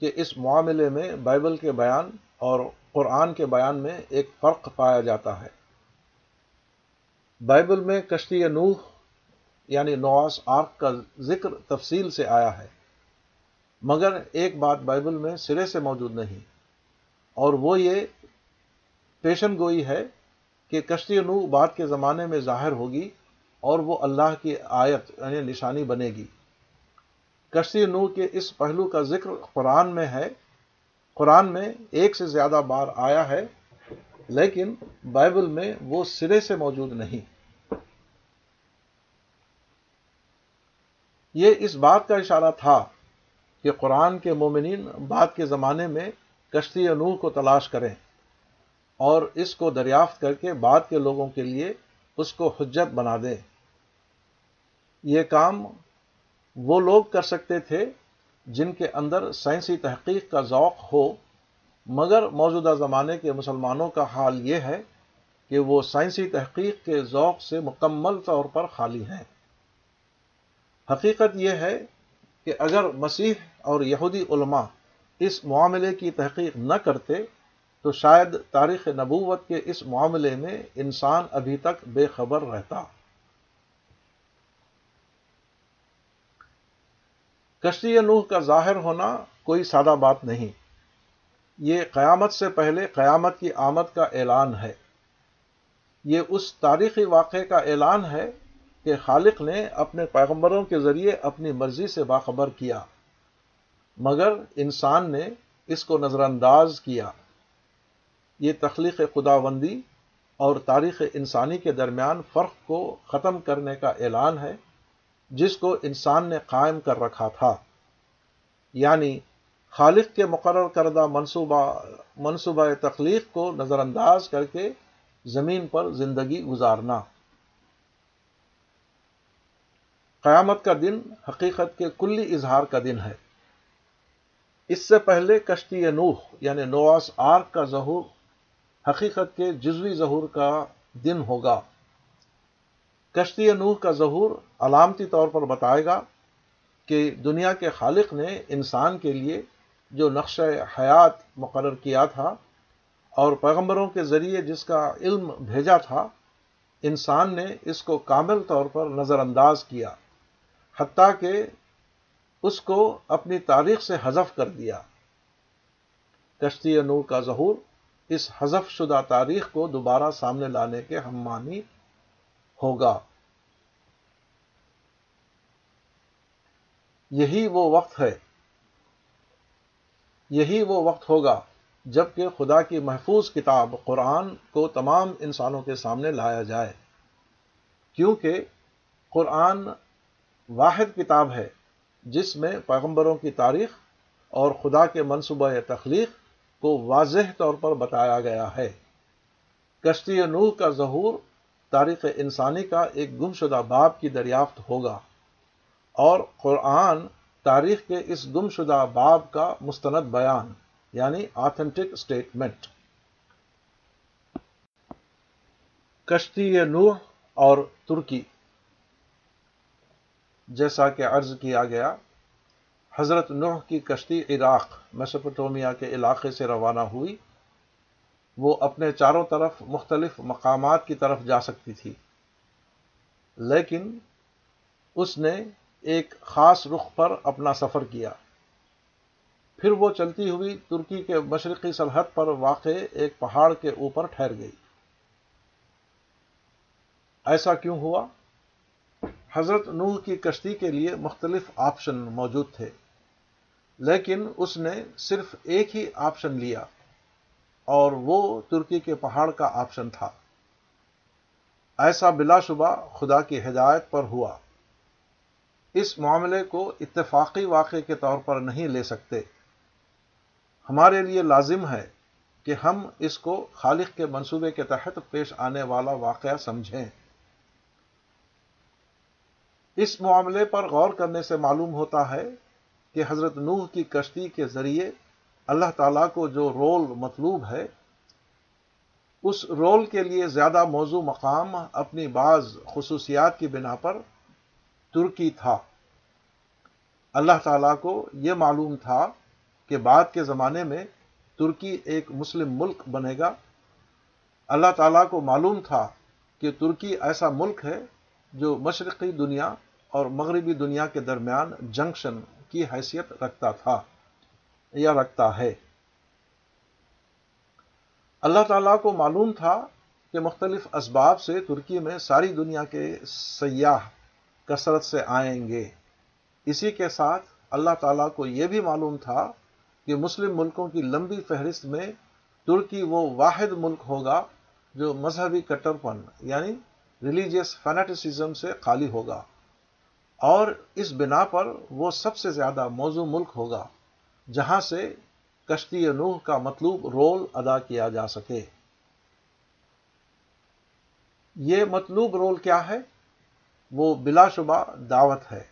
کہ اس معاملے میں بائبل کے بیان اور قرآن کے بیان میں ایک فرق پایا جاتا ہے بائبل میں کشتی نوح یعنی نواس آرک کا ذکر تفصیل سے آیا ہے مگر ایک بات بائبل میں سرے سے موجود نہیں اور وہ یہ پیشن گوئی ہے کہ کشتی نوح بعد کے زمانے میں ظاہر ہوگی اور وہ اللہ کی آیت یعنی نشانی بنے گی کشتی نو کے اس پہلو کا ذکر قرآن میں ہے قرآن میں ایک سے زیادہ بار آیا ہے لیکن بائبل میں وہ سرے سے موجود نہیں یہ اس بات کا اشارہ تھا کہ قرآن کے مومنین بعد کے زمانے میں کشتی نوح کو تلاش کریں اور اس کو دریافت کر کے بعد کے لوگوں کے لیے اس کو حجت بنا دیں یہ کام وہ لوگ کر سکتے تھے جن کے اندر سائنسی تحقیق کا ذوق ہو مگر موجودہ زمانے کے مسلمانوں کا حال یہ ہے کہ وہ سائنسی تحقیق کے ذوق سے مکمل طور پر خالی ہیں حقیقت یہ ہے کہ اگر مسیح اور یہودی علماء اس معاملے کی تحقیق نہ کرتے تو شاید تاریخ نبوت کے اس معاملے میں انسان ابھی تک بے خبر رہتا کشتی نوح کا ظاہر ہونا کوئی سادہ بات نہیں یہ قیامت سے پہلے قیامت کی آمد کا اعلان ہے یہ اس تاریخی واقعے کا اعلان ہے کہ خالق نے اپنے پیغمبروں کے ذریعے اپنی مرضی سے باخبر کیا مگر انسان نے اس کو نظر انداز کیا یہ تخلیق خداوندی اور تاریخ انسانی کے درمیان فرق کو ختم کرنے کا اعلان ہے جس کو انسان نے قائم کر رکھا تھا یعنی خالق کے مقرر کردہ منصوبہ منصوبہ تخلیق کو نظر انداز کر کے زمین پر زندگی گزارنا قیامت کا دن حقیقت کے کلی اظہار کا دن ہے اس سے پہلے کشتی نوح یعنی نواس آرک کا ظہور حقیقت کے جزوی ظہور کا دن ہوگا کشتی نوح کا ظہور علامتی طور پر بتائے گا کہ دنیا کے خالق نے انسان کے لیے جو نقشہ حیات مقرر کیا تھا اور پیغمبروں کے ذریعے جس کا علم بھیجا تھا انسان نے اس کو کامل طور پر نظر انداز کیا حتیٰ کہ اس کو اپنی تاریخ سے حذف کر دیا کشتی نور کا ظہور اس حذف شدہ تاریخ کو دوبارہ سامنے لانے کے ہم معنی ہوگا یہی وہ وقت ہوگا جب کہ خدا کی محفوظ کتاب قرآن کو تمام انسانوں کے سامنے لایا جائے کیونکہ قرآن واحد کتاب ہے جس میں پیغمبروں کی تاریخ اور خدا کے منصوبہ تخلیق کو واضح طور پر بتایا گیا ہے کشتی نوح کا ظہور تاریخ انسانی کا ایک گم شدہ باب کی دریافت ہوگا اور قرآن تاریخ کے گم شدہ باب کا مستند بیان یعنی آتھنٹک اسٹیٹمنٹ کشتی نوح اور ترکی جیسا کہ عرض کیا گیا حضرت نوح کی کشتی عراق میسپٹومیا کے علاقے سے روانہ ہوئی وہ اپنے چاروں طرف مختلف مقامات کی طرف جا سکتی تھی لیکن اس نے ایک خاص رخ پر اپنا سفر کیا پھر وہ چلتی ہوئی ترکی کے مشرقی سرحد پر واقع ایک پہاڑ کے اوپر ٹھہر گئی ایسا کیوں ہوا حضرت نوح کی کشتی کے لیے مختلف آپشن موجود تھے لیکن اس نے صرف ایک ہی آپشن لیا اور وہ ترکی کے پہاڑ کا آپشن تھا ایسا بلا شبہ خدا کی ہدایت پر ہوا اس معاملے کو اتفاقی واقعے کے طور پر نہیں لے سکتے ہمارے لیے لازم ہے کہ ہم اس کو خالق کے منصوبے کے تحت پیش آنے والا واقعہ سمجھیں اس معاملے پر غور کرنے سے معلوم ہوتا ہے کہ حضرت نوح کی کشتی کے ذریعے اللہ تعالیٰ کو جو رول مطلوب ہے اس رول کے لیے زیادہ موضوع مقام اپنی بعض خصوصیات کی بنا پر ترکی تھا اللہ تعالیٰ کو یہ معلوم تھا کہ بعد کے زمانے میں ترکی ایک مسلم ملک بنے گا اللہ تعالیٰ کو معلوم تھا کہ ترکی ایسا ملک ہے جو مشرقی دنیا اور مغربی دنیا کے درمیان جنکشن کی حیثیت رکھتا تھا یا رکھتا ہے اللہ تعالیٰ کو معلوم تھا کہ مختلف اسباب سے ترکی میں ساری دنیا کے سیاح کثرت سے آئیں گے اسی کے ساتھ اللہ تعالیٰ کو یہ بھی معلوم تھا کہ مسلم ملکوں کی لمبی فہرست میں ترکی وہ واحد ملک ہوگا جو مذہبی کٹرپن یعنی ریلیجیس فینٹسزم سے خالی ہوگا اور اس بنا پر وہ سب سے زیادہ موزوں ملک ہوگا جہاں سے کشتی نوح کا مطلوب رول ادا کیا جا سکے یہ مطلوب رول کیا ہے وہ بلا شبہ دعوت ہے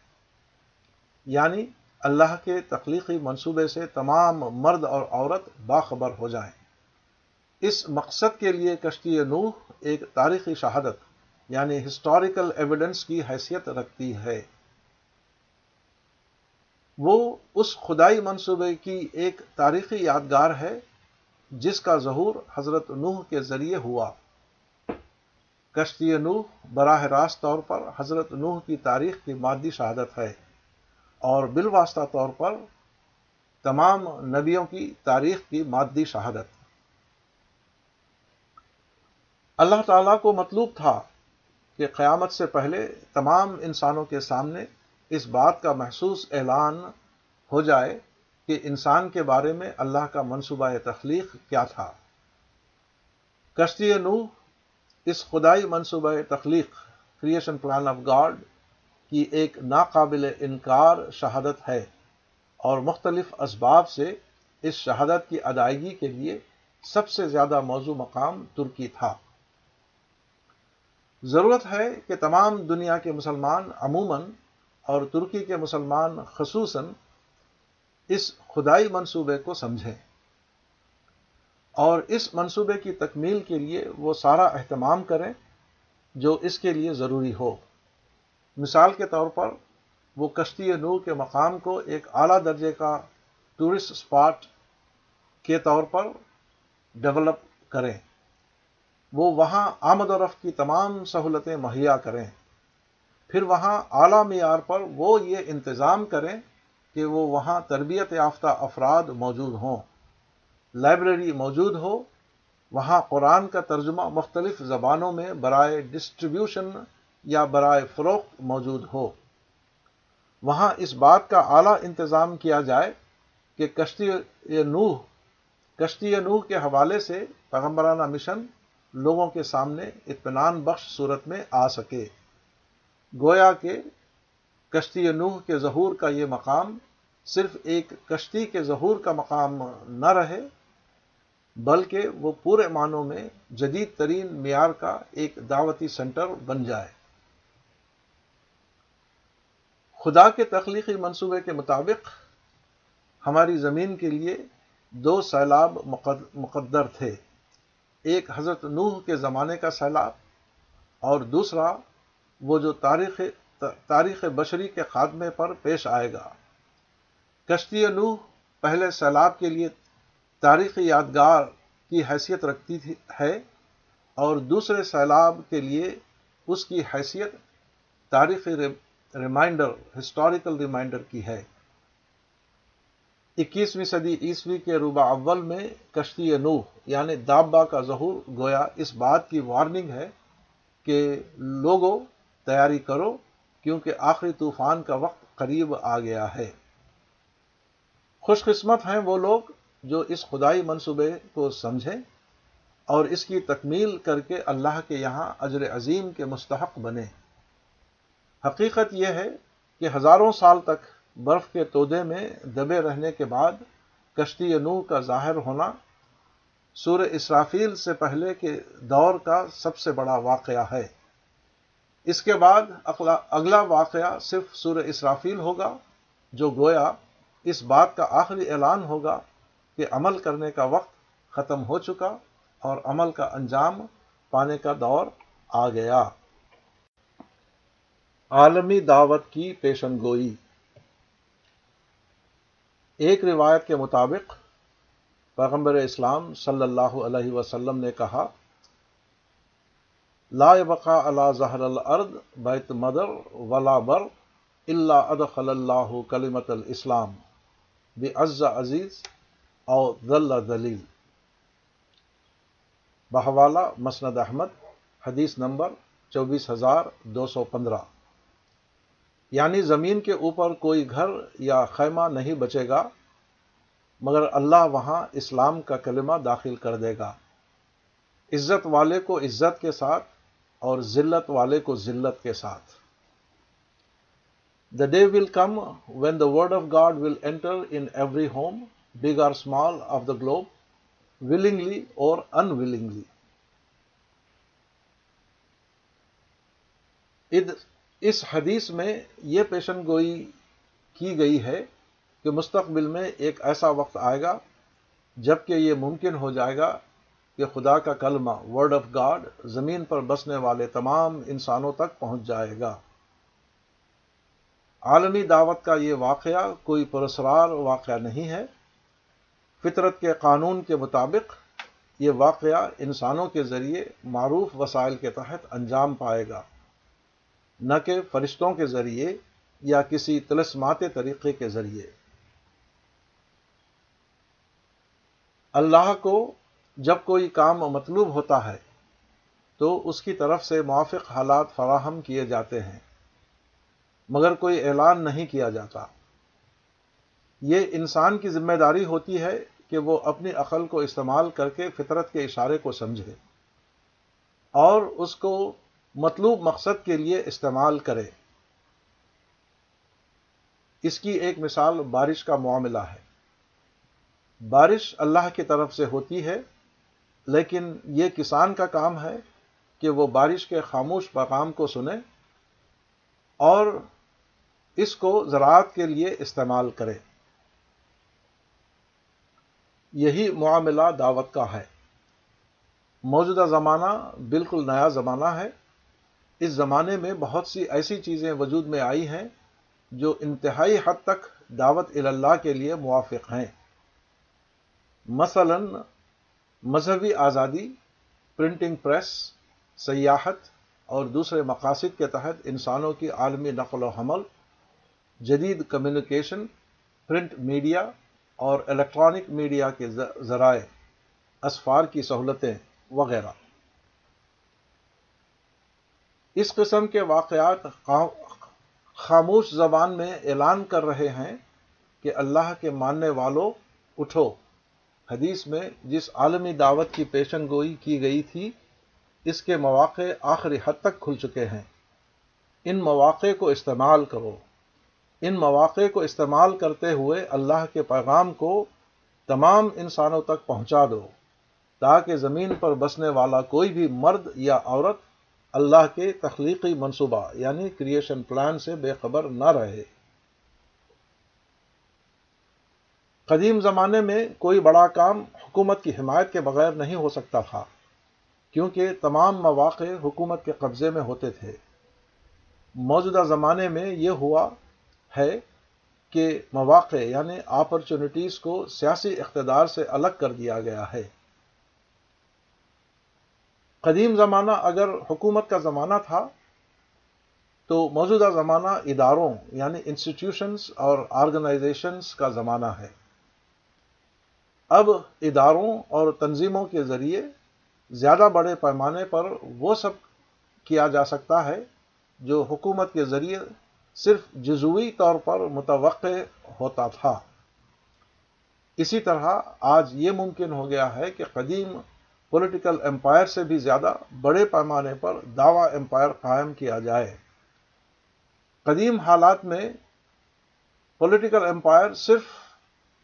یعنی اللہ کے تخلیقی منصوبے سے تمام مرد اور عورت باخبر ہو جائیں اس مقصد کے لیے کشتی نوح ایک تاریخی شہادت یعنی ہسٹوریکل ایویڈنس کی حیثیت رکھتی ہے وہ اس خدائی منصوبے کی ایک تاریخی یادگار ہے جس کا ظہور حضرت نوح کے ذریعے ہوا کشتی نوح براہ راست طور پر حضرت نوح کی تاریخ کی مادی شہادت ہے اور بالواسطہ طور پر تمام نبیوں کی تاریخ کی مادی شہادت اللہ تعالیٰ کو مطلوب تھا کہ قیامت سے پہلے تمام انسانوں کے سامنے اس بات کا محسوس اعلان ہو جائے کہ انسان کے بارے میں اللہ کا منصوبہ تخلیق کیا تھا کشتی نوح اس خدائی منصوبہ تخلیق کریشن پلان آف گاڈ کی ایک ناقابل انکار شہادت ہے اور مختلف اسباب سے اس شہادت کی ادائیگی کے لیے سب سے زیادہ موضوع مقام ترکی تھا ضرورت ہے کہ تمام دنیا کے مسلمان عموماً اور ترکی کے مسلمان خصوصاً اس خدائی منصوبے کو سمجھیں اور اس منصوبے کی تکمیل کے لیے وہ سارا اہتمام کریں جو اس کے لیے ضروری ہو مثال کے طور پر وہ کشتی نور کے مقام کو ایک اعلیٰ درجے کا ٹورسٹ اسپاٹ کے طور پر ڈیولپ کریں وہ وہاں آمد و رفت کی تمام سہولتیں مہیا کریں پھر وہاں اعلیٰ معیار پر وہ یہ انتظام کریں کہ وہ وہاں تربیت یافتہ افراد موجود ہوں لائبریری موجود ہو وہاں قرآن کا ترجمہ مختلف زبانوں میں برائے ڈسٹریبیوشن یا برائے فروخت موجود ہو وہاں اس بات کا اعلیٰ انتظام کیا جائے کہ کشتی نوح کشتی نوح کے حوالے سے پیغمبرانہ مشن لوگوں کے سامنے اطمینان بخش صورت میں آ سکے گویا کہ کشتی نوح کے ظہور کا یہ مقام صرف ایک کشتی کے ظہور کا مقام نہ رہے بلکہ وہ پورے معنوں میں جدید ترین معیار کا ایک دعوتی سینٹر بن جائے خدا کے تخلیقی منصوبے کے مطابق ہماری زمین کے لیے دو سیلاب مقدر تھے ایک حضرت نوح کے زمانے کا سیلاب اور دوسرا وہ جو تاریخ تاریخ بشری کے خاتمے پر پیش آئے گا کشتی نوح پہلے سیلاب کے لیے تاریخی یادگار کی حیثیت رکھتی ہے اور دوسرے سیلاب کے لیے اس کی حیثیت تاریخی ریمائنڈر ہسٹوریکل ریمائنڈر کی ہے اکیسویں صدی عیسوی کے روبا اول میں کشتی نوح یعنی دابا کا ظہور گویا اس بات کی وارننگ ہے کہ لوگوں تیاری کرو کیونکہ آخری طوفان کا وقت قریب آ گیا ہے خوش قسمت ہیں وہ لوگ جو اس خدائی منصوبے کو سمجھیں اور اس کی تکمیل کر کے اللہ کے یہاں اجر عظیم کے مستحق بنے حقیقت یہ ہے کہ ہزاروں سال تک برف کے تودے میں دبے رہنے کے بعد کشتی نو کا ظاہر ہونا سور اسرافیل سے پہلے کے دور کا سب سے بڑا واقعہ ہے اس کے بعد اگلا واقعہ صرف سور اسرافیل ہوگا جو گویا اس بات کا آخری اعلان ہوگا کہ عمل کرنے کا وقت ختم ہو چکا اور عمل کا انجام پانے کا دور آ گیا عالمی دعوت کی پیشن گوئی ایک روایت کے مطابق پیغمبر اسلام صلی اللہ علیہ وسلم نے کہا لا بقا اللہ ظہر العرد بیت مدر ولا بر اللہ ادخل اللہ کلمت بے بز عزیز اور بہوالا مسند احمد حدیث نمبر چوبیس ہزار دو سو پندرہ یعنی زمین کے اوپر کوئی گھر یا خیمہ نہیں بچے گا مگر اللہ وہاں اسلام کا کلمہ داخل کر دے گا عزت والے کو عزت کے ساتھ اور ذلت والے کو ذلت کے ساتھ the day will come when the word of God will enter in every home big or small of the globe willingly or unwillingly اس حدیث میں یہ پیشن گوئی کی گئی ہے کہ مستقبل میں ایک ایسا وقت آئے گا جبکہ یہ ممکن ہو جائے گا خدا کا کلمہ ورڈ آف گاڈ زمین پر بسنے والے تمام انسانوں تک پہنچ جائے گا عالمی دعوت کا یہ واقعہ کوئی پرسرار واقعہ نہیں ہے فطرت کے قانون کے مطابق یہ واقعہ انسانوں کے ذریعے معروف وسائل کے تحت انجام پائے گا نہ کہ فرشتوں کے ذریعے یا کسی تلسمات طریقے کے ذریعے اللہ کو جب کوئی کام مطلوب ہوتا ہے تو اس کی طرف سے موافق حالات فراہم کیے جاتے ہیں مگر کوئی اعلان نہیں کیا جاتا یہ انسان کی ذمہ داری ہوتی ہے کہ وہ اپنی عقل کو استعمال کر کے فطرت کے اشارے کو سمجھے اور اس کو مطلوب مقصد کے لیے استعمال کرے اس کی ایک مثال بارش کا معاملہ ہے بارش اللہ کی طرف سے ہوتی ہے لیکن یہ کسان کا کام ہے کہ وہ بارش کے خاموش مقام کو سنے اور اس کو زراعت کے لیے استعمال کرے یہی معاملہ دعوت کا ہے موجودہ زمانہ بالکل نیا زمانہ ہے اس زمانے میں بہت سی ایسی چیزیں وجود میں آئی ہیں جو انتہائی حد تک دعوت اللہ کے لیے موافق ہیں مثلاً مذہبی آزادی پرنٹنگ پریس سیاحت اور دوسرے مقاصد کے تحت انسانوں کی عالمی نقل و حمل جدید کمیونیکیشن پرنٹ میڈیا اور الیکٹرانک میڈیا کے ذرائع اسفار کی سہولتیں وغیرہ اس قسم کے واقعات خاموش زبان میں اعلان کر رہے ہیں کہ اللہ کے ماننے والوں اٹھو حدیث میں جس عالمی دعوت کی پیشن گوئی کی گئی تھی اس کے مواقع آخری حد تک کھل چکے ہیں ان مواقع کو استعمال کرو ان مواقع کو استعمال کرتے ہوئے اللہ کے پیغام کو تمام انسانوں تک پہنچا دو تاکہ زمین پر بسنے والا کوئی بھی مرد یا عورت اللہ کے تخلیقی منصوبہ یعنی کریشن پلان سے بے خبر نہ رہے قدیم زمانے میں کوئی بڑا کام حکومت کی حمایت کے بغیر نہیں ہو سکتا تھا کیونکہ تمام مواقع حکومت کے قبضے میں ہوتے تھے موجودہ زمانے میں یہ ہوا ہے کہ مواقع یعنی اپرچونیٹیز کو سیاسی اقتدار سے الگ کر دیا گیا ہے قدیم زمانہ اگر حکومت کا زمانہ تھا تو موجودہ زمانہ اداروں یعنی انسٹیٹیوشنس اور آرگنائزیشنس کا زمانہ ہے اب اداروں اور تنظیموں کے ذریعے زیادہ بڑے پیمانے پر وہ سب کیا جا سکتا ہے جو حکومت کے ذریعے صرف جزوی طور پر متوقع ہوتا تھا اسی طرح آج یہ ممکن ہو گیا ہے کہ قدیم پولیٹیکل امپائر سے بھی زیادہ بڑے پیمانے پر دعویٰ امپائر قائم کیا جائے قدیم حالات میں پولیٹیکل امپائر صرف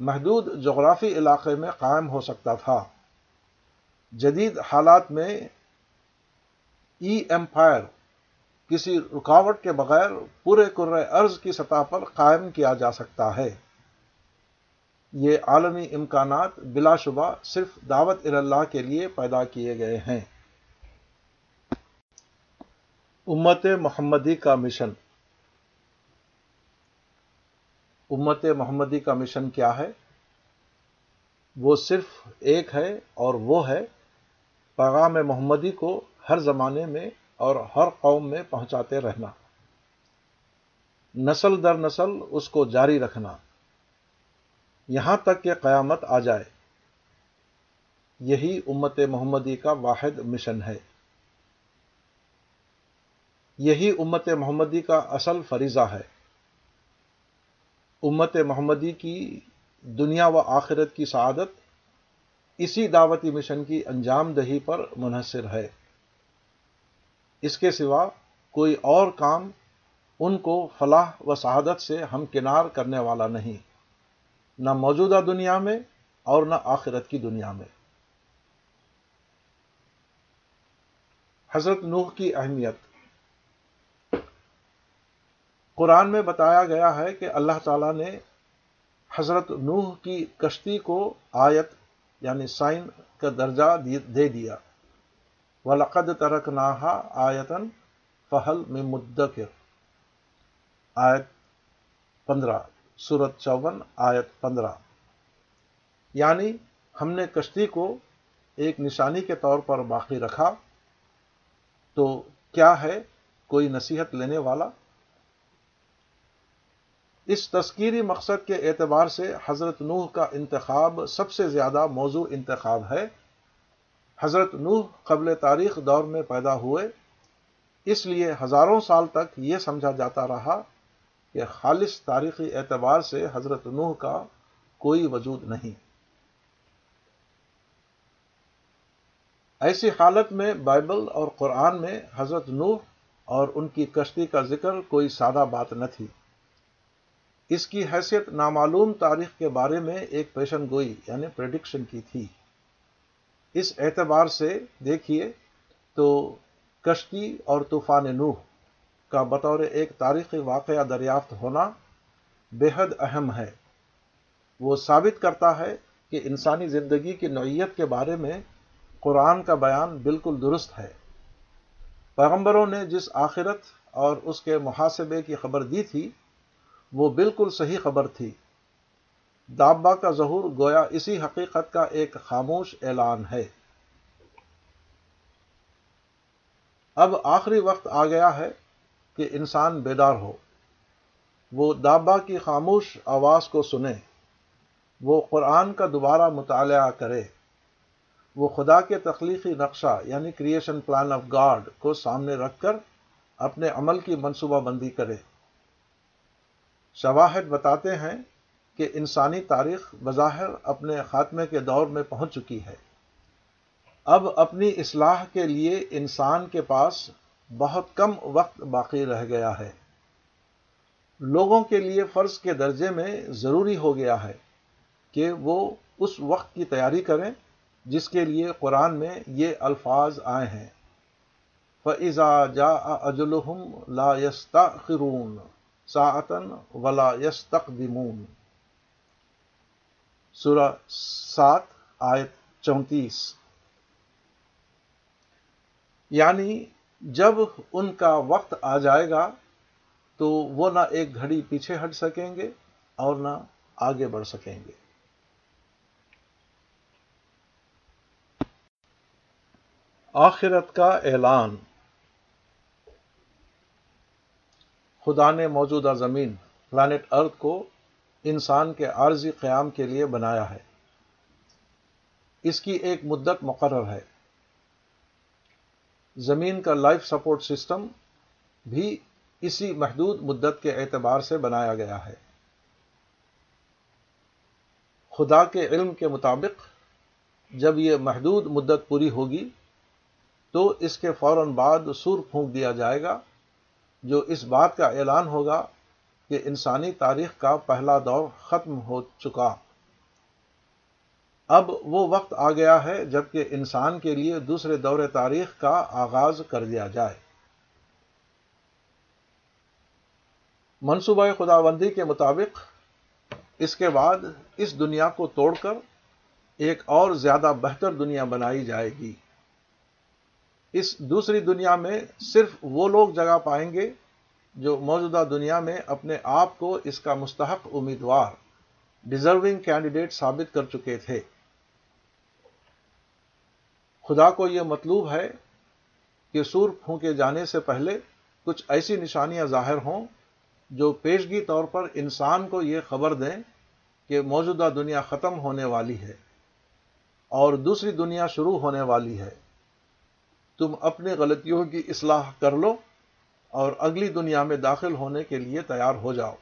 محدود جغرافی علاقے میں قائم ہو سکتا تھا جدید حالات میں ای ایمپائر کسی رکاوٹ کے بغیر پورے ارض کی سطح پر قائم کیا جا سکتا ہے یہ عالمی امکانات بلا شبہ صرف دعوت اللہ کے لیے پیدا کیے گئے ہیں امت محمدی کا مشن امت محمدی کا مشن کیا ہے وہ صرف ایک ہے اور وہ ہے پیغام محمدی کو ہر زمانے میں اور ہر قوم میں پہنچاتے رہنا نسل در نسل اس کو جاری رکھنا یہاں تک کہ قیامت آ جائے یہی امت محمدی کا واحد مشن ہے یہی امت محمدی کا اصل فریضہ ہے امت محمدی کی دنیا و آخرت کی سعادت اسی دعوتی مشن کی انجام دہی پر منحصر ہے اس کے سوا کوئی اور کام ان کو فلاح و سعادت سے ہمکنار کرنے والا نہیں نہ موجودہ دنیا میں اور نہ آخرت کی دنیا میں حضرت نوح کی اہمیت قرآن میں بتایا گیا ہے کہ اللہ تعالیٰ نے حضرت نوح کی کشتی کو آیت یعنی سائن کا درجہ دے دیا و لقد ترک ناہا آیتن فہل میں آیت پندرہ سورت چون آیت پندرہ یعنی ہم نے کشتی کو ایک نشانی کے طور پر باقی رکھا تو کیا ہے کوئی نصیحت لینے والا اس تذکیری مقصد کے اعتبار سے حضرت نوح کا انتخاب سب سے زیادہ موضوع انتخاب ہے حضرت نوح قبل تاریخ دور میں پیدا ہوئے اس لیے ہزاروں سال تک یہ سمجھا جاتا رہا کہ خالص تاریخی اعتبار سے حضرت نوح کا کوئی وجود نہیں ایسی حالت میں بائبل اور قرآن میں حضرت نوح اور ان کی کشتی کا ذکر کوئی سادہ بات نہ تھی اس کی حیثیت نامعلوم تاریخ کے بارے میں ایک پیشن گوئی یعنی پریڈکشن کی تھی اس اعتبار سے دیکھیے تو کشتی اور طوفان نوح کا بطور ایک تاریخی واقعہ دریافت ہونا بے حد اہم ہے وہ ثابت کرتا ہے کہ انسانی زندگی کی نوعیت کے بارے میں قرآن کا بیان بالکل درست ہے پیغمبروں نے جس آخرت اور اس کے محاسبے کی خبر دی تھی وہ بالکل صحیح خبر تھی دابا کا ظہور گویا اسی حقیقت کا ایک خاموش اعلان ہے اب آخری وقت آ گیا ہے کہ انسان بیدار ہو وہ دابا کی خاموش آواز کو سنے وہ قرآن کا دوبارہ مطالعہ کرے وہ خدا کے تخلیقی نقشہ یعنی کریشن پلان آف گاڈ کو سامنے رکھ کر اپنے عمل کی منصوبہ بندی کرے شواہد بتاتے ہیں کہ انسانی تاریخ بظاہر اپنے خاتمے کے دور میں پہنچ چکی ہے اب اپنی اصلاح کے لیے انسان کے پاس بہت کم وقت باقی رہ گیا ہے لوگوں کے لیے فرض کے درجے میں ضروری ہو گیا ہے کہ وہ اس وقت کی تیاری کریں جس کے لیے قرآن میں یہ الفاظ آئے ہیں فَإِذَا جَاءَ لا یستا خرون ساعتن ولا یس تقدیمون سورہ سات آیت چونتیس یعنی جب ان کا وقت آ جائے گا تو وہ نہ ایک گھڑی پیچھے ہٹ سکیں گے اور نہ آگے بڑھ سکیں گے آخرت کا اعلان خدا نے موجودہ زمین پلانٹ ارتھ کو انسان کے عارضی قیام کے لیے بنایا ہے اس کی ایک مدت مقرر ہے زمین کا لائف سپورٹ سسٹم بھی اسی محدود مدت کے اعتبار سے بنایا گیا ہے خدا کے علم کے مطابق جب یہ محدود مدت پوری ہوگی تو اس کے فوراً بعد سور پھونک دیا جائے گا جو اس بات کا اعلان ہوگا کہ انسانی تاریخ کا پہلا دور ختم ہو چکا اب وہ وقت آ گیا ہے جبکہ انسان کے لیے دوسرے دور تاریخ کا آغاز کر دیا جائے منصوبہ خدا بندی کے مطابق اس کے بعد اس دنیا کو توڑ کر ایک اور زیادہ بہتر دنیا بنائی جائے گی اس دوسری دنیا میں صرف وہ لوگ جگہ پائیں گے جو موجودہ دنیا میں اپنے آپ کو اس کا مستحق امیدوار ڈیزرونگ کینڈیڈیٹ ثابت کر چکے تھے خدا کو یہ مطلوب ہے کہ سور پھونکے جانے سے پہلے کچھ ایسی نشانیاں ظاہر ہوں جو پیشگی طور پر انسان کو یہ خبر دیں کہ موجودہ دنیا ختم ہونے والی ہے اور دوسری دنیا شروع ہونے والی ہے تم اپنی غلطیوں کی اصلاح کر لو اور اگلی دنیا میں داخل ہونے کے لیے تیار ہو جاؤ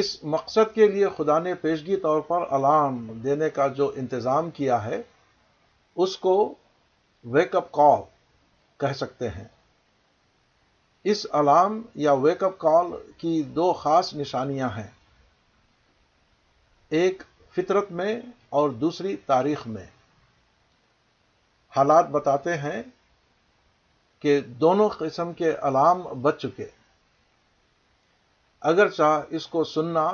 اس مقصد کے لیے خدا نے پیشگی طور پر الارم دینے کا جو انتظام کیا ہے اس کو ویک اپ کال کہہ سکتے ہیں اس الارم یا ویک اپ کال کی دو خاص نشانیاں ہیں ایک فطرت میں اور دوسری تاریخ میں حالات بتاتے ہیں کہ دونوں قسم کے علام بچ چکے اگرچہ اس کو سننا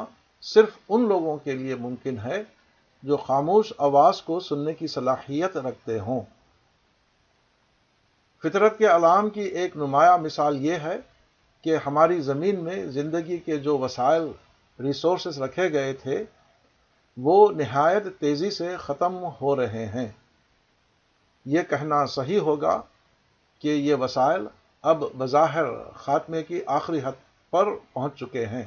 صرف ان لوگوں کے لیے ممکن ہے جو خاموش آواز کو سننے کی صلاحیت رکھتے ہوں فطرت کے علام کی ایک نمایاں مثال یہ ہے کہ ہماری زمین میں زندگی کے جو وسائل ریسورسز رکھے گئے تھے وہ نہایت تیزی سے ختم ہو رہے ہیں یہ کہنا صحیح ہوگا کہ یہ وسائل اب بظاہر خاتمے کی آخری حد پر پہنچ چکے ہیں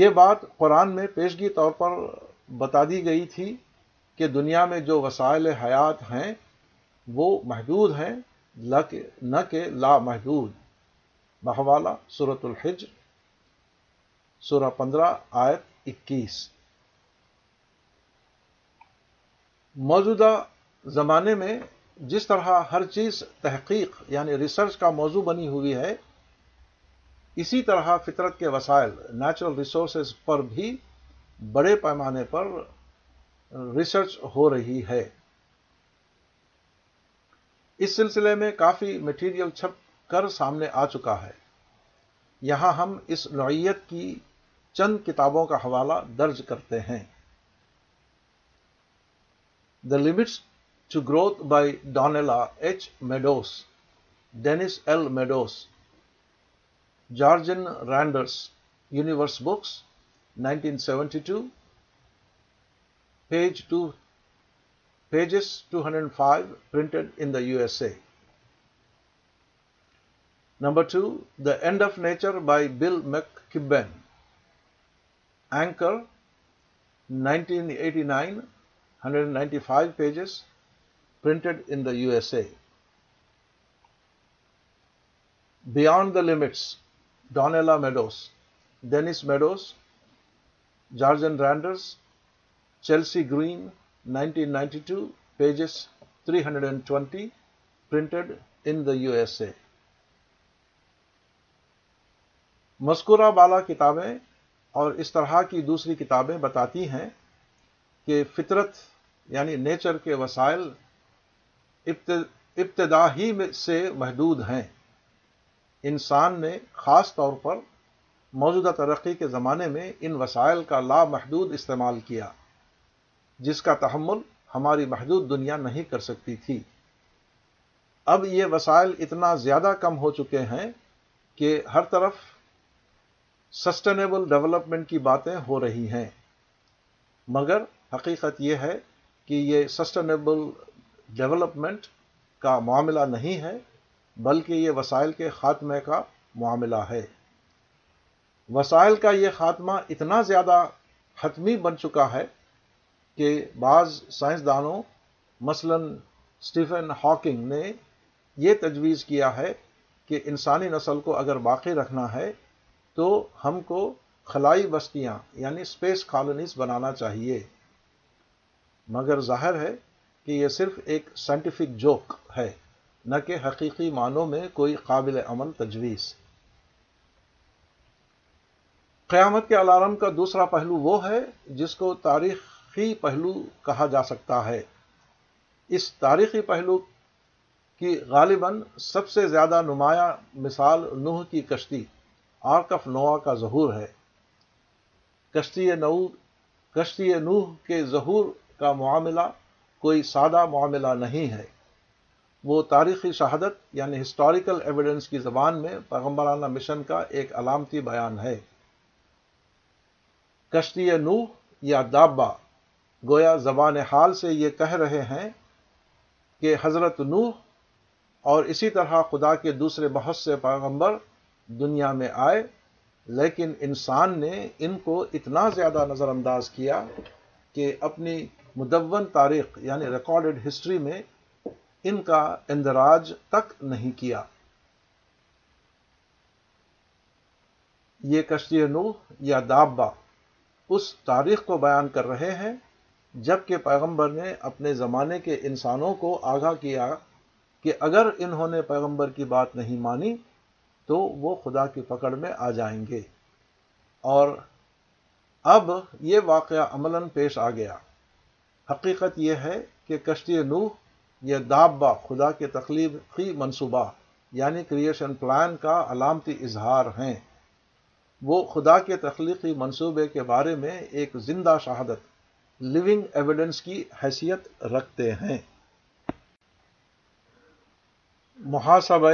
یہ بات قرآن میں پیشگی طور پر بتا دی گئی تھی کہ دنیا میں جو وسائل حیات ہیں وہ محدود ہیں نہ کہ لا محدود بہوالا سورت الحج سورہ پندرہ آیت اکیس موجودہ زمانے میں جس طرح ہر چیز تحقیق یعنی ریسرچ کا موضوع بنی ہوئی ہے اسی طرح فطرت کے وسائل نیچرل ریسورسز پر بھی بڑے پیمانے پر ریسرچ ہو رہی ہے اس سلسلے میں کافی مٹیریل چھپ کر سامنے آ چکا ہے یہاں ہم اس نوعیت کی چند کتابوں کا حوالہ درج کرتے ہیں the limits growth by Dana H Ms Dennis L Meadows Jorgen Randers Universe Books nineteen seventy two two hundred end of nature by Bill McKibben eighty nine hundred ninety five pages U S A USA. Beyond Meadows Meadows Jorgen Randers Chelsea Meadows, two pages three hundred and twenty printed in the U S A مسکورا بالا کتابیں اور اس طرح کی دوسری کتابیں بتاتی ہیں کہ فطرت یعنی نیچر کے وسائل ابتدا ہی میں سے محدود ہیں انسان نے خاص طور پر موجودہ ترقی کے زمانے میں ان وسائل کا لامحدود استعمال کیا جس کا تحمل ہماری محدود دنیا نہیں کر سکتی تھی اب یہ وسائل اتنا زیادہ کم ہو چکے ہیں کہ ہر طرف سسٹینیبل ڈیولپمنٹ کی باتیں ہو رہی ہیں مگر حقیقت یہ ہے کہ یہ سسٹینیبل ڈیولپمنٹ کا معاملہ نہیں ہے بلکہ یہ وسائل کے خاتمے کا معاملہ ہے وسائل کا یہ خاتمہ اتنا زیادہ حتمی بن چکا ہے کہ بعض سائنسدانوں مثلا اسٹیفن ہاکنگ نے یہ تجویز کیا ہے کہ انسانی نسل کو اگر باقی رکھنا ہے تو ہم کو خلائی بستیاں یعنی اسپیس کالونیز بنانا چاہیے مگر ظاہر ہے کہ یہ صرف ایک سائنٹیفک جوک ہے نہ کہ حقیقی معنوں میں کوئی قابل عمل تجویز قیامت کے الارم کا دوسرا پہلو وہ ہے جس کو تاریخی پہلو کہا جا سکتا ہے اس تاریخی پہلو کی غالباً سب سے زیادہ نمایاں مثال نوح کی کشتی آرک آف نوا کا ظہور ہے کشتی نو کشتی نوح کے ظہور کا معاملہ کوئی سادہ معاملہ نہیں ہے وہ تاریخی شہادت یعنی ہسٹوریکل ایویڈنس کی زبان میں پیغمبرانہ مشن کا ایک علامتی بیان ہے کشتی نوح یا دابا گویا زبان حال سے یہ کہہ رہے ہیں کہ حضرت نوح اور اسی طرح خدا کے دوسرے بہت سے پیغمبر دنیا میں آئے لیکن انسان نے ان کو اتنا زیادہ نظر انداز کیا کہ اپنی مدون تاریخ یعنی ریکارڈڈ ہسٹری میں ان کا اندراج تک نہیں کیا یہ کشتی نوح یا دابا اس تاریخ کو بیان کر رہے ہیں جبکہ پیغمبر نے اپنے زمانے کے انسانوں کو آگاہ کیا کہ اگر انہوں نے پیغمبر کی بات نہیں مانی تو وہ خدا کی پکڑ میں آ جائیں گے اور اب یہ واقعہ عملاً پیش آ گیا حقیقت یہ ہے کہ کشتی نوح یہ دابا خدا کے تخلیقی منصوبہ یعنی کریشن پلان کا علامتی اظہار ہیں وہ خدا کے تخلیقی منصوبے کے بارے میں ایک زندہ شہادت لیونگ ایویڈنس کی حیثیت رکھتے ہیں محاسبہ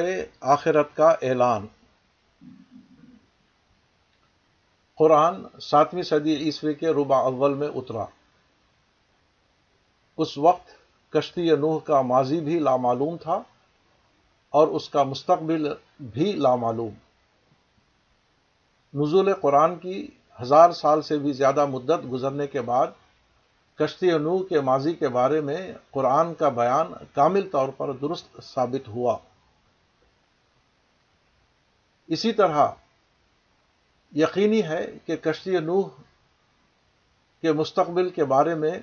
آخرت کا اعلان قرآن ساتویں صدی عیسوی کے ربع اول میں اترا اس وقت کشتی نوح کا ماضی بھی لامعلوم تھا اور اس کا مستقبل بھی لامعلوم نزول قرآن کی ہزار سال سے بھی زیادہ مدت گزرنے کے بعد کشتی نوح کے ماضی کے بارے میں قرآن کا بیان کامل طور پر درست ثابت ہوا اسی طرح یقینی ہے کہ کشتی نوح کے مستقبل کے بارے میں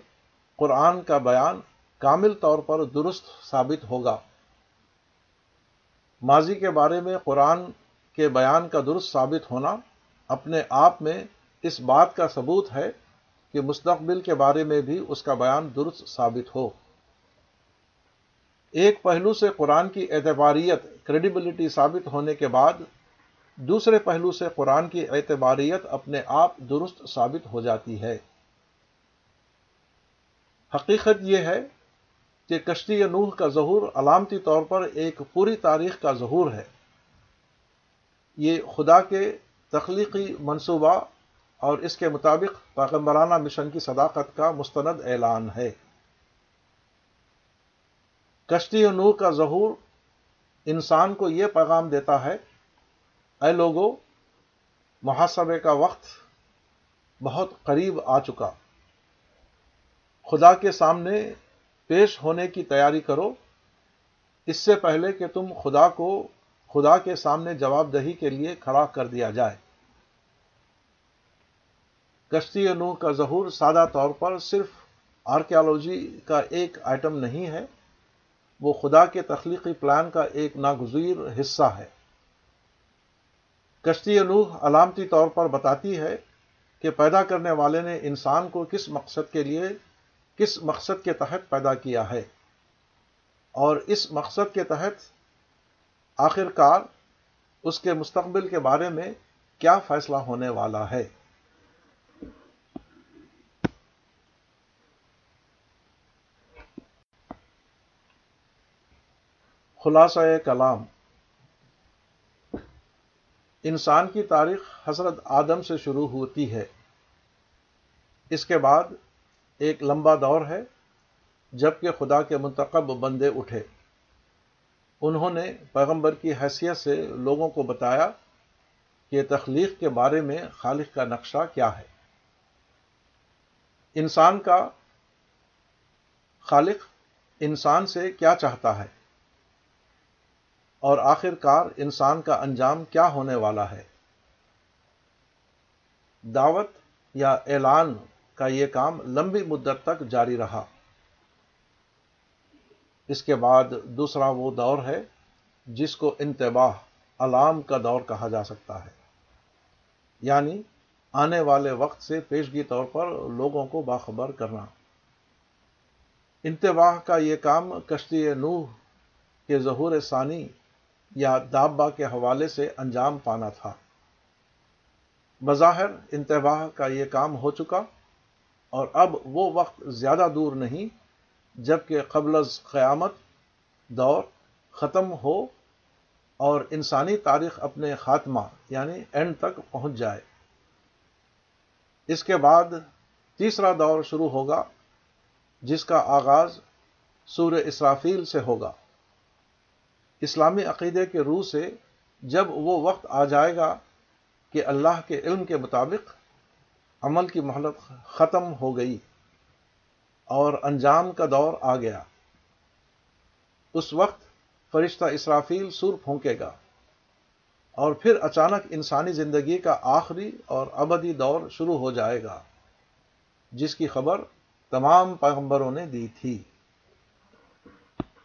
قرآن کا بیان کامل طور پر درست ثابت ہوگا ماضی کے بارے میں قرآن کے بیان کا درست ثابت ہونا اپنے آپ میں اس بات کا ثبوت ہے کہ مستقبل کے بارے میں بھی اس کا بیان درست ثابت ہو ایک پہلو سے قرآن کی اعتباریت کریڈیبلٹی ثابت ہونے کے بعد دوسرے پہلو سے قرآن کی اعتباریت اپنے آپ درست ثابت ہو جاتی ہے حقیقت یہ ہے کہ کشتی نوح کا ظہور علامتی طور پر ایک پوری تاریخ کا ظہور ہے یہ خدا کے تخلیقی منصوبہ اور اس کے مطابق پیغمبرانہ مشن کی صداقت کا مستند اعلان ہے کشتی نوح کا ظہور انسان کو یہ پیغام دیتا ہے اے لوگوں محاسبے کا وقت بہت قریب آ چکا خدا کے سامنے پیش ہونے کی تیاری کرو اس سے پہلے کہ تم خدا کو خدا کے سامنے جواب دہی کے لیے کھڑا کر دیا جائے کشتی نوح کا ظہور سادہ طور پر صرف آرکیالوجی کا ایک آئٹم نہیں ہے وہ خدا کے تخلیقی پلان کا ایک ناگزیر حصہ ہے کشتی نوح علامتی طور پر بتاتی ہے کہ پیدا کرنے والے نے انسان کو کس مقصد کے لیے کس مقصد کے تحت پیدا کیا ہے اور اس مقصد کے تحت آخر کار اس کے مستقبل کے بارے میں کیا فیصلہ ہونے والا ہے خلاصہ کلام انسان کی تاریخ حضرت آدم سے شروع ہوتی ہے اس کے بعد ایک لمبا دور ہے جب کہ خدا کے منتخب بندے اٹھے انہوں نے پیغمبر کی حیثیت سے لوگوں کو بتایا کہ تخلیق کے بارے میں خالق کا نقشہ کیا ہے انسان کا خالق انسان سے کیا چاہتا ہے اور آخر کار انسان کا انجام کیا ہونے والا ہے دعوت یا اعلان کا یہ کام لمبی مدت تک جاری رہا اس کے بعد دوسرا وہ دور ہے جس کو انتباہ علام کا دور کہا جا سکتا ہے یعنی آنے والے وقت سے پیشگی طور پر لوگوں کو باخبر کرنا انتباہ کا یہ کام کشتی نوح کے ظہور ثانی یا دابا کے حوالے سے انجام پانا تھا بظاہر انتباہ کا یہ کام ہو چکا اور اب وہ وقت زیادہ دور نہیں جب کہ قبل از قیامت دور ختم ہو اور انسانی تاریخ اپنے خاتمہ یعنی اینڈ تک پہنچ جائے اس کے بعد تیسرا دور شروع ہوگا جس کا آغاز سور اسرافیل سے ہوگا اسلامی عقیدے کے روح سے جب وہ وقت آ جائے گا کہ اللہ کے علم کے مطابق عمل کی مہلت ختم ہو گئی اور انجام کا دور آ گیا اس وقت فرشتہ اسرافیل سر پھونکے گا اور پھر اچانک انسانی زندگی کا آخری اور ابدی دور شروع ہو جائے گا جس کی خبر تمام پیغمبروں نے دی تھی